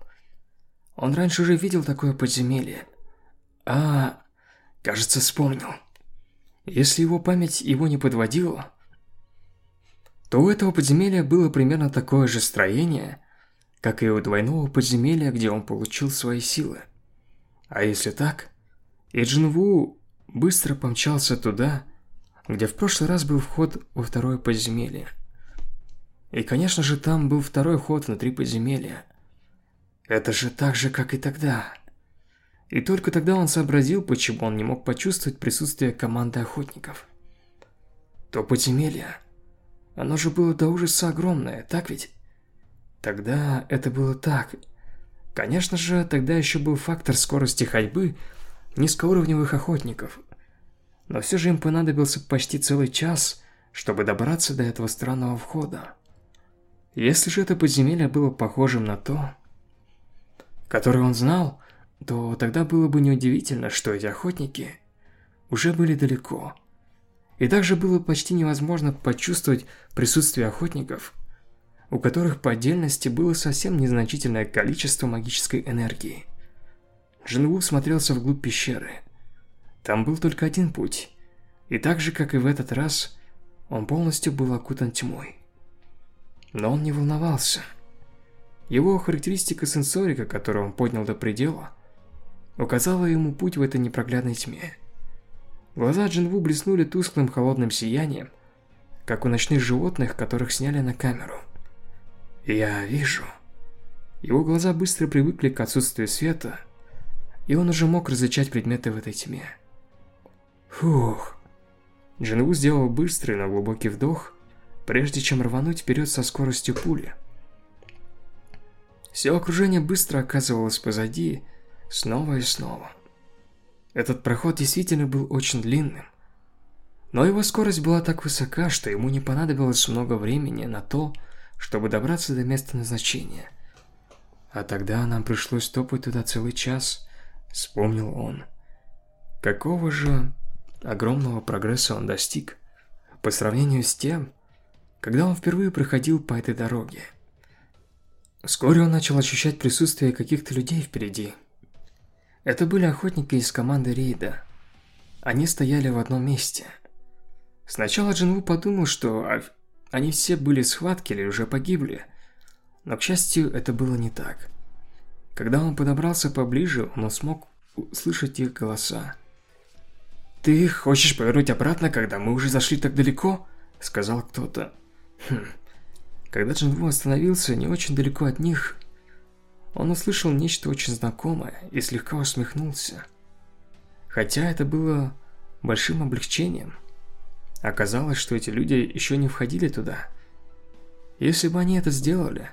Он раньше уже видел такое подземелье. А, кажется, вспомнил. Если его память его не подводила, то у этого подземелья было примерно такое же строение, как и у двойного подземелья, где он получил свои силы. А если так, и Джинву быстро помчался туда, где в прошлый раз был вход во второе подземелье. И, конечно же, там был второй ход внутри подземелья. Это же так же, как и тогда. И только тогда он сообразил, почему он не мог почувствовать присутствие команды охотников. То подземелье, оно же было до ужаса огромное, так ведь? Тогда это было так. Конечно же, тогда еще был фактор скорости ходьбы низкоуровневых охотников. Но все же им понадобился почти целый час, чтобы добраться до этого странного входа. Если же это подземелье было похожим на то, которое он знал, то тогда было бы неудивительно, что эти охотники уже были далеко. И также было почти невозможно почувствовать присутствие охотников, у которых по отдельности было совсем незначительное количество магической энергии. Джинву смотрелся вглубь пещеры. Там был только один путь, и так же, как и в этот раз, он полностью был окутан тьмой. Но он не волновался. Его характеристика сенсорика, которую он поднял до предела, указала ему путь в этой непроглядной тьме. Глаза Джинву блеснули тусклым холодным сиянием, как у ночных животных, которых сняли на камеру. «Я вижу». Его глаза быстро привыкли к отсутствию света, и он уже мог различать предметы в этой тьме. Фух. Джинву сделал быстрый, но глубокий вдох, прежде чем рвануть вперед со скоростью пули. Все окружение быстро оказывалось позади, снова и снова. Этот проход действительно был очень длинным, но его скорость была так высока, что ему не понадобилось много времени на то, чтобы добраться до места назначения. А тогда нам пришлось топать туда целый час, вспомнил он. Какого же огромного прогресса он достиг по сравнению с тем, когда он впервые проходил по этой дороге. Вскоре он начал ощущать присутствие каких-то людей впереди. Это были охотники из команды рейда. Они стояли в одном месте. Сначала Джинву подумал, что они все были в схватке или уже погибли. Но, к счастью, это было не так. Когда он подобрался поближе, он смог услышать их голоса. «Ты хочешь повернуть обратно, когда мы уже зашли так далеко?» – сказал кто-то. Хм. Когда Джинву остановился не очень далеко от них, он услышал нечто очень знакомое и слегка усмехнулся. Хотя это было большим облегчением. Оказалось, что эти люди еще не входили туда. Если бы они это сделали,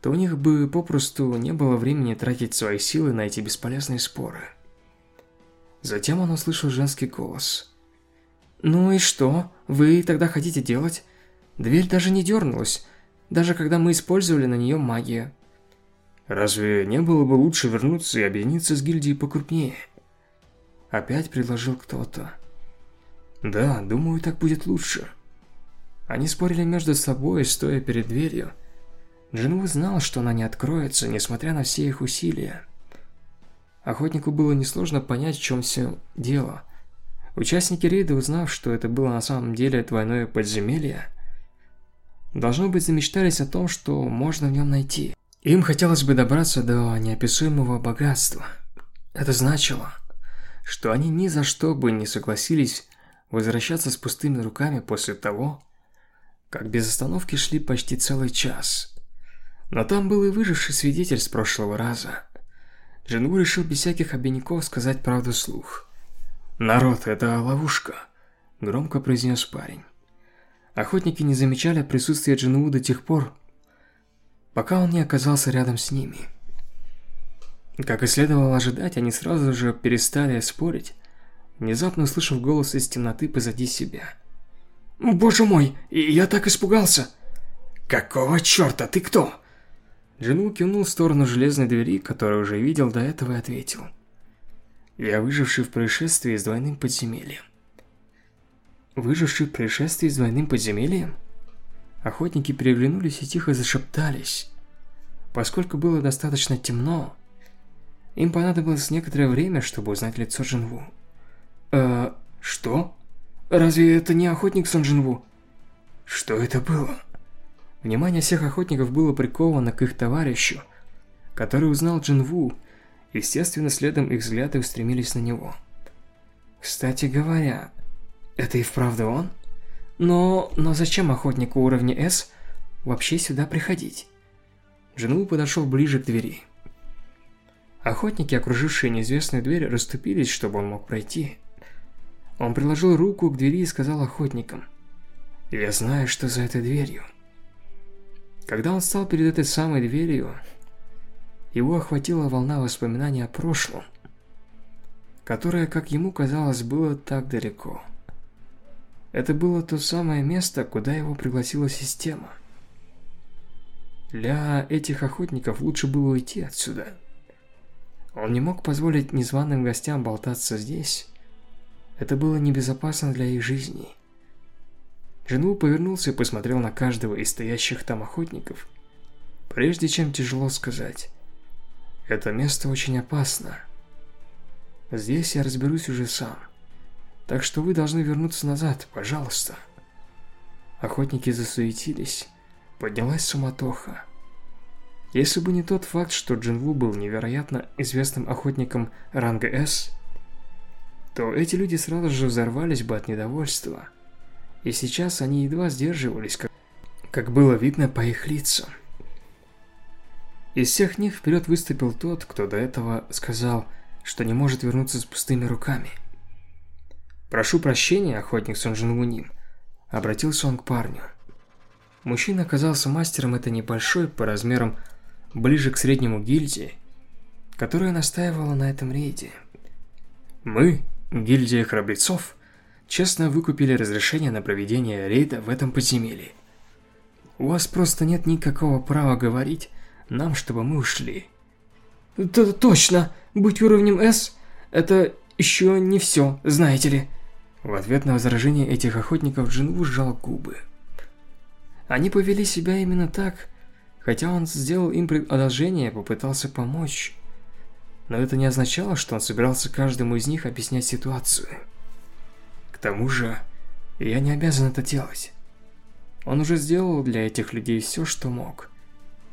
то у них бы попросту не было времени тратить свои силы на эти бесполезные споры. Затем он услышал женский голос. «Ну и что? Вы тогда хотите делать? Дверь даже не дернулась, даже когда мы использовали на нее магию. Разве не было бы лучше вернуться и объединиться с гильдией покрупнее? Опять предложил кто-то. Да, думаю, так будет лучше. Они спорили между собой, стоя перед дверью. Джинву знал, что она не откроется, несмотря на все их усилия. Охотнику было несложно понять, в чем все дело. Участники рейда, узнав, что это было на самом деле двойное подземелье, должно быть, замечтались о том, что можно в нем найти. Им хотелось бы добраться до неописуемого богатства. Это значило, что они ни за что бы не согласились возвращаться с пустыми руками после того, как без остановки шли почти целый час. Но там был и выживший свидетель с прошлого раза. Джингу решил без всяких обиняков сказать правду слух. «Народ, это ловушка», – громко произнес парень. Охотники не замечали присутствия Джинву до тех пор, пока он не оказался рядом с ними. Как и следовало ожидать, они сразу же перестали спорить, внезапно услышав голос из темноты позади себя. «Боже мой, я так испугался!» «Какого черта, ты кто?» Джинву кивнул в сторону железной двери, которую уже видел до этого и ответил. Я выживший в происшествии с двойным подземельем. Выживший в происшествии с двойным подземельем? Охотники переглянулись и тихо зашептались. Поскольку было достаточно темно, им понадобилось некоторое время, чтобы узнать лицо Джинву. «Э, что? Разве это не охотник Сон Джинву?» «Что это было?» Внимание всех охотников было приковано к их товарищу, который узнал Джинву. Естественно, следом их взгляды устремились на него. «Кстати говоря, это и вправду он? Но... но зачем охотнику уровня С вообще сюда приходить?» Джинву подошел ближе к двери. Охотники, окружившие неизвестную дверь, расступились, чтобы он мог пройти. Он приложил руку к двери и сказал охотникам, «Я знаю, что за этой дверью». Когда он стал перед этой самой дверью, его охватила волна воспоминаний о прошлом, которое, как ему казалось, было так далеко. Это было то самое место, куда его пригласила система. Для этих охотников лучше было уйти отсюда. Он не мог позволить незваным гостям болтаться здесь. Это было небезопасно для их жизней. Джинву повернулся и посмотрел на каждого из стоящих там охотников, прежде чем тяжело сказать. «Это место очень опасно. Здесь я разберусь уже сам. Так что вы должны вернуться назад, пожалуйста». Охотники засуетились. Поднялась суматоха. Если бы не тот факт, что Джинву был невероятно известным охотником ранга С, то эти люди сразу же взорвались бы от недовольства. И сейчас они едва сдерживались, как, как было видно по их лицам. Из всех них вперед выступил тот, кто до этого сказал, что не может вернуться с пустыми руками. «Прошу прощения, охотник Сонжин Луним», — обратился он к парню. Мужчина оказался мастером этой небольшой по размерам ближе к среднему гильдии, которая настаивала на этом рейде. Мы, гильдия храбрецов, честно выкупили разрешение на проведение рейда в этом подземелье. У вас просто нет никакого права говорить нам, чтобы мы ушли. Т Точно, быть уровнем С – это еще не все, знаете ли. В ответ на возражение этих охотников Джинву сжал губы. Они повели себя именно так, хотя он сделал им и попытался помочь. Но это не означало, что он собирался каждому из них объяснять ситуацию. К тому же, я не обязан это делать. Он уже сделал для этих людей все, что мог.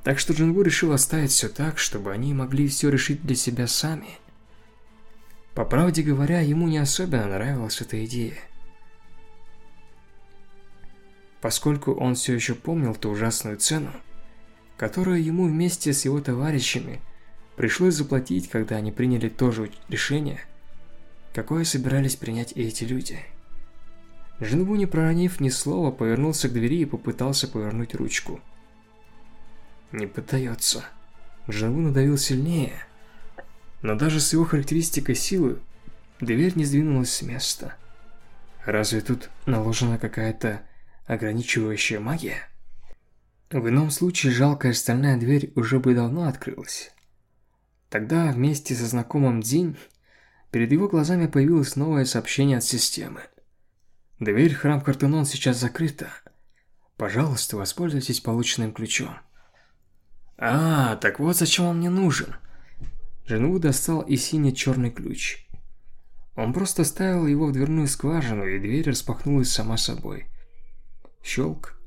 Так что Джингу решил оставить все так, чтобы они могли все решить для себя сами. По правде говоря, ему не особенно нравилась эта идея поскольку он все еще помнил ту ужасную цену, которую ему вместе с его товарищами пришлось заплатить, когда они приняли то же решение, какое собирались принять эти люди. Джинву, не проронив ни слова, повернулся к двери и попытался повернуть ручку. Не пытается. Джинву надавил сильнее, но даже с его характеристикой силы дверь не сдвинулась с места. Разве тут наложена какая-то ограничивающая магия? В ином случае жалкая стальная дверь уже бы давно открылась. Тогда вместе со знакомым Дзинь перед его глазами появилось новое сообщение от системы. Дверь в храм Картенон сейчас закрыта. Пожалуйста, воспользуйтесь полученным ключом. А, так вот зачем он мне нужен. Жену достал и синий-черный ключ. Он просто ставил его в дверную скважину, и дверь распахнулась сама собой. Щелк.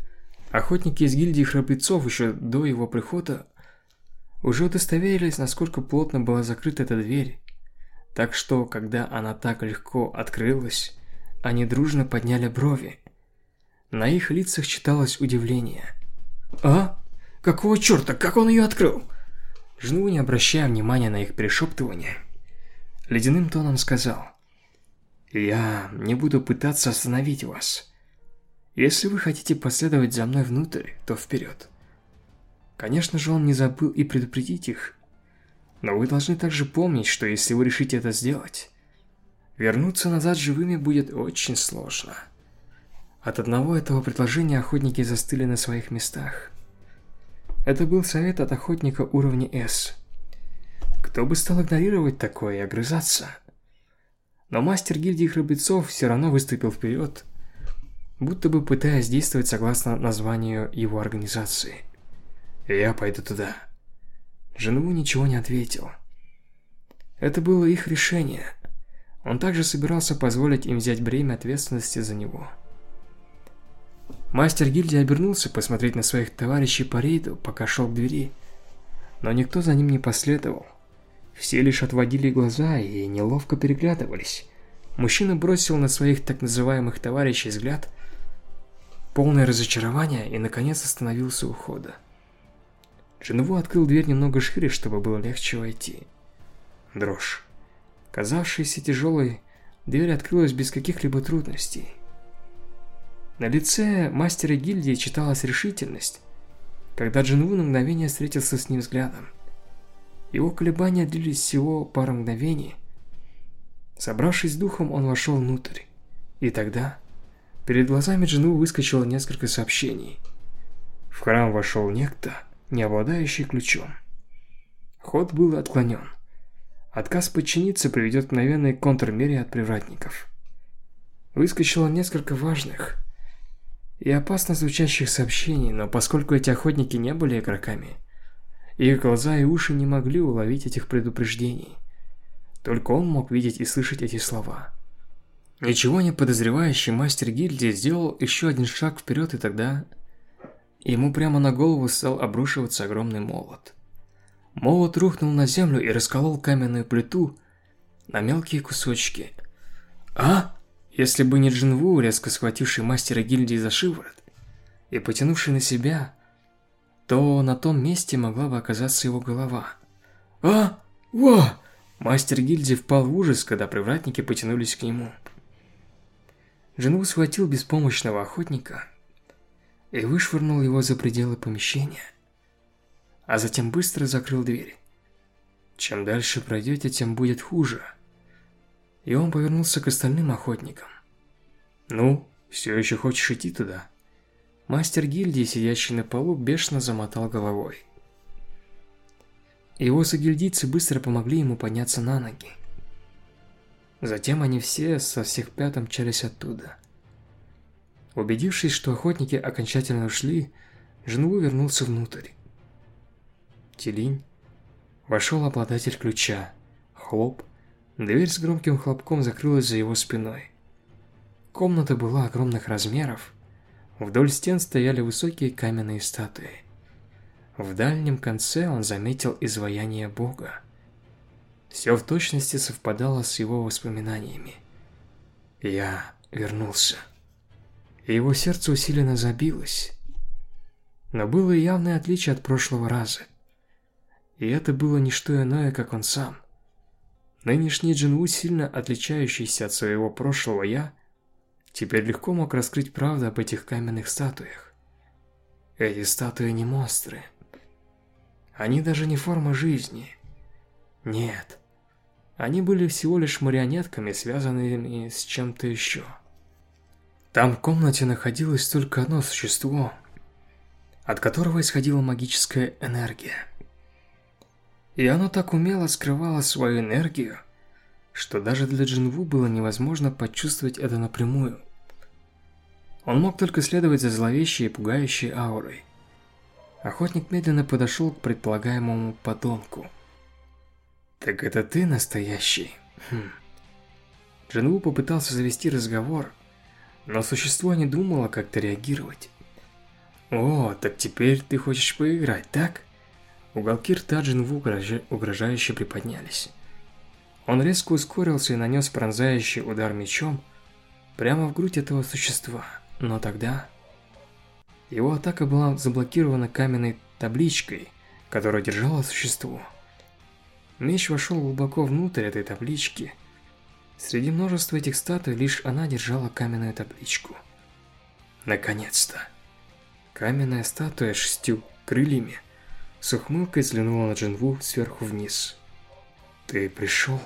Охотники из гильдии храбрецов еще до его прихода уже удостоверились, насколько плотно была закрыта эта дверь. Так что, когда она так легко открылась, они дружно подняли брови. На их лицах читалось удивление. «А? Какого черта? Как он ее открыл?» Жну, не обращая внимания на их перешептывание, ледяным тоном сказал. «Я не буду пытаться остановить вас. Если вы хотите последовать за мной внутрь, то вперед. Конечно же, он не забыл и предупредить их. Но вы должны также помнить, что если вы решите это сделать, вернуться назад живыми будет очень сложно. От одного этого предложения охотники застыли на своих местах. Это был совет от охотника уровня С. Кто бы стал игнорировать такое и огрызаться? Но мастер гильдии храбрецов все равно выступил вперед, будто бы пытаясь действовать согласно названию его организации. «Я пойду туда». Женву ничего не ответил. Это было их решение. Он также собирался позволить им взять бремя ответственности за него. Мастер гильдии обернулся посмотреть на своих товарищей по рейду, пока шел к двери. Но никто за ним не последовал. Все лишь отводили глаза и неловко переглядывались. Мужчина бросил на своих так называемых товарищей взгляд, полное разочарование, и наконец остановился у ухода. Женву открыл дверь немного шире, чтобы было легче войти. Дрожь. Казавшаяся тяжелой, дверь открылась без каких-либо трудностей. На лице мастера гильдии читалась решительность, когда Джинву на мгновение встретился с ним взглядом. Его колебания длились всего пару мгновений. Собравшись с духом, он вошел внутрь. И тогда перед глазами Джинву выскочило несколько сообщений. В храм вошел некто, не обладающий ключом. Ход был отклонен. Отказ подчиниться приведет к мгновенной контрмере от привратников. Выскочило несколько важных и опасно звучащих сообщений, но поскольку эти охотники не были игроками, их глаза и уши не могли уловить этих предупреждений. Только он мог видеть и слышать эти слова. Ничего не подозревающий мастер гильдии сделал еще один шаг вперед, и тогда ему прямо на голову стал обрушиваться огромный молот. Молот рухнул на землю и расколол каменную плиту на мелкие кусочки. А? Если бы не Джинву, резко схвативший мастера гильдии за шиворот и потянувший на себя, то на том месте могла бы оказаться его голова. А? Во! Мастер гильдии впал в ужас, когда привратники потянулись к нему. Джинву схватил беспомощного охотника и вышвырнул его за пределы помещения а затем быстро закрыл дверь. Чем дальше пройдете, тем будет хуже. И он повернулся к остальным охотникам. «Ну, все еще хочешь идти туда?» Мастер гильдии, сидящий на полу, бешено замотал головой. Его согильдийцы быстро помогли ему подняться на ноги. Затем они все со всех пят мчались оттуда. Убедившись, что охотники окончательно ушли, Женву вернулся внутрь. Телинь. Вошел обладатель ключа. Хлоп. Дверь с громким хлопком закрылась за его спиной. Комната была огромных размеров. Вдоль стен стояли высокие каменные статуи. В дальнем конце он заметил изваяние Бога. Все в точности совпадало с его воспоминаниями. Я вернулся. Его сердце усиленно забилось. Но было явное отличие от прошлого раза – и это было не что иное, как он сам. Нынешний Джинву, сильно отличающийся от своего прошлого «я», теперь легко мог раскрыть правду об этих каменных статуях. Эти статуи не монстры. Они даже не форма жизни. Нет. Они были всего лишь марионетками, связанными с чем-то еще. Там в комнате находилось только одно существо, от которого исходила магическая энергия. И оно так умело скрывало свою энергию, что даже для Джинву было невозможно почувствовать это напрямую. Он мог только следовать за зловещей и пугающей аурой. Охотник медленно подошел к предполагаемому подонку. «Так это ты настоящий?» хм. Джинву попытался завести разговор, но существо не думало как-то реагировать. «О, так теперь ты хочешь поиграть, так?» Уголки рта Джинву угрожающе приподнялись. Он резко ускорился и нанес пронзающий удар мечом прямо в грудь этого существа. Но тогда... Его атака была заблокирована каменной табличкой, которую держало существо. Меч вошел глубоко внутрь этой таблички. Среди множества этих статуй лишь она держала каменную табличку. Наконец-то. Каменная статуя шестью крыльями с ухмылкой взглянула на Джинву сверху вниз. «Ты пришел?»